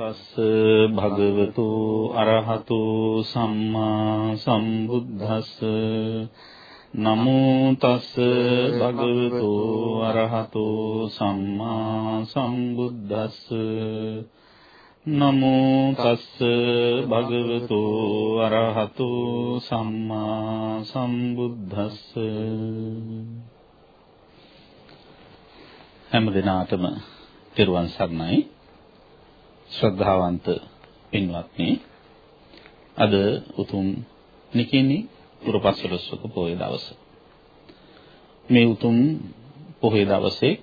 තස්ස භගවතු අරහතු සම්මා සම්බුද්දස්ස. නමෝ තස්ස භගවතු අරහතු සම්මා සම්බුද්දස්ස. නමෝ තස්ස භගවතු අරහතු සම්මා සම්බුද්දස්ස. හැම දිනාටම තෙරුවන් සරණයි. ශ්‍රද්ධාවන්ත පින්වත්නි අද උතුම් නිකිනි පුරපස්වලස්වක පොහොය දවස. මේ උතුම් පොහොය දවසේ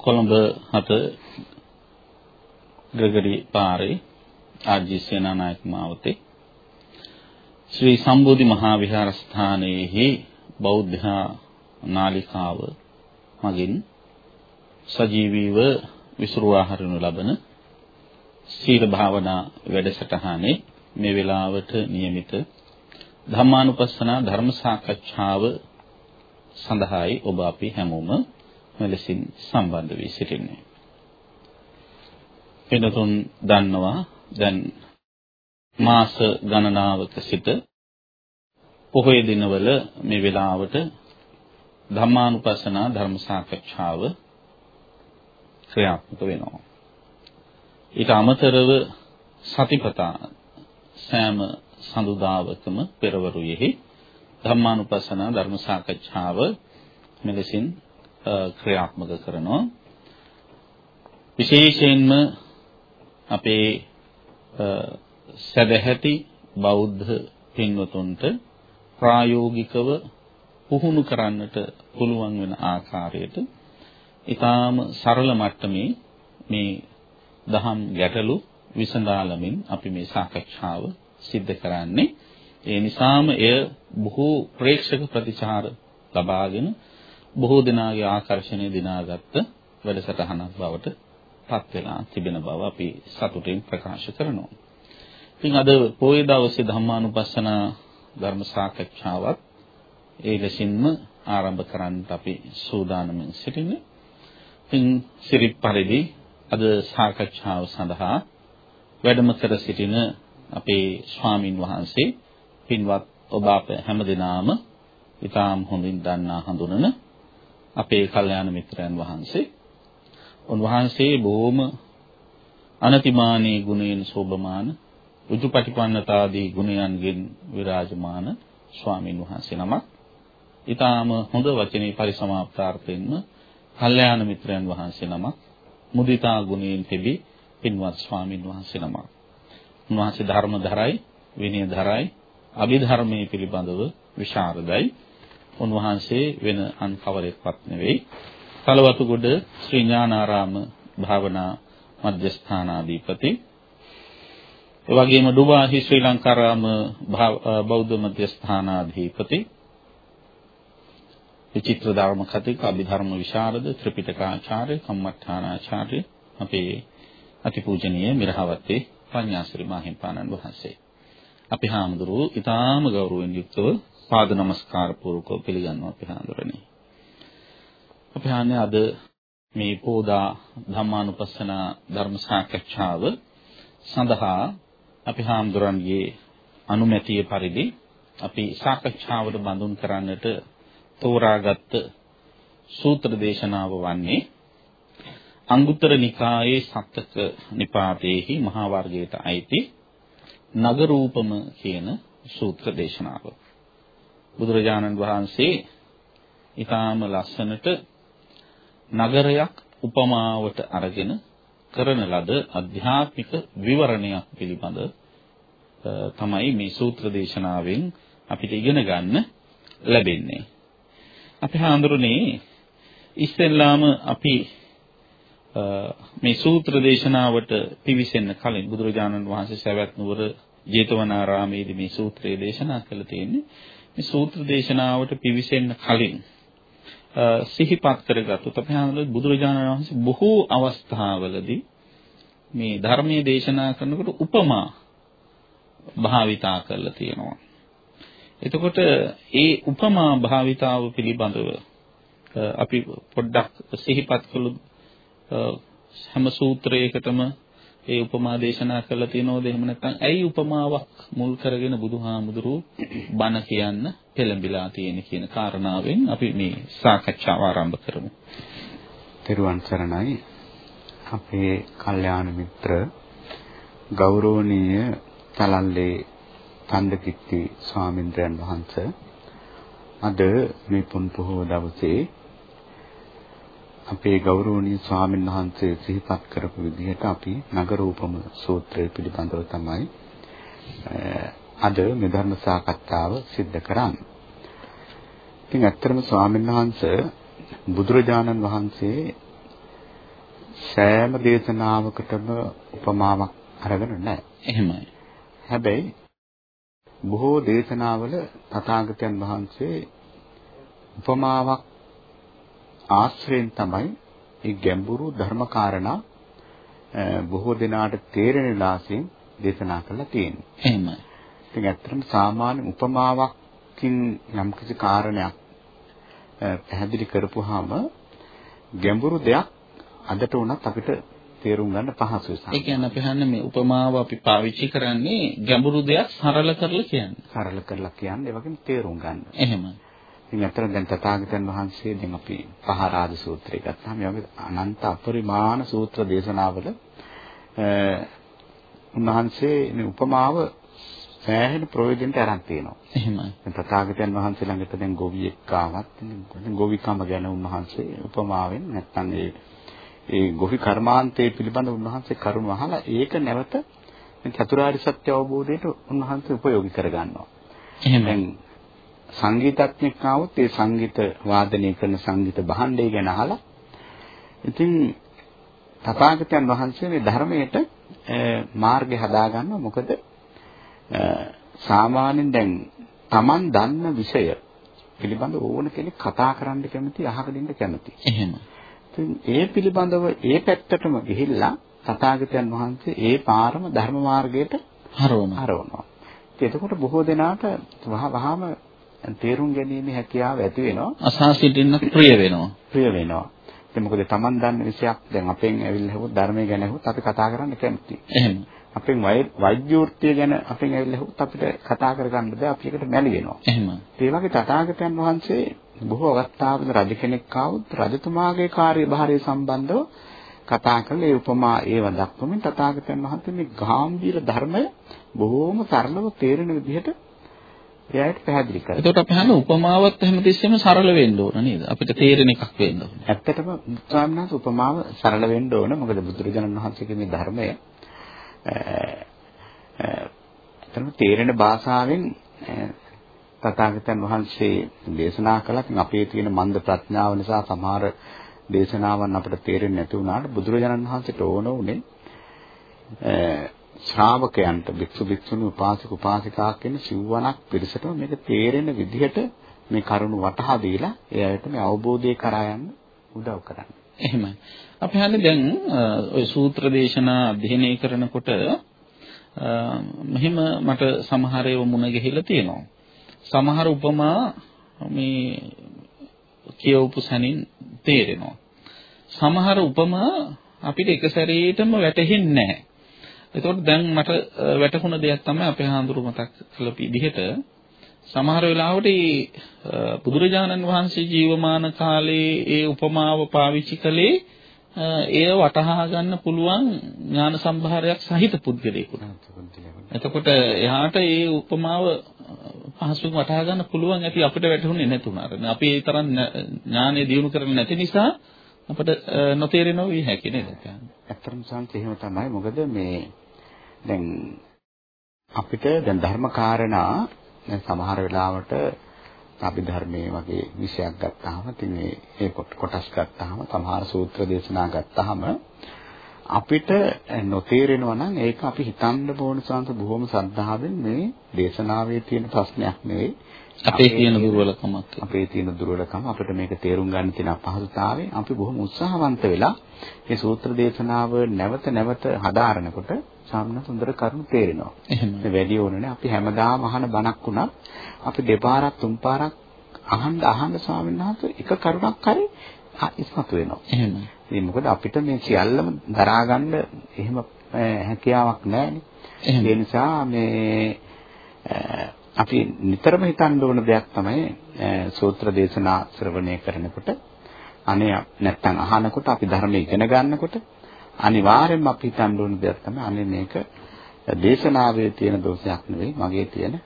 කොළඹ හත ග්‍රගරි පාරේ ආජී සේනානායක මාවතේ ශ්‍රී සම්බෝධි මහා විහාරස්ථානයේහි බෞද්ධ නාලිකාව මගින් සජීවීව විසුරුවා හරිනු ලබන සීල භාවනා වැඩසටහනේ මේ වෙලාවට નિયમિત ධම්මානුපස්සනා ධර්ම සාකච්ඡාව සඳහායි ඔබ අපි හැමෝම මෙලෙසින් සම්බන්ධ වී සිටින්නේ. වෙනතුන් දන්නවා දැන් මාස ගණනාවක සිට පොහොය දිනවල මේ වෙලාවට ධම්මානුපස්සනා ධර්ම සාකච්ඡාව ක්‍රියාත්මක වෙනවා. ඊට අමතරව සතිපතා සෑම සඳුදාවකම පෙරවරුවේහි ධම්මානුපස්සන ධර්ම සාකච්ඡාව මෙලෙසින් ක්‍රියාත්මක කරනවා. විශේෂයෙන්ම අපේ සදැහැති බෞද්ධ පින්වතුන්ට ප්‍රායෝගිකව පුහුණු කරන්නට පුළුවන් වෙන ආකාරයට ඊටාම සරල මට්ටමේ මේ දහම් ගැටලු විසඳාලමින් අපි මේ සාකච්ඡාව සිද්ධ කරන්නේ. ඒ නිසාම එය බොහෝ ප්‍රේක්ෂක ප්‍රතිචාර ලබාගෙන බොහෝ දෙනාගේ ආකර්ෂණය දිනාගත්ත වැඩසටහනක් බවට පත් වෙලා තිබෙන බව අපි සතුටින් ප්‍රකාශ කරනවා. ඉතින් අද පොයේ දවසේ ධම්මානුපස්සන ධර්ම සාකච්ඡාවත් ඒ ලෙසින්ම ආරම්භ කරන්නට අපි සූදානම්ෙන් සිටින්නේ. ඉන් සිරිත් පරිදි අද සාකච්ඡාව සඳහා වැඩම කර සිටින අපේ ස්වාමින් වහන්සේ පින්වත් ඔබ අප හැමදෙනාම ඊටාම් හොඳින් දන්නා හඳුනන අපේ කල්යාණ මිත්‍රයන් වහන්සේ. උන්වහන්සේ බොහොම අනතිමානී ගුණයෙන් සෝභමාන උජුපටිපන්නතාදී ගුණයන්ගෙන් විරාජමාන ස්වාමින් වහන්සේ නමක්. ඊටාම හොඳ වචනේ පරිසමාප්තාර්ථයෙන්ම කල්යාණ මිත්‍රයන් වහන්සේ නමක්. මුදිතා ගුණයෙන් තිබි පින්වත් ස්වාමින් වහන්සේ නමක්. උන්වහන්සේ ධර්ම ධරයි, විනය ධරයි, අභිධර්මයේ පිළිබඳව විශාරදයි. උන්වහන්සේ වෙන අන් කවරෙක්වත් නෙවෙයි. කලවතුගොඩ ශ්‍රී ඥානාරාම භාවනා මධ්‍යස්ථානාධිපති ඒ වගේම ඩුබාහි ශ්‍රී ලංකාරාම බෞද්ධ මධ්‍යස්ථානාධිපති විචිත්‍ර ධර්ම කතික අභිධර්ම විශාරද ත්‍රිපිටකාචාර්ය කම්මඨානාචාර්ය අපේ අතිපූජනීය මිරහවත්තේ පඤ්ඤාසිරි මාහිම්පාණන් වහන්සේ. අපි හාමුදුරුවෝ ඊටාම ගෞරවයෙන් යුක්තව පාද නමස්කාර පූර්වකව පිළිගන්නවා අපි හාමුදුරනේ. අපි හාන්නේ අද මේ පෝදා ධම්මානුපස්සන ධර්ම සාකච්ඡාව සඳහා අපි හාමුදුරන්ගේ අනුමැතිය පරිදි අපි සාකච්ඡාවට බඳුන් කරන්නට තෝරාගත් සූත්‍ර දේශනාව වන්නේ අංගුත්තර නිකායේ සත්තක නිපාතේහි මහා වර්ගයට අයිති නගරූපම කියන සූත්‍ර දේශනාව. බුදුරජාණන් වහන්සේ ඊටාම ලස්සනට නගරයක් උපමාවට අරගෙන කරන ලද අධ්‍යාත්මික විවරණයක් පිළිබඳ තමයි මේ සූත්‍ර දේශනාවෙන් අපිට ඉගෙන ගන්න ලැබෙන්නේ. අපි හඳුරන්නේ ඉස්සෙල්ලාම අපි මේ සූත්‍ර දේශනාවට පිවිසෙන්න කලින් බුදුරජාණන් වහන්සේ සවැත් නුවර ජේතවනාරාමේදී මේ සූත්‍රය දේශනා කළ තියෙන්නේ. මේ සූත්‍ර දේශනාවට පිවිසෙන්න කලින් සිහිපත් කරගත්තොත් අපි හඳුනන බුදුරජාණන් වහන්සේ බොහෝ අවස්ථාවලදී මේ ධර්මයේ දේශනා කරනකොට උපමා භාවිතා කරලා තියෙනවා. එතකොට ඒ උපමා භාවිතාව පිළිබඳව අපි පොඩ්ඩක් සිහිපත් කළොත් හැම සූත්‍රයකටම ඒ උපමා දේශනා කරලා තියෙනවද එහෙම නැත්නම් ඇයි උපමාවක් මුල් කරගෙන බුදුහාමුදුරු බණ කියන්න පෙළඹිලා තියෙන කියන කාරණාවෙන් අපි මේ සාකච්ඡාව ආරම්භ කරමු. තෙරුවන් සරණයි. අපේ කල්යාණ මිත්‍ර ගෞරවනීය තලල්ලේ චන්දකිත්ති ස්වාමින්ද්‍රයන් වහන්සේ අද මේ පුන් පොහොව දවසේ අපේ ගෞරවනීය ස්වාමීන් වහන්සේ සිහිපත් කරපු විදිහට අපි නගරූපම සූත්‍රය පිළිබඳව තමයි අද මේ ධර්ම සාකච්ඡාව සිද්ධ කරන්නේ. ඉතින් ඇත්තටම ස්වාමීන් වහන්සේ බුදුරජාණන් වහන්සේ සෑම දේශනාවකටම උපමාවක් අරගෙන නැහැ. එහෙමයි. හැබැයි බොහෝ දේශනාවල තථාගතයන් වහන්සේ උපමාවක් ආශ්‍රයෙන් තමයි මේ ගැඹුරු ධර්මකාරණා බොහෝ දෙනාට තේරෙන ලාසින් දේශනා කරලා තියෙන්නේ. එහෙමයි. ඉතින් ඇත්තටම සාමාන්‍ය උපමාවකින් යම්කිසි කාරණයක් පැහැදිලි කරපුවාම ගැඹුරු දෙයක් අදට උනත් අපිට තේරුම් ගන්න පහසුයි. ඒ කියන්නේ අපි හන්නේ මේ උපමාව අපි පාවිච්චි කරන්නේ ගැඹුරු දෙයක් සරල කරලා කියන්නේ. සරල කරලා කියන්නේ ඒ වගේම තේරුම් ගන්න. එහෙමයි. ඉතින් අතර දැන් තථාගතයන් වහන්සේ දැන් අපි පහරාද සූත්‍රය ගත්තාම මේ වගේ අනන්ත අපරිමාණ සූත්‍ර දේශනාවල උන්වහන්සේ මේ උපමාව සෑහෙන ප්‍රයෝජනට අරන් තියෙනවා. එහෙමයි. දැන් තථාගතයන් වහන්සේ ළඟට දැන් ගොවියෙක් ආවත් ගොවිකම ගැන උන්වහන්සේ උපමාවෙන් නැත්තම් ඒ ඒ ගොවි කර්මාන්තයේ පිළිබඳ උන්වහන්සේ කරුණ අහලා ඒක නැවත චතුරාර්ය සත්‍ය අවබෝධයට උන්වහන්සේ උපයෝගී කරගන්නවා. එහෙමයි. සංගීතඥෙක් ආවොත් ඒ සංගීත වාදනය කරන සංගීත භාණ්ඩය ගැන අහලා ඉතින් තථාගතයන් වහන්සේ මේ ධර්මයට මාර්ගය හදාගන්නවා මොකද සාමාන්‍යයෙන් දැන් Taman දන්න විෂය පිළිබඳ ඕන කෙනෙක් කතා කරන්න කැමති අහගෙන ඉන්න කැමති. එහෙම. ඉතින් ඒ පිළිබඳව ඒ පැත්තටම ගිහිල්ලා තථාගතයන් වහන්සේ ඒ පාරම ධර්ම මාර්ගයට හරවනවා. හරවනවා. එතකොට බොහෝ දෙනාට වහ වහම තේරුම් ගැනීමේ හැකියාව ඇති වෙනවා. අසා සිටින්න ප්‍රිය වෙනවා. ප්‍රිය වෙනවා. ඒ මොකද Taman දන්න විෂයක් දැන් අපෙන් ඇවිල්ලා හෙවොත් ධර්මය ගැන හෙවොත් අපි කතා කරන්න කැමතියි. එහෙම. අපෙන් වෛද්‍යෝර්තිය ගැන අපෙන් ඇවිල්ලා හෙවොත් අපිට කතා කරගන්න බෑ අපි එකට මැලි වෙනවා. එහෙම. ඒ වගේ තථාගතයන් වහන්සේ බොහෝ අවස්ථාවල රජ කෙනෙක් ආවොත් රජතුමාගේ කාර්යභාරය සම්බන්ධව කතා කරලා ඒ උපමා ඒව දක්වමින් තථාගතයන් වහන්සේ මේ ගාම්භීර ධර්මය බොහෝම සරලව තේරෙන විදිහට එයාට පැහැදිලි කරනවා. එතකොට අපි අහන උපමාවත් හැමතිස්සෙම සරල වෙන්න ඕන නේද? අපිට තේරෙන එකක් වෙන්න ඕන. ඇත්තටම ස්වාමීන් උපමාව සරල වෙන්න ඕන. මොකද බුදුරජාණන් වහන්සේගේ මේ ධර්මය ඇත්තටම තේරෙන භාෂාවෙන් තථාගතයන් වහන්සේ දේශනා කළා. අපේ තියෙන මන්ද ප්‍රඥාව නිසා සමහර දේශනාවන් අපිට තේරෙන්නේ නැති වුණාට බුදුරජාණන් වහන්සේට ඕන උනේ ශ්‍රාවකයන්ට භික්ෂු භික්ෂුණී උපාසක උපාසිකා කියන සිව්වණක් පිරිසටම මේක තේරෙන විදිහට මේ කරුණ වටහා දීලා ඒ අයට මේ අවබෝධය කරා යන්න උදව් කරන්න. එහෙමයි. අපි හන්නේ දැන් ওই සූත්‍ර දේශනා අධ්‍යයනය කරනකොට මෙහිම මට සමහර ඒවා මුණ ගැහිලා තියෙනවා. සමහර උපමා මේ කියවපු සැනින් තේරෙනවා. සමහර උපමා අපිට එක සැරේටම වැටහෙන්නේ නැහැ. එතකොට දැන් මට වැටහුණ දෙයක් තමයි අපේ හාමුදුරු මතක් කළ විදිහට සමහර වෙලාවට මේ බුදුරජාණන් වහන්සේ ජීවමාන කාලේ ඒ උපමාව පාවිච්චි කළේ එය වටහා ගන්න පුළුවන් ඥාන සම්භාරයක් සහිත පුද්ගලයෙකුට. එතකොට එහාට ඒ උපමාව පහසුවෙන් වටහා ගන්න පුළුවන් ඇති අපිට වැටහුනේ නැතුණාර. අපි ඒ තරම් ඥානය දියුණු කරන්නේ නැති නිසා අපිට නොතේරෙනව වී හැකි නේද? ඇත්තටම සංත් එහෙම තමයි. මොකද මේ දැන් අපිට දැන් ධර්ම කාරණා දැන් සමහර වෙලාවට අපි ධර්මයේ වගේ විෂයක් ගත්තාම ඉතින් ඒ කොටස් ගත්තාම සමහර සූත්‍ර දේශනා ගත්තාම අපිට නොතේරෙනවා නම් ඒක අපි හිතන්න ඕන සංස බොහොම සද්ධාවෙන් මේ දේශනාවේ තියෙන ප්‍රශ්නයක් නෙවෙයි අපේ තියෙන දුර්වලකමක් අපේ තියෙන දුර්වලකම අපිට මේක තේරුම් ගන්න තියෙන අපහසුතාවය අපි බොහොම උත්සාහවන්ත වෙලා මේ සූත්‍ර දේශනාව නැවත නැවත හදාරනකොට සාමන සුන්දර කරුණු තේරෙනවා. එහෙම. වැඩි ඕනනේ අපි හැමදාම අහන බණක් වුණත් අපි දෙපාරක් තුන්පාරක් අහන්න අහන්න ස්වාමීන් වහන්සේ එක කරුණක් හරි ඉස්මතු වෙනවා. එහෙම. ඒ මොකද අපිට මේ සියල්ලම දරා ගන්න එහෙම හැකියාවක් නැහැ ඒ නිසා මේ අපි නිතරම හිතන්න ඕන දෙයක් තමයි සූත්‍ර දේශනා ශ්‍රවණය කරනකොට අනේ නැත්තම් අහනකොට අපි ධර්මය ඉගෙන ගන්නකොට අනිවාර්යෙන්ම අපි හිතන්න ඕන දෙයක් තමයි අනේ මේක දේශනාවේ තියෙන දෝෂයක් නෙවෙයි මගේ තියෙන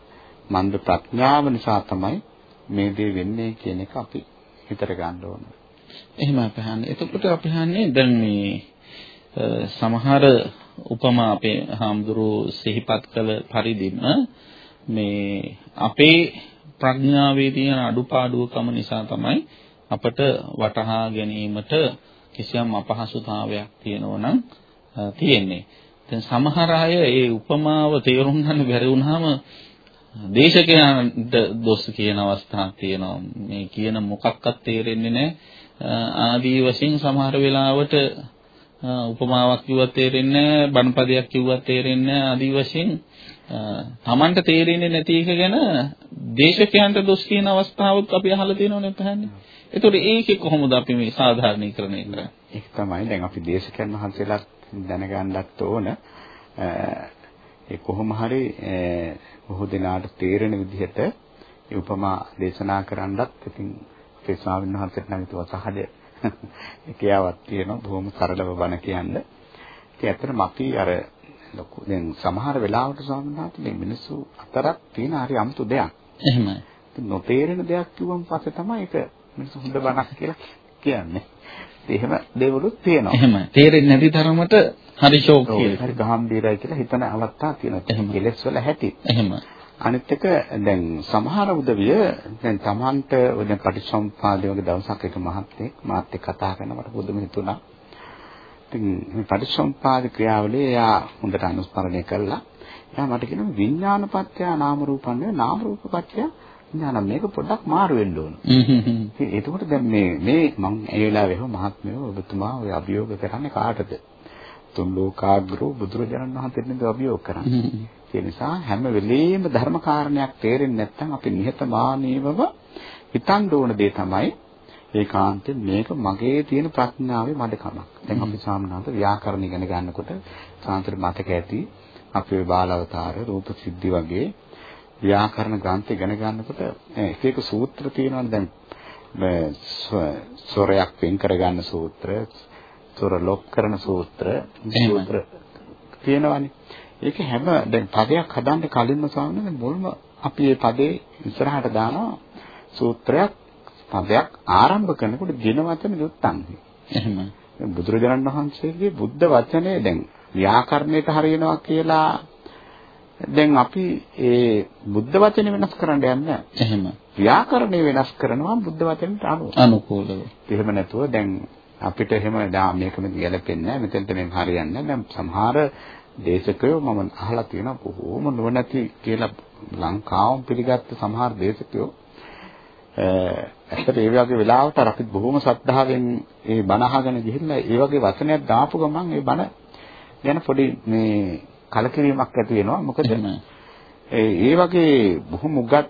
මන්ද ප්‍රඥාව නිසා තමයි මේ දේ වෙන්නේ කියන එක අපි හිතර ගන්න ඕන. එහෙම අපහන්නේ. එතකොට අපි හන්නේ දැන් මේ සමහර උපමා අපේ හාමුදුරුවෝ සිහිපත් කළ පරිදිම මේ අපේ ප්‍රඥාවේ තියෙන අඩුපාඩුකම නිසා තමයි අපට වටහා ගැනීමට කිසියම් අපහසුතාවයක් තියෙනවා නම් තියෙන්නේ. දැන් සමහර අය ඒ උපමාව තේරුම් ගන්න බැරි වුණාම දේශකයන්ට දොස් කියන අවස්ථාවක් තියෙනවා. මේ කියන මොකක්වත් තේරෙන්නේ නැහැ. ආදී වශයෙන් සමහර වෙලාවට උපමාවක් කිව්වත් තේරෙන්නේ නැහැ, බණපදයක් කිව්වත් තේරෙන්නේ නැහැ ආදී වශයෙන් තමන්ට තේරෙන්නේ නැති එක ගැන දේශකයන්ට දොස් කියන අවස්ථාවක් අපි අහලා තියෙනවනේ පහන්නේ. ඒතකොට ඒකේ කොහොමද අපි මේ සාධාරණීකරණය කරන්නේ? ඒක තමයි දැන් අපි දේශකයන් වහන්සේලා දැනගන්නත් ඕන. ඒ කොහොම හරි බොහෝ දෙනාට තේරෙන විදිහට ඒ උපමා දේශනා කරන්නත් ඉතින් අපේ ස්වාමීන් වහන්සේට නම් ඒක සහජ කියාවක් තියෙනවා බොහොම සරලව බණ කියන්න. ඉතින් ඇත්තටම අපි අර ලොකු දැන් සමහර වෙලාවට ස්වාමීන් වහන්සේ මේ මිනිස්සු අතරක් තියෙන හරි 아무තු දෙයක්. එහෙමයි. නොතේරෙන දෙයක් කිව්වම පස්සේ තමයි ඒක මිනිස්සු හොඳ බණක් කියලා කියන්නේ. එහෙම දේවලුත් තියෙනවා. එහෙම. තේරෙන්නේ නැති තරමට හරි ෂෝක් කියලා. හරි ගහම්බීරයි කියලා හිතන අවස්ථා තියෙනවා. කෙලස් වල හැටි. එහෙම. අනිත් එක දැන් සමහර උදවිය දැන් Tamanට දැන් පටිච්චසමුපාදයේ වගේ දවසක් එක මහත්තයෙක් මාත් එක්ක කතා කරනකොට පුදුම හිතුණා. ඉතින් මේ පටිච්චසමුපාද ක්‍රියාවලිය එයා හොඳට අනුස්මරණය කළා. එයා මට කියනවා විඥානපත්‍ය නාම රූපන්නේ නාම රූපපත්‍ය ඥාන මේක පොඩ්ඩක් මාරු වෙන්න ඕන. ඉතින් එතකොට දැන් මේ මේ මම ඒ වෙලාවේ හෝ මහත්මයෝ ඔබතුමා ඔය අභියෝග කරන්නේ කාටද? තුන් ලෝකාග්‍රෝ බුදුරජාණන් වහන්සේට නේද අභියෝග කරන්නේ. ඒ නිසා හැම වෙලෙම ධර්ම කාරණයක් තේරෙන්නේ නැත්නම් අපි නිහතමානීවව හිතන්න ඕන දේ තමයි ඒකාන්තයෙන් මේක මගේ තියෙන ප්‍රඥාවේ මඩකමක්. දැන් අපි සාමනාත ව්‍යාකරණ ඉගෙන ගන්නකොට සාන්තර මතක ඇති අපේ බාලවතාර රූප සිද්ධි වගේ ව්‍යාකරණ ග්‍රන්ථ ඉගෙන ගන්නකොට එක එක සූත්‍ර තියෙනවානේ දැන් ස්වරයක් වෙන් කරගන්න සූත්‍ර, ස්වර ලොක් කරන සූත්‍ර, සූත්‍ර තියෙනවානේ. ඒක හැම දැන් පදයක් හදන්න කලින්ම සාමාන්‍යයෙන් මුල්ම අපි මේ පදේ ඉස්සරහට දානවා සූත්‍රයක් පදයක් ආරම්භ කරනකොට දින වචන යුක්තන්හි. එහෙම. බුදුරජාණන් වහන්සේගේ බුද්ධ වචනේ දැන් ව්‍යාකරණයට හරියනවා කියලා දැන් අපි ඒ බුද්ධ වචනේ වෙනස් කරන්න යන්නේ එහෙම. ව්‍යාකරණය වෙනස් කරනවා බුද්ධ වචනට අනුව. අනුකූලව. එහෙම නැතුව දැන් අපිට එහෙම දා මේකම ගැලපෙන්නේ නැහැ. මෙතෙන්ට මෙන් හරියන්නේ නැහැ. සමහර දේශකයෝ මම අහලා තියෙනවා බොහෝම නුවණැති කියලා ලංකාවම පිළිගත්ත සමහර දේශකයෝ ඇත්තට ඒ වගේ වෙලාවට අර අපි බොහොම ශ්‍රද්ධාවෙන් ඒ බණ අහගෙන ගිහිල්ලා ඒ වගේ වචනයක් දාපු ගමන් ඒ බණ ගැන පොඩි මේ කලකිරීමක් ඇති වෙනවා. මොකද ඒ වගේ බොහොම උගත්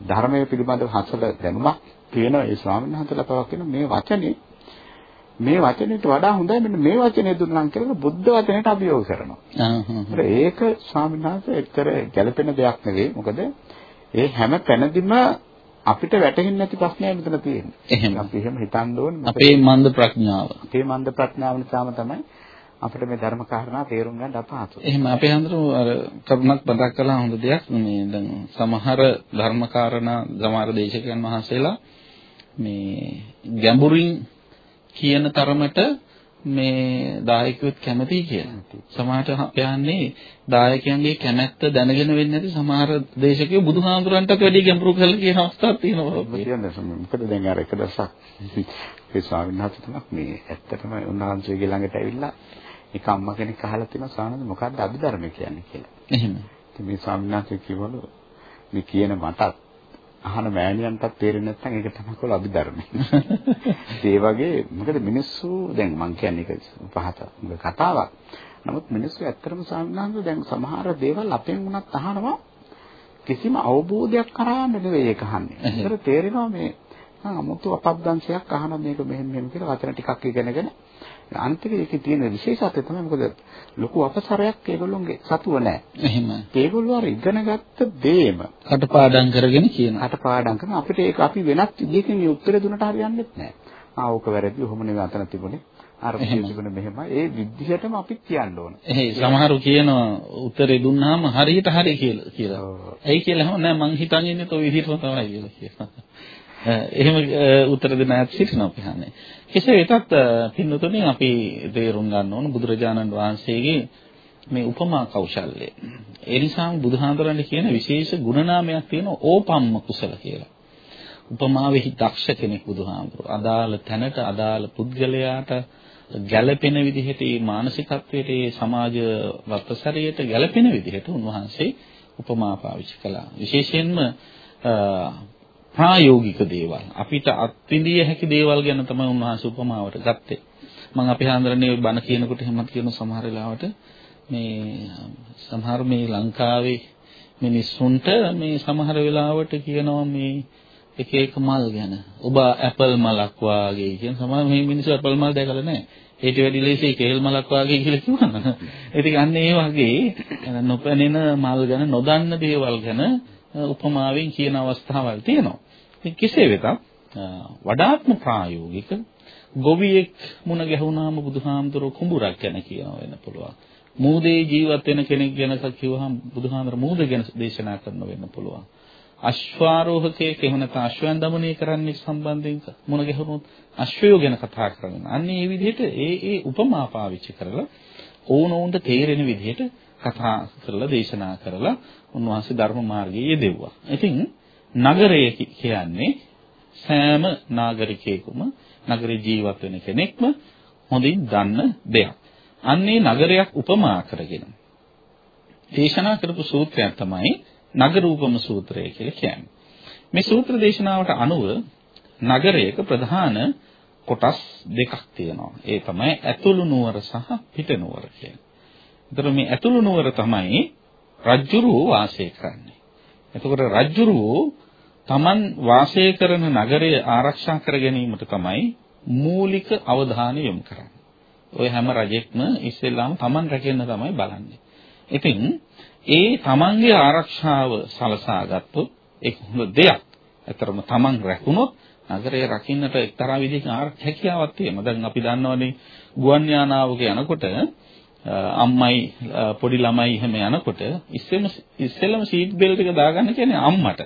ධර්මයේ පිළිබඳව හසල දැනුමක් තියෙන ඒ ස්වාමීන් වහන්සේලා පවක් කියන මේ වචනේ මේ වචනෙට වඩා හොඳයි මෙන්න මේ වචනේ දුන්නා කියලා බුද්ධ වචනයට අභියෝග කරනවා. ඒක ස්වාමීන් වහන්සේ එක්තර ගැළපෙන දෙයක් නෙවෙයි. මොකද ඒ හැම තැනදීම අපිට වැටහෙන්නේ නැති ප්‍රශ්නයක් මෙතන තියෙන්නේ. එහෙම. අපි එහෙම හිතන්න ඕනේ. අපේ මන්ද ප්‍රඥාව. අපේ මන්ද ප්‍රඥාව නිසාම තමයි අපිට මේ ධර්ම කාරණා තේරුම් ගන්න අපහසුයි. එහෙම අපේ හන්දරු අර කරුණක් මතක් කළා හොඳ දෙයක් මේ දැන් සමහර ධර්ම කාරණා සමහර දේශකයන් වහන්සේලා මේ ගැඹුරින් කියන තරමට මේ දායකයොත් කැමතියි කියලා. සමහරට යන්නේ දායකයන්ගේ කැමැත්ත දැනගෙන වෙන්නේ නැති සමහර දේශකයෝ බුදුහාමුදුරන්ටත් වැඩි ගැඹුරු කරලා කියන අවස්ථාවක් තියෙනවා. කියන්නේ මොකද දැන් අර එක දවසක් ඒ ස්වාමීන් වහන්සේ තමයි මේ ඇත්තටම උන්වහන්සේගේ ළඟට ඇවිල්ලා එක අම්මා කෙනෙක් අහලා තියෙනවා සානන්ද මොකක්ද අභිධර්ම කියන්නේ කියලා. එහෙම. ඉතින් මේ ස්වාමීන් වහන්සේ කිව්වලු මේ කියන මටත් අහන මෑණියන්ටත් තේරෙන්නේ නැත්නම් ඒක තමයි කොල අභිධර්මය. ඒ වගේ මොකද මිනිස්සු දැන් මං කියන්නේ ඒක පහත කතාවක්. නමුත් මිනිස්සු ඇත්තටම සාමාන්‍යයෙන් දැන් සමහර දේවල් අපෙන් වුණත් අහනවා කිසිම අවබෝධයක් කරා නෙවෙයි ඒක අහන්නේ. ඒතර තේරෙනවා මේ 아무තු අපබ්දංශයක් අහන මේක මෙහෙම මෙහෙම කියලා වචන ටිකක් ඉගෙනගෙන අන්තිමේ ඒකේ තියෙන විශේෂත්වය තමයි මොකද ලොකු අපසරයක් ඒගොල්ලොන්ගේ සතුව නැහැ. එහෙම. ඒගොල්ලෝ අර ඉගෙනගත්ත දේම කටපාඩම් කරගෙන කියන. කටපාඩම් කරන අපිට ඒක අපි වෙනත් විදිහකින් මේ උත්තර දුන්නට හරියන්නේ නැහැ. ආ ඕක වැරදි. ඔහොම නෙවෙයි අතන තිබුණේ. අර තිබුණේ මෙහෙමයි. ඒ විදිහටම අපි කියන්න ඕන. එහේ සමහරු කියනවා උත්තරේ දුන්නාම හරියට හරි කියලා කියලා. ඇයි කියලා හම නෑ මං හිතන් ඉන්නේ toy විදිහටම තමයි කියලා කියනවා. එහෙම උත්තර දෙන අයත් සිටිනවා අපි හන්නේ. කෙසේ වෙතත් පින්නතුනේ අපි තේරුම් ගන්න ඕන බුදුරජාණන් වහන්සේගේ මේ උපමා කෞශල්‍යය. ඒ නිසා බුදුහාඳුරන්නේ කියන විශේෂ ගුණනාමයක් තියෙනවා ඕපම්ම කුසල කියලා. උපමාවෙහි දක්ෂ කෙනෙක් බුදුහාඳුර. අදාළ තැනට අදාළ පුද්ගලයාට ගැළපෙන විදිහට මේ මානසිකත්වයට මේ සමාජ වත්තසරියට ගැළපෙන විදිහට උන්වහන්සේ උපමා පාවිච්චි කළා. විශේෂයෙන්ම ප්‍රායෝගික දේවල් අපිට අත්විඳිය හැකි දේවල් ගැන තමයි උන්වහන්සේ උපමාවට ගත්තේ. මම අපි හඳුරන්නේ බණ කියනකොට එහෙමත් කියන සමහර වෙලාවට මේ සමහර මේ ලංකාවේ මිනිස්සුන්ට මේ සමහර වෙලාවට කියනවා මේ එක එක මල් ගැන. ඔබ ඇපල් මලක් වාගේ කියන සමහර මේ මිනිස්සු ඇපල් මල් දැකලා නැහැ. ඊට වැඩි ලේසි කේල් මලක් වාගේ කියලා කිව්වම. ඉතින් අන්න ඒ වගේ නොපැනෙන මල් ගැන නොදන්න දේවල් ගැන උපමාවෙන් කියන අවස්ථාවල් තියෙනවා. ඉතින් කෙසේ වෙතත් වඩාත්ම ප්‍රායෝගික ගොවියෙක් මුණ ගැහුණාම බුදුහාමුදුරුවෝ කුඹුරක් ගැන කියනවා වෙන පුළුවන්. මූදේ ජීවත් වෙන කෙනෙක් ගැන කිව්වහම බුදුහාමුදුරුවෝ මූද ගැන දේශනා කරන්න වෙන්න පුළුවන්. අශ්වාරෝහකයෙක් එහෙම නැත්නම් අශ්වයන් দমনය කරන්නේ සම්බන්ධයෙන් මුණ ගැහුණොත් අශ්වයෝ ගැන කතා කරනවා. අන්න ඒ විදිහට ඒ ඒ උපමා පාවිච්චි කරලා ඕනෝන්ට තේරෙන විදිහට කතා කරලා දේශනා කරලා උන්වහන්සේ ධර්ම මාර්ගයේ යෙදෙව්වා. ඉතින් නගරය කියන්නේ සෑම නාගරිකයෙකුම නගරේ ජීවත් වෙන කෙනෙක්ම හොඳින් දන්න දෙයක්. අන්නේ නගරයක් උපමා කරගෙන දේශනා කරපු සූත්‍රයක් තමයි නගරූපම සූත්‍රය කියලා කියන්නේ. මේ සූත්‍ර දේශනාවට අනුව නගරයක ප්‍රධාන කොටස් දෙකක් තියෙනවා. ඒ තමයි ඇතුළු නුවර සහ පිට නුවර කියන්නේ. ඒතර මේ ඇතුළු නුවර තමයි රජ්ජුරුව වාසය කරන්නේ. එතකොට රජ්ජුරුව Taman වාසය කරන නගරය ආරක්ෂා කර ගැනීමට තමයි මූලික අවධානය යොමු කරන්නේ. ඔය හැම රජෙක්ම ඉස්සෙල්ලාම Taman රැකෙන්න තමයි බලන්නේ. ඉතින් ඒ Tamanගේ ආරක්ෂාව සලසා ගත්තොත් ඒක හොඳ දෙයක්. ඇතරම Taman රැකුණොත් නගරය රකින්නට එක්තරා විදිහක හැකියාවක් තියෙනවා. දැන් අපි දන්නවනේ ගුවන් යානාවක යනකොට අම්මයි පොඩි ළමයි එහෙම යනකොට ඉස්සෙල්ම ඉස්සෙල්ලම සීට් බෙල්ට් එක දාගන්න කියන්නේ අම්මට.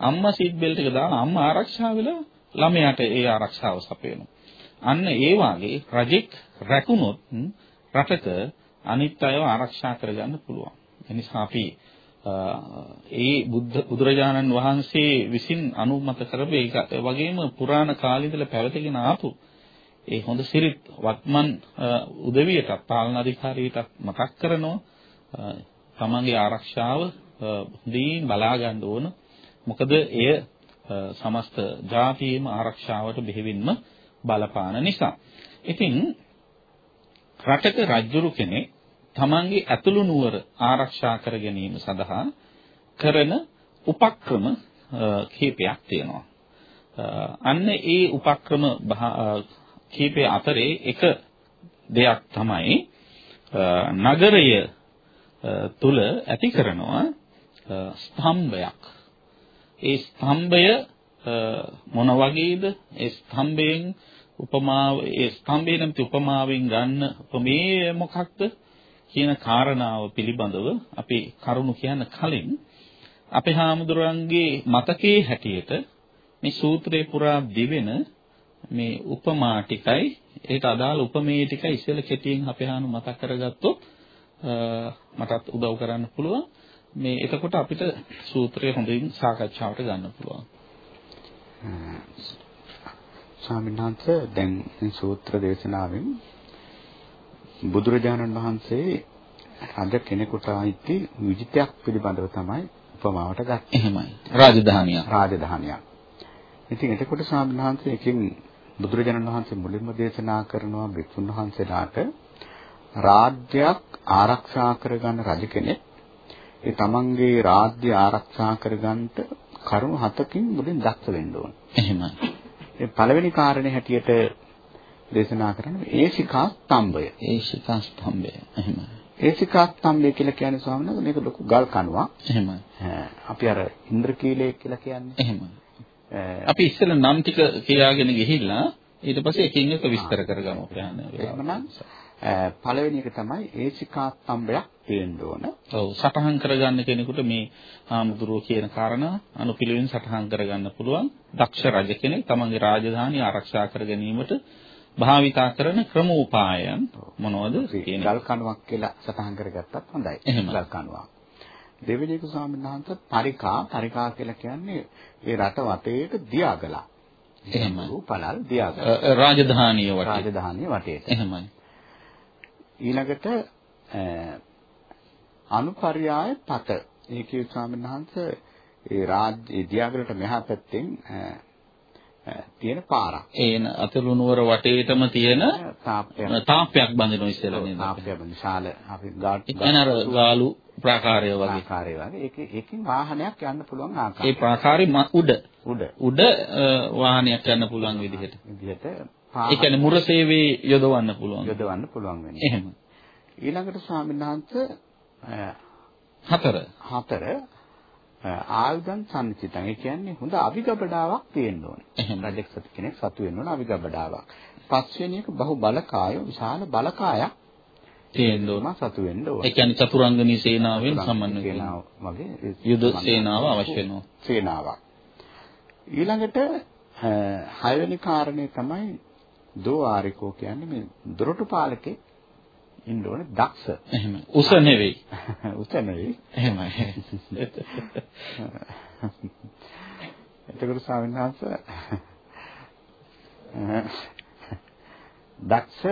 අම්මා සීට් බෙල්ට් එක දාලා අම්මා ආරක්ෂා වෙලා ළමයාට ඒ ආරක්ෂාව සපයනවා. අන්න ඒ වාගේ රජෙක් රැකුණොත් රටක අනිත් අයව ආරක්ෂා කරගන්න පුළුවන්. එනිසා අපි ඒ බුද්ධ බුදුරජාණන් වහන්සේ විසින් අනුමත කරපු ඒක වගේම පුරාණ කාලේ ඉඳලා පැවතගෙන ආපු ඒ හොඳ සිරිත් වත්මන් උදවියට පාලන අධිකාරියට මතක් කරනවා තමන්ගේ ආරක්ෂාව හොඳින් බලා ගන්න ඕන මොකද එය සමස්ත ජාතියේම ආරක්ෂාවට බෙහෙවින්ම බලපාන නිසා. ඉතින් රටක රජුරු කෙනෙක් තමන්ගේ ඇතුළු නුවර ආරක්ෂා කර ගැනීම සඳහා කරන උපක්‍රම කීපයක් තියෙනවා. අන්න ඒ උපක්‍රම කීපය අතරේ එක දෙයක් තමයි නගරය තුල ඇති කරනවා ස්තම්භයක්. ඒ ස්තම්භය මොන වගේද? ඒ ස්තම්භයෙන් උපමාව ඒ ස්තම්භේ නම් උපමාවෙන් ගන්න උපමේය මොකක්ද කියන කාරණාව පිළිබඳව අපි කරුණු කියන්න කලින් අපේ හාමුදුරන්ගේ මතකයේ හැටියට මේ සූත්‍රේ පුරා දිවෙන මේ උපමා ටිකයි ඒට අදාළ උපමේය ටිකයි ඉස්සෙල්ලා කෙටියෙන් අපේ හාමු මතක් කරගත්තොත් මටත් උදව් කරන්න පුළුවන් මේ එතකොට අපිට සූත්‍රය හොඳින් සාකච්ඡාවට ගන්න පුළුවන් ස්වාමීන් වහන්සේ දැන් සූත්‍ර දේශනාවෙන් බුදුරජාණන් වහන්සේ රජ කෙනෙකුට අයිති විජිතයක් පිළිබඳව තමයි උපමාවට ගත්තේ. එහෙමයි. රාජධානියක්. රාජධානියක්. ඉතින් එතකොට ස්වාමීන් වහන්සේ එකකින් බුදුරජාණන් වහන්සේ මුලින්ම දේශනා කරනවා බිතුන් වහන්සේලාට රාජ්‍යයක් ආරක්ෂා කරගන්න රජ කෙනෙක් ඒ තමන්ගේ රාජ්‍ය ආරක්ෂා කරගන්නට කරුණු හතකින් මුලින් දක්ෂ වෙන්න ඕන. එහෙමයි. ඒ පළවෙනි කාරණේ හැටියට දේශනා කරන්නේ ඒසිකා ස්තම්භය. ඒසිකා ස්තම්භය. එහෙමයි. ඒසිකා ස්තම්භය කියලා කියන්නේ ස්වාමීන් වහන්සේ මේක ලොකු ගල් කණුවක්. එහෙමයි. අපි අර ඉන්ද්‍රකීලය කියලා කියන්නේ. එහෙමයි. අපි ඉස්සෙල්ලා නම් ටික කියාගෙන ගිහිල්ලා ඊට පස්සේ එකින් එක විස්තර කරගමු අපි යන්නේ. එහෙමනම් පළවෙනි එක තමයි ඒසිකා ස්තම්භයක් තියෙන්න ඕන. ඔව් සටහන් කරගන්න කෙනෙකුට මේ ආමුදුරෝ කියන කාරණා අනුපිළිවෙලින් සටහන් කරගන්න පුළුවන්. දක්ෂ රජ කෙනෙක් තමන්ගේ රාජධානිය ආරක්ෂා කර ගැනීමට භාවිතා කරන ක්‍රමෝපායන් මොනවද? ගල් කණුවක් කියලා සටහන් කරගත්තත් හොඳයි. ගල් කණුවක්. දෙවෙනි එක ස්වාමීන් වහන්සේ පරිකා පරිකා කියලා කියන්නේ ඒ රට වටේට දියාගලා. එහෙම. පළල් දියාගලා. රාජධානිය වටේ. රාජධානිය වටේට. එහෙමයි. ඊළඟට අනුපර්යාය පත. ඒකේ ස්වාමීන් වහන්සේ ඒ රාජ්‍ය දියාගලට මෙහා පැත්තෙන් තියෙන පාරක්. ඒන අතුරු නුවර වටේටම තියෙන තාප්පයක් තාප්පයක් බඳිනවා ඉස්සෙල්ලා නේද? තාප්පයක් විශාල අපි ගාට් එන ගාලු ප්‍රාකාරය වගේ. ප්‍රාකාරය වගේ. ඒක ඒකෙන් වාහනයක් යන්න පුළුවන් ආකාරය. ඒ ප්‍රාකාරي උඩ උඩ උඩ වාහනයක් යන්න පුළුවන් විදිහට. විදිහට ඒ කියන්නේ මුර සේවයේ යොදවන්න පුළුවන්. යොදවන්න පුළුවන් වෙන්නේ. එහෙම. ඊළඟට ස්වාමීන් වහන්සේ හතර හතර ආයුධන් සම්චිතං. ඒ කියන්නේ හොඳ අවිගබඩාවක් තියෙන්න ඕනේ. එහෙම. රජෙක් සතු කෙනෙක් සතු වෙන්න ඕන අවිගබඩාවක්. පස්වෙනි එක බහු බලකාය විශාල බලකායක් තියෙන්න ඕන. සතු වෙන්න ඕන. ඒ කියන්නේ චතුරංගනී සේනාවෙන් සමන්විත සේනාව වගේ යුද සේනාව අවශ්‍ය වෙනවා. සේනාවක්. ඊළඟට හයවෙනි කාරණේ තමයි දෝආරිකෝ කියන්නේ මේ දොරටු පාලකේ ඉන්න ඕනේ දක්ෂ. එහෙම. උස නෙවෙයි. උස නෙවෙයි. එහෙමයි. එතකොට ස්වාමීන් වහන්සේ දක්ෂ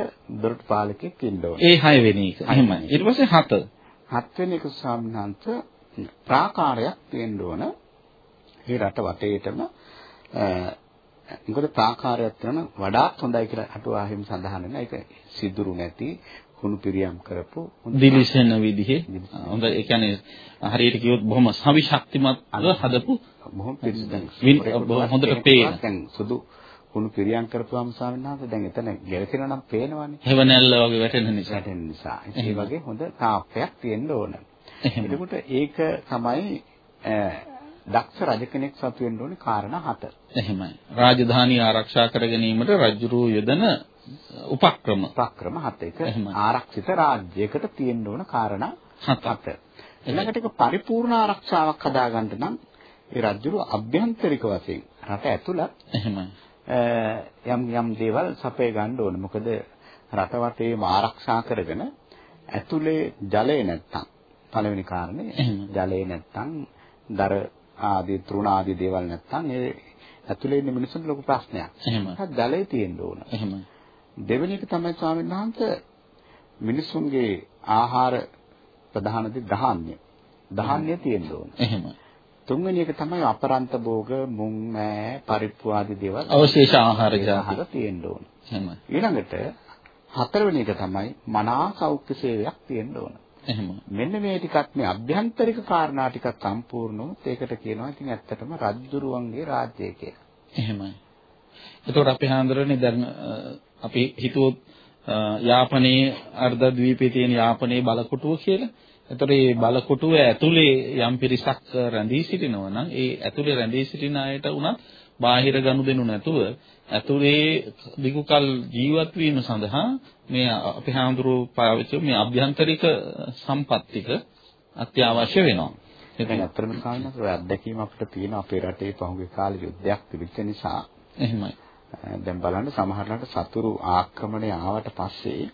දොරටු පාලකෙක් ඉන්න ඕනේ. ඒ 6 වෙනි එක. එහෙමයි. ඊට පස්සේ 7. 7 වෙනි එක ස්වාමීන් වහන්සේ ප්‍රාකාරයක් තියෙන්න ඕන. ඒ රට වටේටම මොකද ප්‍රාකාරයක් කරන වඩාත් හොඳයි කියලා අටුවා හිමි සඳහන් වෙනවා. ඒක සිදුරු නැති කුණු පිරියම් කරපු දිලිසෙන විදිහේ. හොඳ ඒ කියන්නේ හරියට කිව්වොත් බොහොම සවිශක්තිමත්ව හදපු බොහොම පිරිසිදු හොඳට පේන. දැන් සුදු කුණු පිරියම් කරපුවාම ස්වාමීන් වහන්සේ දැන් එතන ගැලසෙනවා නම් පේනවනේ. හෙවණැල්ල වගේ වැටෙන නිසා. වැටෙන නිසා. ඒ වගේ හොඳ තාප්පයක් තියෙන්න ඕන. එතකොට ඒක තමයි දක්ෂ රජ කෙනෙක් සතු වෙන්න ඕනේ කාරණා හත. එහෙමයි. රාජධානිය ආරක්ෂා කර ගැනීමට රජුරෝ යොදන උපක්‍රම. උපක්‍රම හත එක ආරක්ෂිත රාජ්‍යයකට තියෙන්න ඕන කාරණා හත. ඊළඟට ඒක පරිපූර්ණ ආරක්ෂාවක් හදාගන්න නම් ඒ රජුරෝ අභ්‍යන්තරික වශයෙන් රට ඇතුළත් එහෙමයි. යම් යම් දේවල් සපය ගන්න ඕන. මොකද රට වටේම ආරක්ෂා කරගෙන ඇතුලේ ජලය නැත්තම් පළවෙනි කාරණේ ජලය නැත්තම් දර ආදී තෘණ ආදී දේවල් නැත්තම් ඒ ඇතුලේ ඉන්න මිනිස්සුන්ට ලොකු ප්‍රශ්නයක්. එහෙම. ජලය තියෙන්න ඕන. එහෙම. දෙවෙනි එක තමයි ස්වාමීන් වහන්සේ මිනිස්සුන්ගේ ආහාර ප්‍රධාන දේ ධාන්‍ය. ධාන්‍ය තියෙන්න ඕන. එහෙම. තුන්වෙනි එක තමයි අපරන්ත භෝග මුං මෑ පරිප්පු ආදී දේවල් අවශේෂ ආහාර ජාති තියෙන්න ඕන. එහෙම. ඊළඟට හතරවෙනි එක තමයි මනා සෞඛ්‍ය සේවයක් තියෙන්න ඕන. එහෙම. මෙන්න මේ ටිකත් මේ අභ්‍යන්තරික කාරණා ටිකක් සම්පූර්ණ වුණොත් ඒකට කියනවා ඉතින් ඇත්තටම රජ්ජුරුවන්ගේ රාජ්‍යය කියලා. එහෙමයි. එතකොට අපි හඳුරන්නේ දැන් අපි හිතුවොත් යාපනයේ අර්ධද්වීපයේ තියෙන යාපනයේ බලකොටුව කියලා. එතකොට මේ බලකොටුව ඇතුලේ යම් පිරිසක් රැඳී සිටිනවා නම් ඒ ඇතුලේ රැඳී සිටින අයට උනත් බාහිර ගනුදෙනු නැතුව ඇතුලේ දිගුකල් ජීවත් වීම සඳහා මේ අපි හඳුරු පාවිච්චි මේ අභ්‍යන්තරික සම්පත්තික අත්‍යවශ්‍ය වෙනවා. ඇත්තටම කාලනත් ඔය අත්දැකීම අපිට තියෙන අපේ රටේ පහුගිය කාලේ යුද්ධයක් තිබිච්ච නිසා එහෙමයි. දැන් බලන්න සමහරවිට සතුරු ආක්‍රමණය ආවට පස්සේ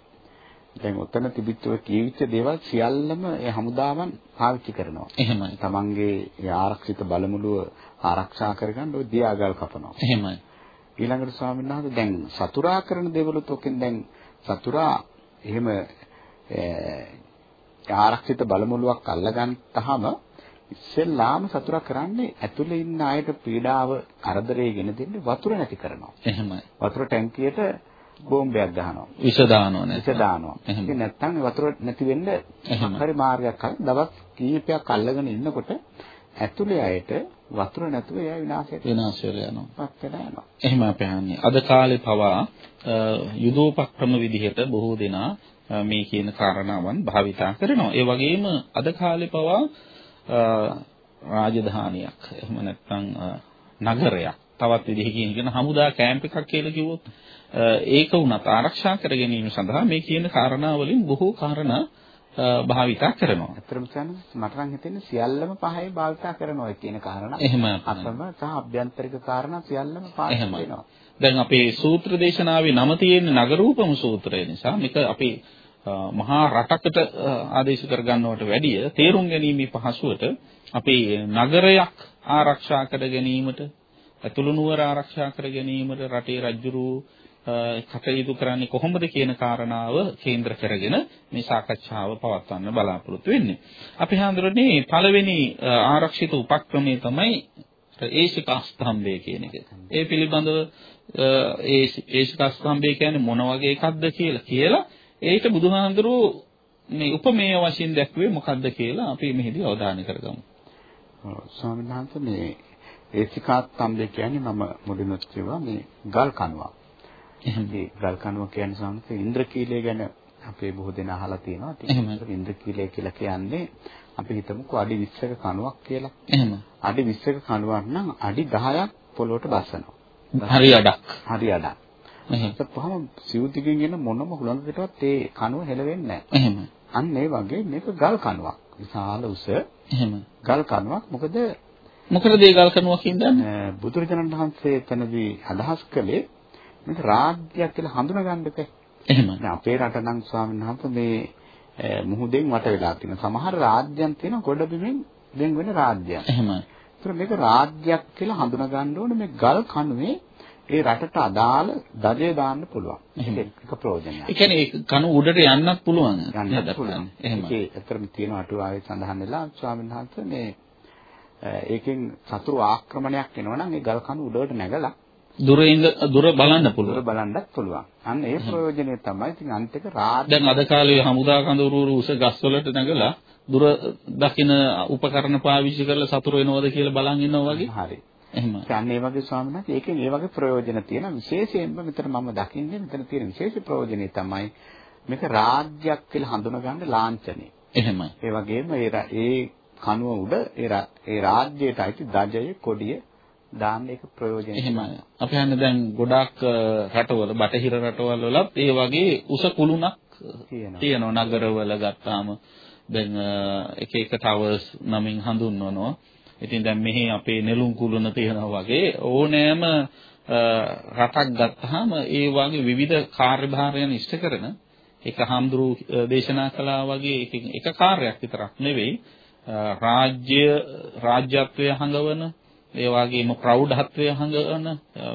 දැන් උතන තිබිච්ච කීවිච්ච දේවල් සියල්ලම ඒ හමුදාවන් පාවිච්චි කරනවා. එහෙමයි. තමන්ගේ ආරක්ෂිත බලමුළුව ආරක්ෂා කරගන්න ඔය දියාගල් කපනවා. එහෙමයි. ඊළඟට ස්වාමීන් වහන්සේ දැන් සතුරා කරන දේවලුත් ඔකෙන් දැන් සතුරා එහෙම ආරක්ෂිත බලමුළුවක් අල්ලගන්තාම ඉස්සෙල්ලාම සතුරා කරන්නේ ඇතුලේ ඉන්න අයට පීඩාව කරදරේ ගෙන දෙන්නේ වතුර නැති කරනවා. එහෙමයි. වතුර ටැංකියට බෝම්බයක් ගහනවා. විෂ දානවා නේද? විෂ දානවා. ඉතින් නැත්තම් වතුර නැති වෙන්න හරි මාර්ගයක් අර දවස් කීපයක් අල්ලගෙන ඉන්නකොට ඇතුලේ අයට වතුර නැතුව එයා විනාශයට විනාශ වෙලා යනවා. පත් වෙලා යනවා. එහෙම අපි අහන්නේ. අද කාලේ පවා යුදෝපක්‍රම විදිහට බොහෝ දෙනා මේ කියන කාරණාවන් භාවිතා කරනවා. ඒ වගේම අද කාලේ පවා රාජධානියක් එහෙම නැත්නම් නගරයක් තවත් විදිහකින් කියන හමුදා කැම්ප් එකක් කියලා කිව්වොත් ඒක උනත් ආරක්ෂා කර ගැනීම සඳහා මේ කියන කාරණා වලින් බොහෝ කාරණා භාවිතා කරනවා. ඇත්තටම කියන්නේ මට නම් හිතෙන්නේ සියල්ලම පහේ භාවිතා කරනවා කියන කාරණා. එහෙම අසම සහ අභ්‍යන්තරික කාරණා සියල්ලම පාවිච්චි වෙනවා. දැන් අපේ සූත්‍ර දේශනාවේ නම තියෙන්නේ නගරූපම සූත්‍රය නිසා මේක අපේ මහා රටකට ආදේශ කර ගන්නවට වැඩිය තේරුම් ගැනීමේ පහසුවට අපේ නගරයක් ආරක්ෂා කර ගැනීමට ඇතුළු නුවර ආරක්ෂා කර ගැනීමට රටේ රජුරු කටයුතු කරන්නේ කොහොමද කියන කාරණාව කේන්ද්‍ර කරගෙන මේ සාකච්ඡාව පවත්වන්න බලාපොරොත්තු වෙන්නේ. අපි හඳුරන්නේ පළවෙනි ආරක්ෂිත උපක්‍රමය තමයි ඒශික ස්තම්භය කියන එක. ඒ පිළිබඳව ඒ ඒශික ස්තම්භය කියන්නේ මොන වගේ එකක්ද කියලා කියලා ඒක බුදුහාඳුරෝ මේ උපමේය වශයෙන් දැක්ුවේ මොකක්ද කියලා අපි මෙහිදී අවධානය කරගමු. ස්වාමීන් වහන්සේ මේ ඒසිකාත් සම්බේ කියන්නේ මම මුලින්ම කිව්වා මේ ගල් කණුවක්. එහෙනම් ගල් කණුව කියන්නේ සම්පූර්ණ ඉන්ද්‍රකීලය ගැන අපේ බොහෝ දෙනා අහලා තියෙනවා. ඉතින් ඉන්ද්‍රකීලය කියලා කියන්නේ අපි හිතමුකෝ අඩි 20ක කණුවක් කියලා. එහෙම. අඩි 20ක කණුවක් නම් අඩි 10ක් පොළොවට බස්සනවා. හරි අඩක්. හරි අඩක්. කොහොම සිවුදිගෙන් එන මොනම හුලඟකටවත් ඒ කණුව හෙලවෙන්නේ නැහැ. එහෙම. අන්න ඒ වගේ මේක ගල් කණුවක්. විශාල උස. එහෙම. ගල් කණුවක්. මොකද මොකද ඒ ගල් කණුවකින් දන්නේ? බුදුරජාණන් වහන්සේ එතනදී අදහස් කළේ මේක රාජ්‍යයක් කියලා හඳුනගන්න එපා. එහෙම. දැන් අපේ රට නම් ස්වාමීන් වහන්සේ මේ මුහුදෙන් වට වෙලා තියෙන සමහර රාජ්‍යයන් තියෙන ගොඩබිමෙන් වෙන වෙන රාජ්‍යයන්. එහෙමයි. ඒතර මේක රාජ්‍යයක් කියලා හඳුනා ගන්න ඕනේ මේ ගල් කණුවේ ඒ රටට අදාළ දඩේ දාන්න පුළුවන්. ඒක ප්‍රයෝජනයක්. ඒ කියන්නේ කණු උඩට යන්නත් පුළුවන්. යන්නත් පුළුවන්. එහෙම. ඒක ඇත්තටම තියෙන අටුවාවේ සඳහන් වෙලා ස්වාමීන් වහන්සේ මේ ඒකෙන් සතුරු ආක්‍රමණයක් එනවා නම් ඒ ගල් කණු උඩට නැගලා දුරින් දුර බලන්න පුළුවන්. දුර බලන්නත් පුළුවන්. අන්න ඒ ප්‍රයෝජනය තමයි ඉතින් අනිත් එක රාජ්‍ය දැන් අද කාලේ හමුදා කඳවුරු උස ගස්වලට නැගලා දුර දකින උපකරණ පාවිච්චි කරලා සතුරු වෙනවද කියලා බලන් ඉන්නවා වගේ. හරි. එහෙම. දැන් ඒ වගේ ස්වාමීන් වහන්සේ ඒකෙන් ඒ වගේ ප්‍රයෝජන තියෙන විශේෂයෙන්ම මෙතන මම දකින්නේ මෙතන තියෙන විශේෂ ප්‍රයෝජනය තමයි මේක රාජ්‍යයක් කියලා හඳුනගන්න ලාංඡනය. එහෙමයි. ඒ වගේම ඒ කනුව උඩ ඒ ඒ රාජ්‍යයට අයිති දජය කොඩිය දාන්න ඒක ප්‍රයෝජනයි. එහෙමයි. අපි හන්නේ දැන් ගොඩාක් රටවල බටහිර රටවල් වලත් ඒ වගේ උස කුළුණක් තියෙනවා. නගරවල ගත්තාම දැන් එක එක ටවර්ස් නමින් හඳුන්වනවා. ඉතින් දැන් මෙහි අපේ නෙළුම් කුළුණ තියෙනවා වගේ ඕනෑම රටක් ගත්තාම ඒ වගේ විවිධ කාර්යභාරයන් ඉෂ්ට කරන එක හම්දුරු දේශනා කළා වගේ එක කාර්යයක් විතරක් නෙවෙයි රාජ්‍ය රාජ්‍යත්වයේ හඟවන ඒ වගේම ප්‍රෞಢත්වයේ හඟවන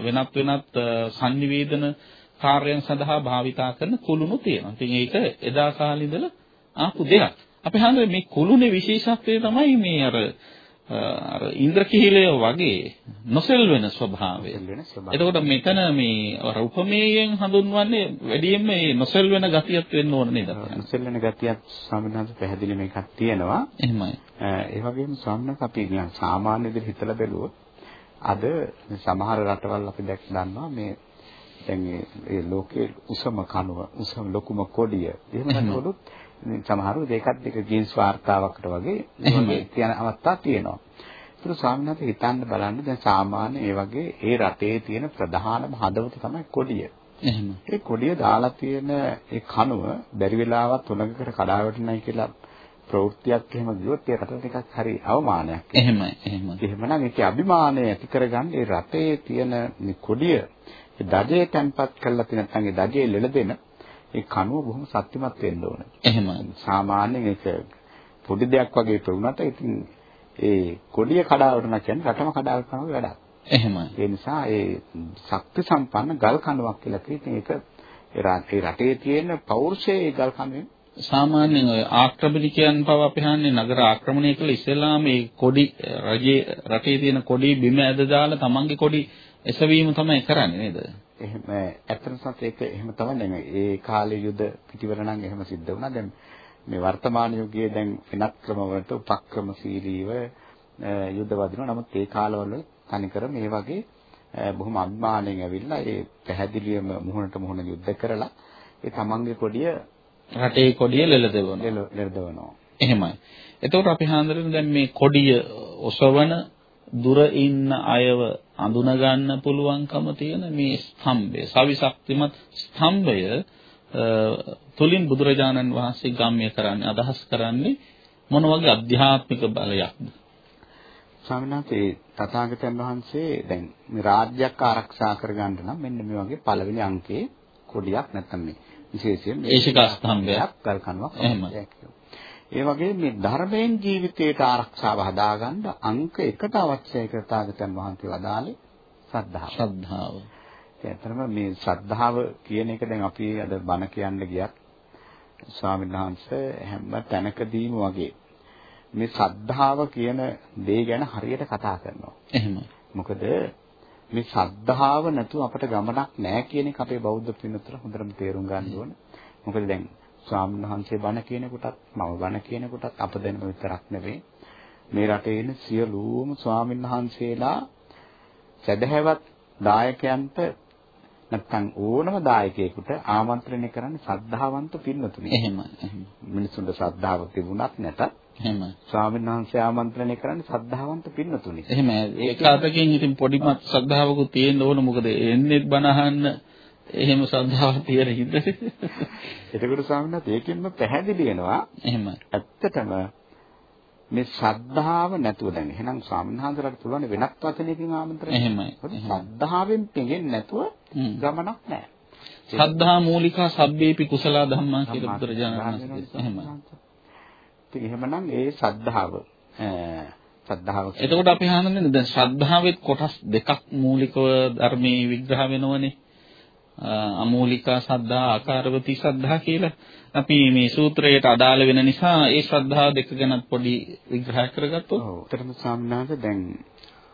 වෙනත් වෙනත් සංනිවේදන කාර්යයන් සඳහා භාවිතා කරන කුළුණු තියෙනවා. ඉතින් ඒක එදා කාලේ ඉඳලා ආපු දෙයක්. අපි හන්නේ මේ කුළුණේ විශේෂත්වය තමයි මේ අර අර ඉන්ද්‍රකීලය වගේ නොසෙල් වෙන ස්වභාවය. එතකොට මෙතන මේ අර උපමේයෙන් හඳුන්වන්නේ වැඩියෙන්ම මේ නොසෙල් වෙන ගතියක් වෙන්න ඕන නේද? නොසෙල් වෙන ගතියක් ස්වාමීන් වහන්සේ පැහැදිලි මේකක් තියෙනවා. එහෙමයි. ඒ වගේම ස්වාමීන් අපි සාමාන්‍ය විදිහට හිතලා බැලුවොත් අද සමහර රටවල් අපි දැක් දන්නවා මේ දැන් මේ ලෝකයේ උසම කනුව උසම ලොකුම කොඩිය එහෙම නැත්නම් සමහරව දෙකක් දෙක ජීන්ස් වාර්තාවකට වගේ තියෙන අවස්ථා තියෙනවා. ඒක ස්වාමීන් වහන්සේ හිතන්න බලන්න දැන් සාමාන්‍ය ඒ වගේ ඒ රටේ තියෙන ප්‍රධානම හදවත තමයි කොඩිය. එහෙම. ඒ කොඩිය දාලා තියෙන ඒ කනුව බැරි වෙලාවත් උලඟකට කඩා වැටෙනයි කියලා ප්‍රවෘත්තියක් එහෙම ගියොත් ඒ රටට ටිකක් හරි අවමානයක්. එහෙමයි. එහෙමයි. එහෙමනම් ඒකේ අභිමානය ඇති කරගන්න ඒ රටේ තියෙන මේ කොඩිය ඒ දජේ තැන්පත් කරලා තියෙන නැත්නම් ඒ දජේ ලෙලදෙන ඒ කනුව බොහොම ශක්තිමත් වෙන්න ඕන. එහෙමයි. සාමාන්‍යයෙන් ඒක පොඩි දෙයක් වගේ පෙවුනට ඉතින් ඒ කොඩිය කඩාවටන කියන්නේ රටම කඩාවටන වැඩක්. එහෙමයි. ඒ නිසා ඒ ශක්ති සම්පන්න ගල් කණුවක් කියලා කියන්නේ ඒක ඒ රටේ තියෙන පෞරුෂයේ ඒ ගල් කණුවෙන් සාමාන්‍යයෙන් ඔය ආක්‍රමණිකයන් පව අපි හන්නේ නගර ආක්‍රමණය කළ ඉස්සෙල්ලා මේ කොඩි රජයේ රටේ තියෙන කොඩි බිම ඇද දාලා තමන්ගේ කොඩි එසවීම තමයි කරන්නේ නේද? එහෙම ඇත්තටම ඒක එහෙම තමයි දැන් ඒ කාලේ යුද පිටිවල නම් එහෙම සිද්ධ වුණා. දැන් මේ වර්තමාන යුගයේ දැන් වෙනත් ක්‍රම වලට උපක්‍රමශීලීව යුද්ධ වදිනවා. නමුත් ඒ කාලවල තනිකර මේ වගේ බොහොම අභිමාණයෙන් ඇවිල්ලා ඒ පැහැදිලිවම මුහුණට මුහුණ යුද්ධ කරලා ඒ තමන්ගේ කොඩිය රටේ කොඩිය ලෙලදවනවා. ලෙලදවනවා. එහෙමයි. එතකොට අපි හාන්දරෙන් දැන් මේ කොඩිය ඔසවන දුර ඉන්න අයව අඳුන ගන්න පුළුවන්කම තියෙන මේ ස්තම්භය, සවිශක්තිමත් ස්තම්භය තුලින් බුදුරජාණන් වහන්සේ ගම්ම්‍ය කරන්නේ අදහස් කරන්නේ මොන වගේ අධ්‍යාත්මික බලයක්ද? ස්වාමීනාතේ තථාගතයන් වහන්සේ දැන් මේ රාජ්‍යයක් ආරක්ෂා කරගන්න නම් මෙන්න මේ වගේ පළවෙනි අංකයේ කොඩියක් නැත්නම් මේ විශේෂයෙන් ඒශික ස්තම්භයක්. ගල් කනුවක් ඒ වගේ මේ ධර්මයෙන් ජීවිතයට ආරක්ෂාව හදාගන්න අංක එකට අවශ්‍යයි කරතාගතයන් වහන්සේ වදාළේ ශ්‍රද්ධාව. ශ්‍රද්ධාව. ඇත්තටම මේ ශ්‍රද්ධාව කියන එක දැන් අපි අද බණ කියන්න ගියත් ස්වාමීන් වහන්සේ හැම තැනකදීම වගේ මේ ශ්‍රද්ධාව කියන දේ ගැන හරියට කතා කරනවා. එහෙමයි. මොකද මේ ශ්‍රද්ධාව නැතුව අපට ගමනක් නැහැ කියන එක අපේ බෞද්ධ පින්නතර හොඳටම තේරුම් ගන්න ඕන. මොකද දැන් ස්වාමීන් වහන්සේ බණ කියන කොටත් මම බණ කියන කොටත් අප දෙන්නම විතරක් නෙවෙයි මේ රටේ ඉන්න සියලුම ස්වාමීන් වහන්සේලා සදහැවත් දායකයන්ට නැත්නම් ඕනම දායකයෙකුට ආමන්ත්‍රණය කරන්නේ ශ්‍රද්ධාවන්ත පින්නතුනි. එහෙමයි. මිනිසුන්ට ශ්‍රද්ධාව තිබුණත් නැතත් එහෙමයි. ස්වාමීන් වහන්සේ ආමන්ත්‍රණය කරන්නේ ශ්‍රද්ධාවන්ත පින්නතුනි. එහෙමයි. ඒක අතකින් ඉතින් පොඩිමත් ශ්‍රද්ධාවකුත් තියෙන්න ඕන මොකද එන්නේ බණ අහන්න එහෙම ශ්‍රද්ධාවක් තියෙන හින්දා. එතකොට ස්වාමීන් වහන්සේ ඒකෙන්ම පැහැදිලි වෙනවා. එහෙමයි. ඇත්තටම මේ ශ්‍රද්ධාව නැතුව දැන් එහෙනම් ස්වාමීන් වහන්සේලාට පුළුවන් වෙනත් වචනයකින් ආමන්ත්‍රණය. එහෙමයි. ශ්‍රද්ධාවෙන් පෙඟෙන්නේ නැතුව ගමනක් නැහැ. ශ්‍රද්ධා මූලිකා සබ්බේපි කුසල ධම්මා කියලා බුදුරජාණන් වහන්සේ. එහෙමයි. ඉතින් එහෙමනම් ඒ ශ්‍රද්ධාව ශ්‍රද්ධාව එතකොට අපි අහන්නේ දැන් ශ්‍රද්ධාවෙත් කොටස් දෙකක් මූලිකව ධර්මයේ විග්‍රහ වෙනවනේ. අමූලිකා සද්ධා ආකාරවති සද්ධා කියලා අපි මේ සූත්‍රයට අදාළ වෙන නිසා ඒ ශ්‍රද්ධාව දෙක ගැනත් පොඩි විග්‍රහ කරගත්තොත් ඔව්. උතරම සාමනාද දැන්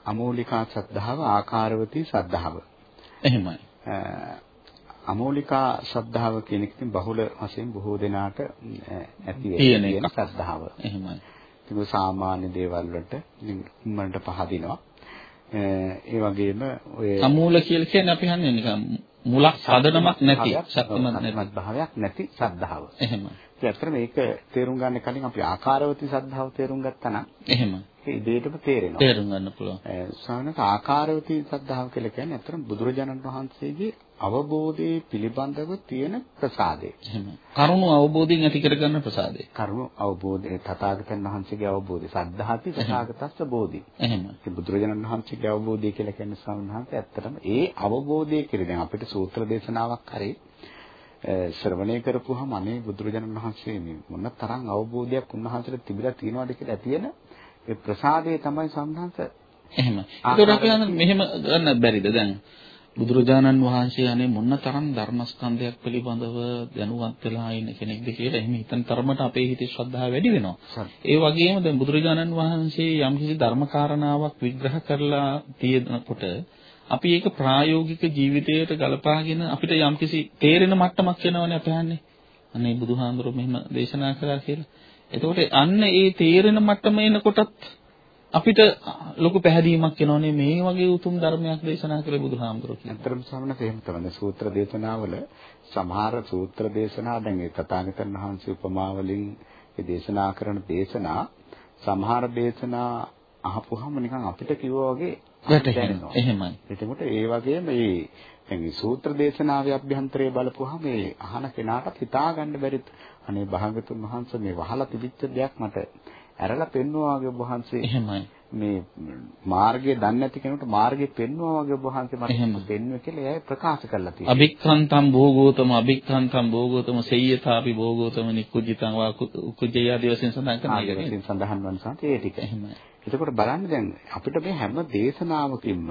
අමූලිකා සද්ධාව ආකාරවති සද්ධාව. එහෙමයි. අමූලිකා ශ්‍රද්ධාව කියන එක ඉතින් බහුල වශයෙන් බොහෝ දෙනාට ඇති වෙන ශ්‍රද්ධාව. එහෙමයි. ඒක සාමාන්‍ය දේවල් වලට ඉක්මනට පහදිනවා. ඒ වගේම ඔය අමූල කියලා කියන්නේ අපි හන්නේ නිකන් මුලක් පදනමක් නැති නැති භාවයක් නැති ශ්‍රද්ධාව. එහෙමයි. ඒ ඇත්තට මේක තේරුම් ගන්න කලින් අපි ආකාරවති ශ්‍රද්ධාව තේරුම් ගත්තා නම් එහෙමයි. ඒ ඉදේටම තේරෙනවා. තේරුම් ගන්න පුළුවන්. ස්වාමීන් ආකාරවති ශ්‍රද්ධාව කියලා කියන්නේ ඇත්තටම බුදුරජාණන් වහන්සේගේ අවබෝධයේ පිළිබඳව තියෙන ප්‍රසාදය. එහෙමයි. කරුණු අවබෝධයෙන් ඇති කරගන්න ප්‍රසාදය. කරුණු අවබෝධය තථාගතයන් වහන්සේගේ අවබෝධය. සද්ධාති තථාගතස්ස බෝධි. එහෙමයි. ඒ බුදුරජාණන් වහන්සේගේ අවබෝධය කියලා කියන්නේ වහන්සේ ඇත්තටම ඒ අවබෝධය කියලා දැන් අපිට සූත්‍ර දේශනාවක් කරේ ශ්‍රවණය කරපුවාම අනේ බුදුරජාණන් වහන්සේ මේ මොන තරම් අවබෝධයක් උන්වහන්සේට තිබිලා තියෙනවද කියලා ඇතිවෙන ඒ ප්‍රසාදය තමයි සම්හංශ එහෙම. ඒකට අපි මෙහෙම ගන්න බැරිද දැන් බුදුරජාණන් වහන්සේ අනේ මොන තරම් ධර්මස්කන්ධයක් පිළිබඳව දැනුවත් වෙලා ඉන්න කෙනෙක්ද කියලා එහෙම හිතන තරමට අපේ හිතේ ශ්‍රද්ධාව වැඩි වෙනවා. ඒ වගේම දැන් බුදුරජාණන් වහන්සේ යම්කිසි ධර්මකාරණාවක් විග්‍රහ කරලා තියෙනකොට අපි ඒක ප්‍රායෝගික ජීවිතයට ගලපාගෙන අපිට යම්කිසි තේරෙන මට්ටමක් වෙනවනේ අපි හන්නේ. අනේ බුදුහාඳුරු මෙහෙම දේශනා කළා කියලා. එතකොට අන්න ඒ තේරෙන මට්ටම එනකොටත් අපිට ලොකු පැහැදීමක් එනෝනේ මේ වගේ උතුම් ධර්මයක් දේශනා කළේ බුදුහාමුදුරුවෝ කියලා. අතරම සමනස එහෙම තමයි. සූත්‍ර දේශනාවල සමහර සූත්‍ර දේශනා දැන් ඒ තථාගතයන් වහන්සේ උපමා වලින් ඒ දේශනා කරන දේශනා සමහර දේශනා අහපුවාම නිකන් අපිට කිව්වා වගේ වැටහෙනවා. එහෙමයි. එතකොට ඒ වගේම මේ දැන් සූත්‍ර දේශනාවේ අභ්‍යන්තරය බලපුවාම මේ අහන කෙනාට හිතා ගන්න බැරි අනේ භාගතුන් වහන්සේ මේ වහලා තිබිච්ච දෙයක් මට ඇරලා පෙන්වුවා වගේ ඔබ වහන්සේ එහෙමයි මේ මාර්ගය දන්නේ නැති කෙනෙකුට මාර්ගය පෙන්වුවා වගේ ඔබ වහන්සේ මට පෙන්වුවේ කියලා එයා ප්‍රකාශ කරලා තියෙනවා. අභික්ඛන්තම් භෝගෝතම අභික්ඛන්තම් භෝගෝතම සෙය්‍යතාපි භෝගෝතම නිකුජිතං වා කුජය ආදී වශයෙන් සඳහන් කරනවා. ආදී වශයෙන් සඳහන් වන සංත ඒ ටික. එහෙමයි. එතකොට බලන්න දැන් අපිට මේ හැම දේශනාවකින්ම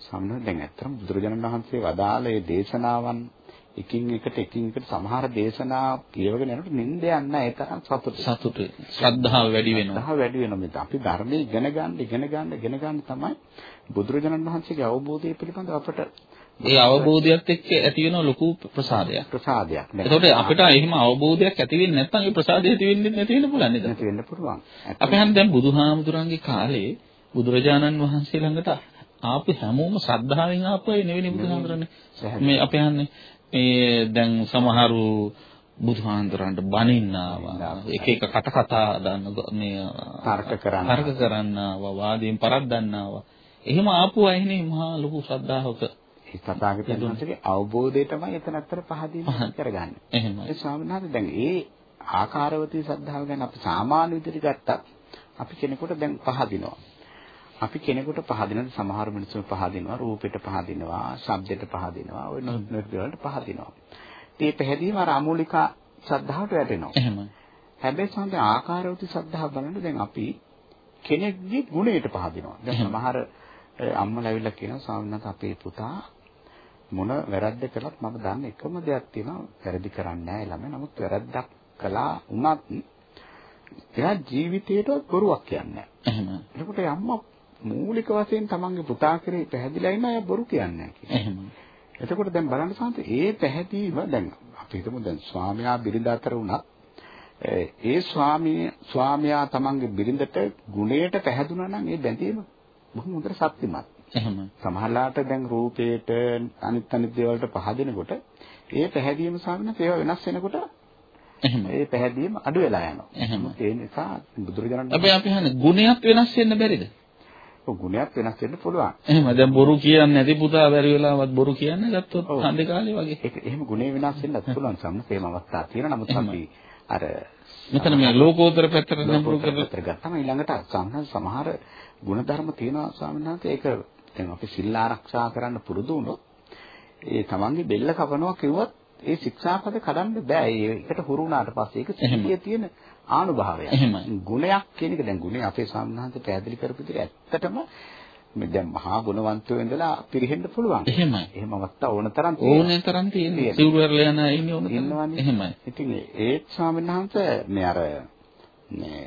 සම්න දැන් ඇත්තටම බුදුරජාණන් වහන්සේ වදාළ මේ දේශනාවන් එකින් එකට එකින් එකට සමහර දේශනා කියවගෙන යනකොට නිින්ද යන්නේ ඒ තරම් සතුට සතුට ශ්‍රද්ධාව වැඩි වෙනවා ශ්‍රද්ධාව වැඩි වෙනවා මෙතන අපි ධර්මයේ ඉගෙන ගන්න ඉගෙන ගන්න ඉගෙන ගන්න තමයි බුදුරජාණන් වහන්සේගේ අවබෝධය පිළිබඳව අපට ඒ අවබෝධයත් එක්ක ඇති වෙන ලොකු ප්‍රසාදයක්. ප්‍රසාදයක්. එතකොට අපිට එහෙම අවබෝධයක් ඇති වෙන්නේ නැත්නම් ඒ ප්‍රසාදය ඇති වෙන්නේ නැති වෙන්න පුළුවන් නේද? නැති වෙන්න පුළුවන්. අපි හන් දැන් බුදුහාමුදුරන්ගේ කාලේ බුදුරජාණන් වහන්සේ ළඟට ආපු හැමෝම ශ්‍රද්ධාවෙන් ආපු අය නෙවෙයි බුදුහාමුදුරනේ. මේ අපි හන්නේ මේ දැන් සමහරු බුදුහාඳුරන්ට බනින්න ආවා. එක එක කට කතා දාන්න මේ තර්ක කරන්න. තර්ක කරන්න ආවා, වාදයෙන් පරද්දන්න ආවා. එහෙම ආපු අයනේ මහා ලොකු ශ්‍රද්ධාවක ඒ තථාගතයන් වහන්සේගේ අවබෝධය තමයි එතන අතර පහදින් කරගන්නේ. එහෙමයි. ඒ ස්වාමීන් වහන්සේ දැන් ඒ ආකාරවතී ශ්‍රද්ධාව ගැන අපි සාමාන්‍ය විදිහට ගත්තත් අපි කෙනෙකුට දැන් පහදිනවා. අපි කෙනෙකුට පහදිනද සමහර මිනිස්සු පහදිනවා, රූපෙට පහදිනවා, ශබ්දෙට පහදිනවා, ඔය නොදෙවලට පහදිනවා. ඒ පැහැදීම අර අමූලිකා ශ්‍රද්ධාවට වැටෙනවා. එහෙමයි. හැබැයි සම්ද ආකාරවති ශ්‍රද්ධාව බලන්න දැන් අපි කෙනෙක්ගේ ගුණයට පහදිනවා. දැන් සමහර අම්මලා ඇවිල්ලා කියනවා ස්වාමීන් අපේ පුතා මොන වැරද්ද කළත් මම දන්න එකම දෙයක් තියෙනවා වැරදි කරන්නේ නැහැ ළමයි. නමුත් වැරද්දක් කළා වුණත් එයා ජීවිතේටවත් බොරුවක් කියන්නේ නැහැ. එහෙම. එතකොට අම්මා මූලික වශයෙන් තමන්ගේ පුතා කරේ පැහැදිලා ඉන්න අය බොරු කියන්නේ නැහැ. එතකොට දැන් බලන්න සාන්ත ඒ පැහැදීම දැන් අපි හිතමු දැන් ස්වාමියා බිරිඳ අතර වුණත් ඒ ස්වාමී ස්වාමියා තමන්ගේ බිරිඳට ගුණයට පැහැදුනා නම් ඒ බැඳීම බොහොම හොඳට ශක්තිමත්. එහෙම. සමහරලාට දැන් රූපේට අනිත් අනිත් දේවල්ට පහදිනකොට ඒ පැහැදීම ස්වාමිනා ඒවා වෙනස් වෙනකොට එහෙම. ඒ පැහැදීම අඩු වෙලා යනවා. එහෙම. ඒ නිසා බුදුරජාණන් අපි අපි හන්නේ ගුණයක් වෙනස් වෙන්න බැරිද? ගුණයක් වෙනස් වෙන්න පුළුවන්. එහෙම දැන් බොරු කියන්නේ නැති පුතා බැරි වෙලාවත් බොරු කියන්නේ ගත්තොත් හන්දේ කාලේ වගේ. ඒක එහෙම ගුණේ වෙනස් වෙන්නත් පුළුවන් සම්ම තේම අවස්ථා තියෙනවා. නමුත් අපි අර මෙතන මේ ලෝකෝත්තර පැත්තට නඹුරු කරලා ගත්තම ඊළඟට සමහර සමහර ಗುಣධර්ම තියෙනවා ස්වාමීන් වහන්සේ ඒක දැන් අපි සිල් ආරක්ෂා කරන්න පුරුදු වුණොත් ඒ තමන්ගේ බෙල්ල කපනවා කිව්වත් ඒ ශික්ෂාපද කඩන්න බෑ. ඒකට හුරු වුණාට පස්සේ ඒක සිහියේ තියෙන ආනුභාවයක්. ගුණයක් කියන එක දැන් ගුණේ අපේ ස්වාමීන් වහන්සේ පැහැදිලි කරපු විදිහට ඇත්තටම මේ දැන් මහා ගුණවන්තයෝ ඉඳලා පිරෙහෙන්න පුළුවන්. එහෙමයි. එහෙම අවස්ථා ඕන තරම් තියෙනවා. ඕන තරම් තියෙනවා. සිවුරු වරලා යන ඉන්නේ ඕන තරම්. එහෙමයි. ඉතින් ඒ ස්වාමීන් වහන්සේ මේ අර මේ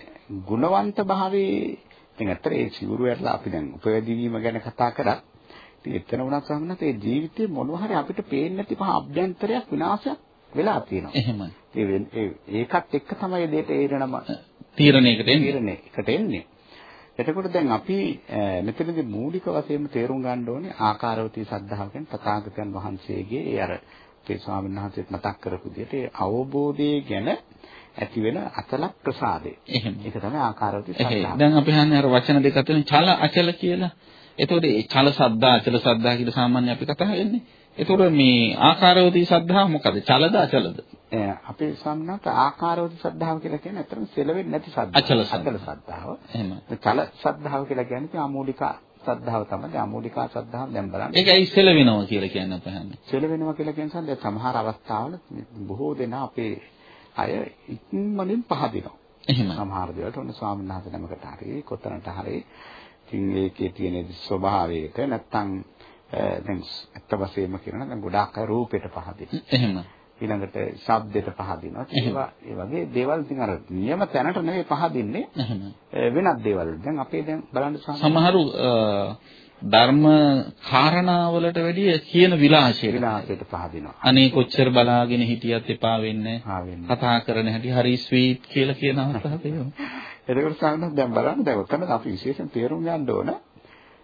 ගුණවන්ත භාවයේ ඉතින් ඇත්තට ඒ සිවුරු වරලා අපි දැන් උපවැදී වීම ගැන කතා කරා. ඉතින් එතන වුණත් ස්වාමීන් වහන්සේ ඒ ජීවිතේ මොනවා හරි අපිට පේන්නේ නැති පහ අභ්‍යන්තරයක් විනාශයක් වෙලා තියෙනවා. එහෙමයි. ඒ ඒකත් එක්ක තමයි දෙයට ඒරණම තීරණයකට එන්නේ. තීරණයකට එන්නේ. එතකොට දැන් අපි මෙතනදී මූලික වශයෙන්ම තේරුම් ගන්න ඕනේ ආකාරවතී සද්ධාව කියන්නේ තථාගතයන් වහන්සේගේ ඒ අර ඒ ස්වාමීන් වහන්සේත් මතක් කරපු විදිහට ඒ අවබෝධය ගැන ඇති වෙන අතලක් ප්‍රසාදය. එහෙම. ඒක තමයි ආකාරවතී සද්ධාව. දැන් අපි හන්නේ අර වචන දෙක අතරින් චල අචල කියලා. එතකොට ඒ චල සද්දා අචල සද්දා කියලා සාමාන්‍ය අපි කතා වෙන්නේ. එතකොට මේ ආකාරවතී සද්ධාව මොකද? චලද අචලද? අපේ සම්මත ආකාරවතී සද්ධාව කියලා කියන්නේ අතරම සෙලවෙන්නේ නැති සද්ධාව. අචල සද්ධාව. එහෙම. චල සද්ධාව කියලා කියන්නේ අමූලික සද්ධාව තමයි. අමූලික සද්ධාව දැන් බලන්න. ඒක ඇයි සෙලවෙනවා කියලා කියන්නේ අපහන්නේ. සෙලවෙනවා කියලා කියන්නේ දැන් සමහර අවස්ථාවල බොහෝ දෙනා අපේ අය ඉක්මනින් පහදිනවා. එහෙම. සමහර දේවල්ට ඔන්න ස්වාමීන් වහන්සේ නමකට හරි කොතනට හරි ඉතින් ඒකේ තියෙන ස්වභාවයට නැත්තම් දැන් ඇත්ත වශයෙන්ම කියනවා දැන් ගොඩාක් අය රූපෙට පහදින. එහෙම. ඊළඟට ශබ්දෙට පහදිනවා. ඒවා ඒ වගේ දේවල් ඉතින් අර නියම තැනට නෙවෙයි පහදින්නේ. එහෙම. වෙනත් දේවල්. දැන් අපේ දැන් බලන්න සමහරු ධර්ම කාරණාවලට වැඩිය කියන විලාසයට විලාසයට පහදිනවා. අනේ කොච්චර බලාගෙන හිටියත් එපා වෙන්නේ. කතා කරන හැටි හරි ස්වීට් කියලා කියන අවස්ථාව තියෙනවා. එතකොට සාමාන්‍යයෙන් දැන් බලන්න දැන් ඔතන අපි විශේෂයෙන් තේරුම් ගන්න ඕන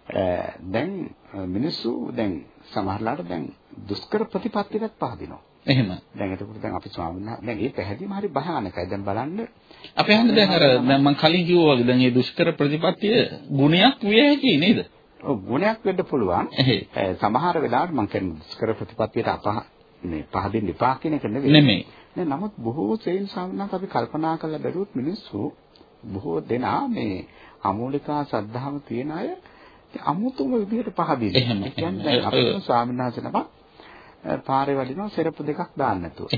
දැන් මිනිස්සු දැන් සමහරලාට දැන් දුෂ්කර ප්‍රතිපත්තියක් පහදිනවා. එහෙම. දැන් එතකොට දැන් අපි ස්වාමීන් වහන්සේ දැන් මේ පැහැදීම හරි භයානකයි. දැන් බලන්න අපේ හන්ද දැන් අර දැන් මම කලින් කිව්වා වගේ දැන් මේ දුෂ්කර ප්‍රතිපත්තිය ගුණයක් විය හැකි නේද? ඔව් ගුණයක් වෙන්න පුළුවන්. සමහර වෙලාවට මම කියන්නේ දුෂ්කර ප්‍රතිපත්තියට අපහ මේ පහදින්න එපා කියන එක නෙවෙයි. නෙමෙයි. නමුත් බොහෝ සෙයින් සාමනාත් අපි කල්පනා කරලා බැලුවොත් මිනිස්සු බොහෝ දෙනා මේ අමූලිකා ශ්‍රද්ධාව තියෙන අය අමුතුම විදිහට පහදින්න. එහෙම. කියන්නේ අපේ ස්වාමීන් වහන්සේ නමක් පාරේ වඩිනවා සෙරප්පු දෙකක් දාන්න නැතුව.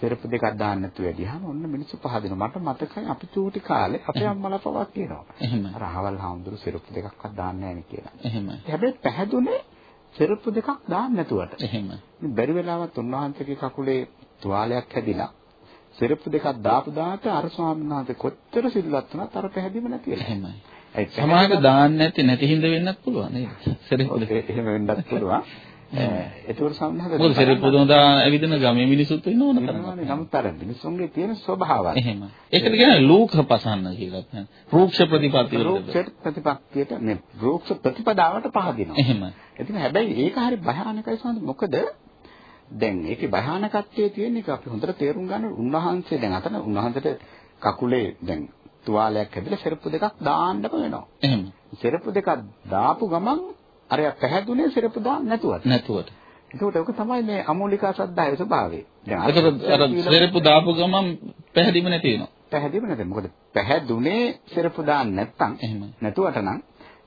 සෙරප්පු දෙකක් දාන්න නැතුව වැඩියාම ඔන්න මිනිස්සු පහදිනවා. මට මතකයි අපි චූටි කාලේ අපේ අම්මලා පවා කියනවා. අර අහවල් හාමුදුරු සෙරප්පු දෙකක්වත් දාන්නේ නැහැ කියලා. එහෙම. හැබැයි පැහැදුනේ සෙරප්පු දෙකක් දාන්න නැතුවට. එහෙම. බැරි වෙලාවත් උන්වහන්සේගේ කකුලේ තුවාලයක් හැදිලා සෙරප්පු දෙකක් දාපු දාට අර ස්වාමීන් වහන්සේ කොච්චර සිල්වත් වුණත් අර පැහැදිලිම නැති වෙලා. එහෙමයි. සමහරවිට දාන්න නැති නැති හින්දා වෙන්නත් පුළුවන් නේද? සෙරප්පු එහෙම වෙන්නත් පුළුවන්. ඒකවල සම්හද මොකද සෙරප්පු දොඳා ඇවිදින ගමේ මිනිසුත් ඉන්න ඕන තරම්. නමුත් අර මිනිසුන්ගේ තියෙන ස්වභාවය. එහෙම. ඒකට කියන්නේ ලෝක පසන්න කියලා. රූක්ෂ ප්‍රතිපත්ති වලට. රූක්ෂ ප්‍රතිපත්තියට මේ රූක්ෂ ප්‍රතිපදාවට පහදිනවා. එහෙම. ඉතින් හැබැයි ඒක හරි භයානකයි සමහර මොකද දැන් ඒකේ භයානකත්වයේ තියෙන එක අපි හොඳට තේරුම් ගන්න උන්වහන්සේ දැන් අතන උන්වහන්සේට කකුලේ දැන් තුවාලයක් හැදලා සෙරප්පු දෙකක් දාන්නම වෙනවා. එහෙම. සෙරප්පු දෙකක් දාපු ගමන් අර පැහැදුනේ සෙරප්පු දාන්න නැතුවට. නැතුවට. ඒකට ඒක තමයි මේ අමූලිකා ශ්‍රද්ධාවේ ස්වභාවය. දැන් අර සෙරප්පු දාපු ගමන් පැහැදිම නැති වෙනවා. පැහැදිම නැත. මොකද පැහැදුනේ සෙරප්පු දාන්න නැත්තම් නැතුවට නම්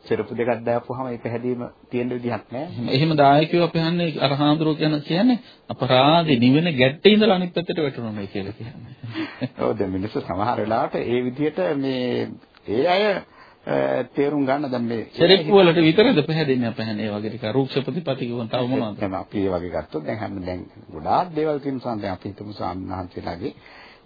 සෙරප්පු දෙකක් දාපුවාම ඒ පැහැදීම තියෙන විදිහක් නැහැ. එහෙම දායකයෝ අපි හන්නේ අර හාමුදුරුවෝ කියන කියන්නේ අපරාධේ නිවෙන ගැටේ ඉඳලා අනිත් පැත්තට වැටුණා කියලා කියන්නේ. ඔව් දැන් මිනිස්සු සමහර වෙලාවට ඒ විදිහට මේ ඒ අය තේරුම් ගන්න දැන් මේ සෙරෙප්පු වලට විතරද පැහැදෙන්නේ අපහන්නේ ඒ වගේ ටික රූක්ෂ ප්‍රතිපatti කියවන තව මොනවද? දැන් අපි ඒ වගේ ගත්තොත් දැන් හැම දැන් ගොඩාක් දේවල් තියෙනවා දැන් අපි හිතමු ස්වාමීන් වහන්සේලාගේ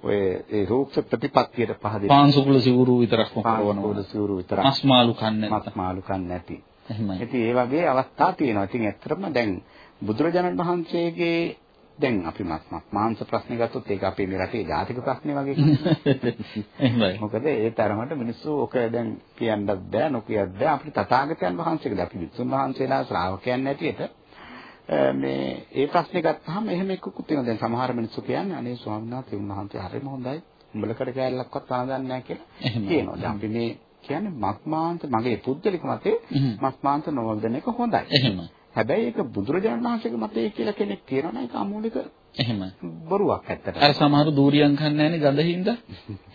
ඔය ඒ රූක්ෂ ප්‍රතිපත්තියට පහදින පාන්සුකුල සිවුරු විතරක් පාන්සුකුල සිවුරු විතරක් මස් මාළු කන්නේ මස් මාළු කන්නේ නැති. එහෙමයි. ඉතින් ඒ වගේ අවස්ථා තියෙනවා. ඉතින් ඇත්තටම දැන් බුදුරජාණන් වහන්සේගේ දැන් අපි මස් මාංශ ප්‍රශ්නේ ගත්තොත් ඒක අපේ මේ රටේ ජාතික ප්‍රශ්නේ වගේ එහෙමයි. මොකද ඒ තරමට මිනිස්සු ඔක දැන් කියන්නත් බෑ නොකියත් බෑ අපිට තථාගතයන් වහන්සේකද අපි විසුන් වහන්සේලා ශ්‍රාවකයන් නැටියට මේ ඒ ප්‍රශ්නේ ගත්තාම එහෙම එක්කකුත් තියෙනවා. දැන් සමහර මිනිස්සු කියන්නේ අනේ ස්වාමීන් වහන්සේ උන්වහන්සේ හරිම හොඳයි. උඹලකට කෑල්ලක්වත් වළඳන්නේ නැහැ කියලා කියනවා. දැන් අපි මේ කියන්නේ මස්මාංශ මගේ පුද්ගලික මතේ මස්මාංශ නොවලදන එක හොඳයි. එහෙම. හැබැයි ඒක බුදුරජාණන් වහන්සේගේ මතේ කියලා කෙනෙක් කියනවා ඒක අමූලික එහෙම බොරුවක් ඇත්තට. අර සමහර දූරියන් කන්නේ නැහනේ ගඳහින්ද.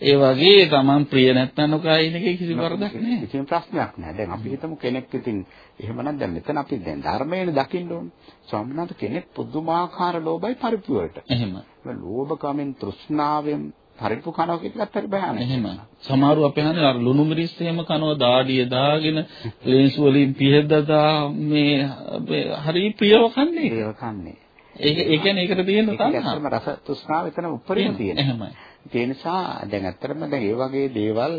ඒ වගේ තමන් ප්‍රිය නැත්නම් නොකයින් එකේ කිසි වරදක් නැහැ. කිසිම ප්‍රශ්නයක් නැහැ. දැන් අපි හිතමු කෙනෙක් ඉතින් එහෙමනම් දැන් මෙතන අපි දැන් ධර්මයෙන් දකින්න ඕනේ. ස්වාමීන් වහන්සේ කෙනෙක් පුදුමාකාර ලෝභයි පරිප්පුවට. එහෙම. මේ ලෝභකමෙන් තෘෂ්ණාවෙන් පරිප්පු කනවා කියලත් හරි බයහන. එහෙම. සමහරව අපේ හන්නේ අර ලුණු මිරිස් එහෙම කනවා දාඩිය දාගෙන ලේන්සු වලින් පිහදදා මේ හරි ප්‍රියව කන්නේ. ප්‍රියව කන්නේ. ඒක ඒ කියන්නේ ඒකට තියෙන තණ්හාව. රස තෘෂ්ණාව එතන උඩරින් තියෙනවා. එහෙමයි. ඒ නිසා දැන් ඇත්තටම දැන් ඒ වගේ දේවල්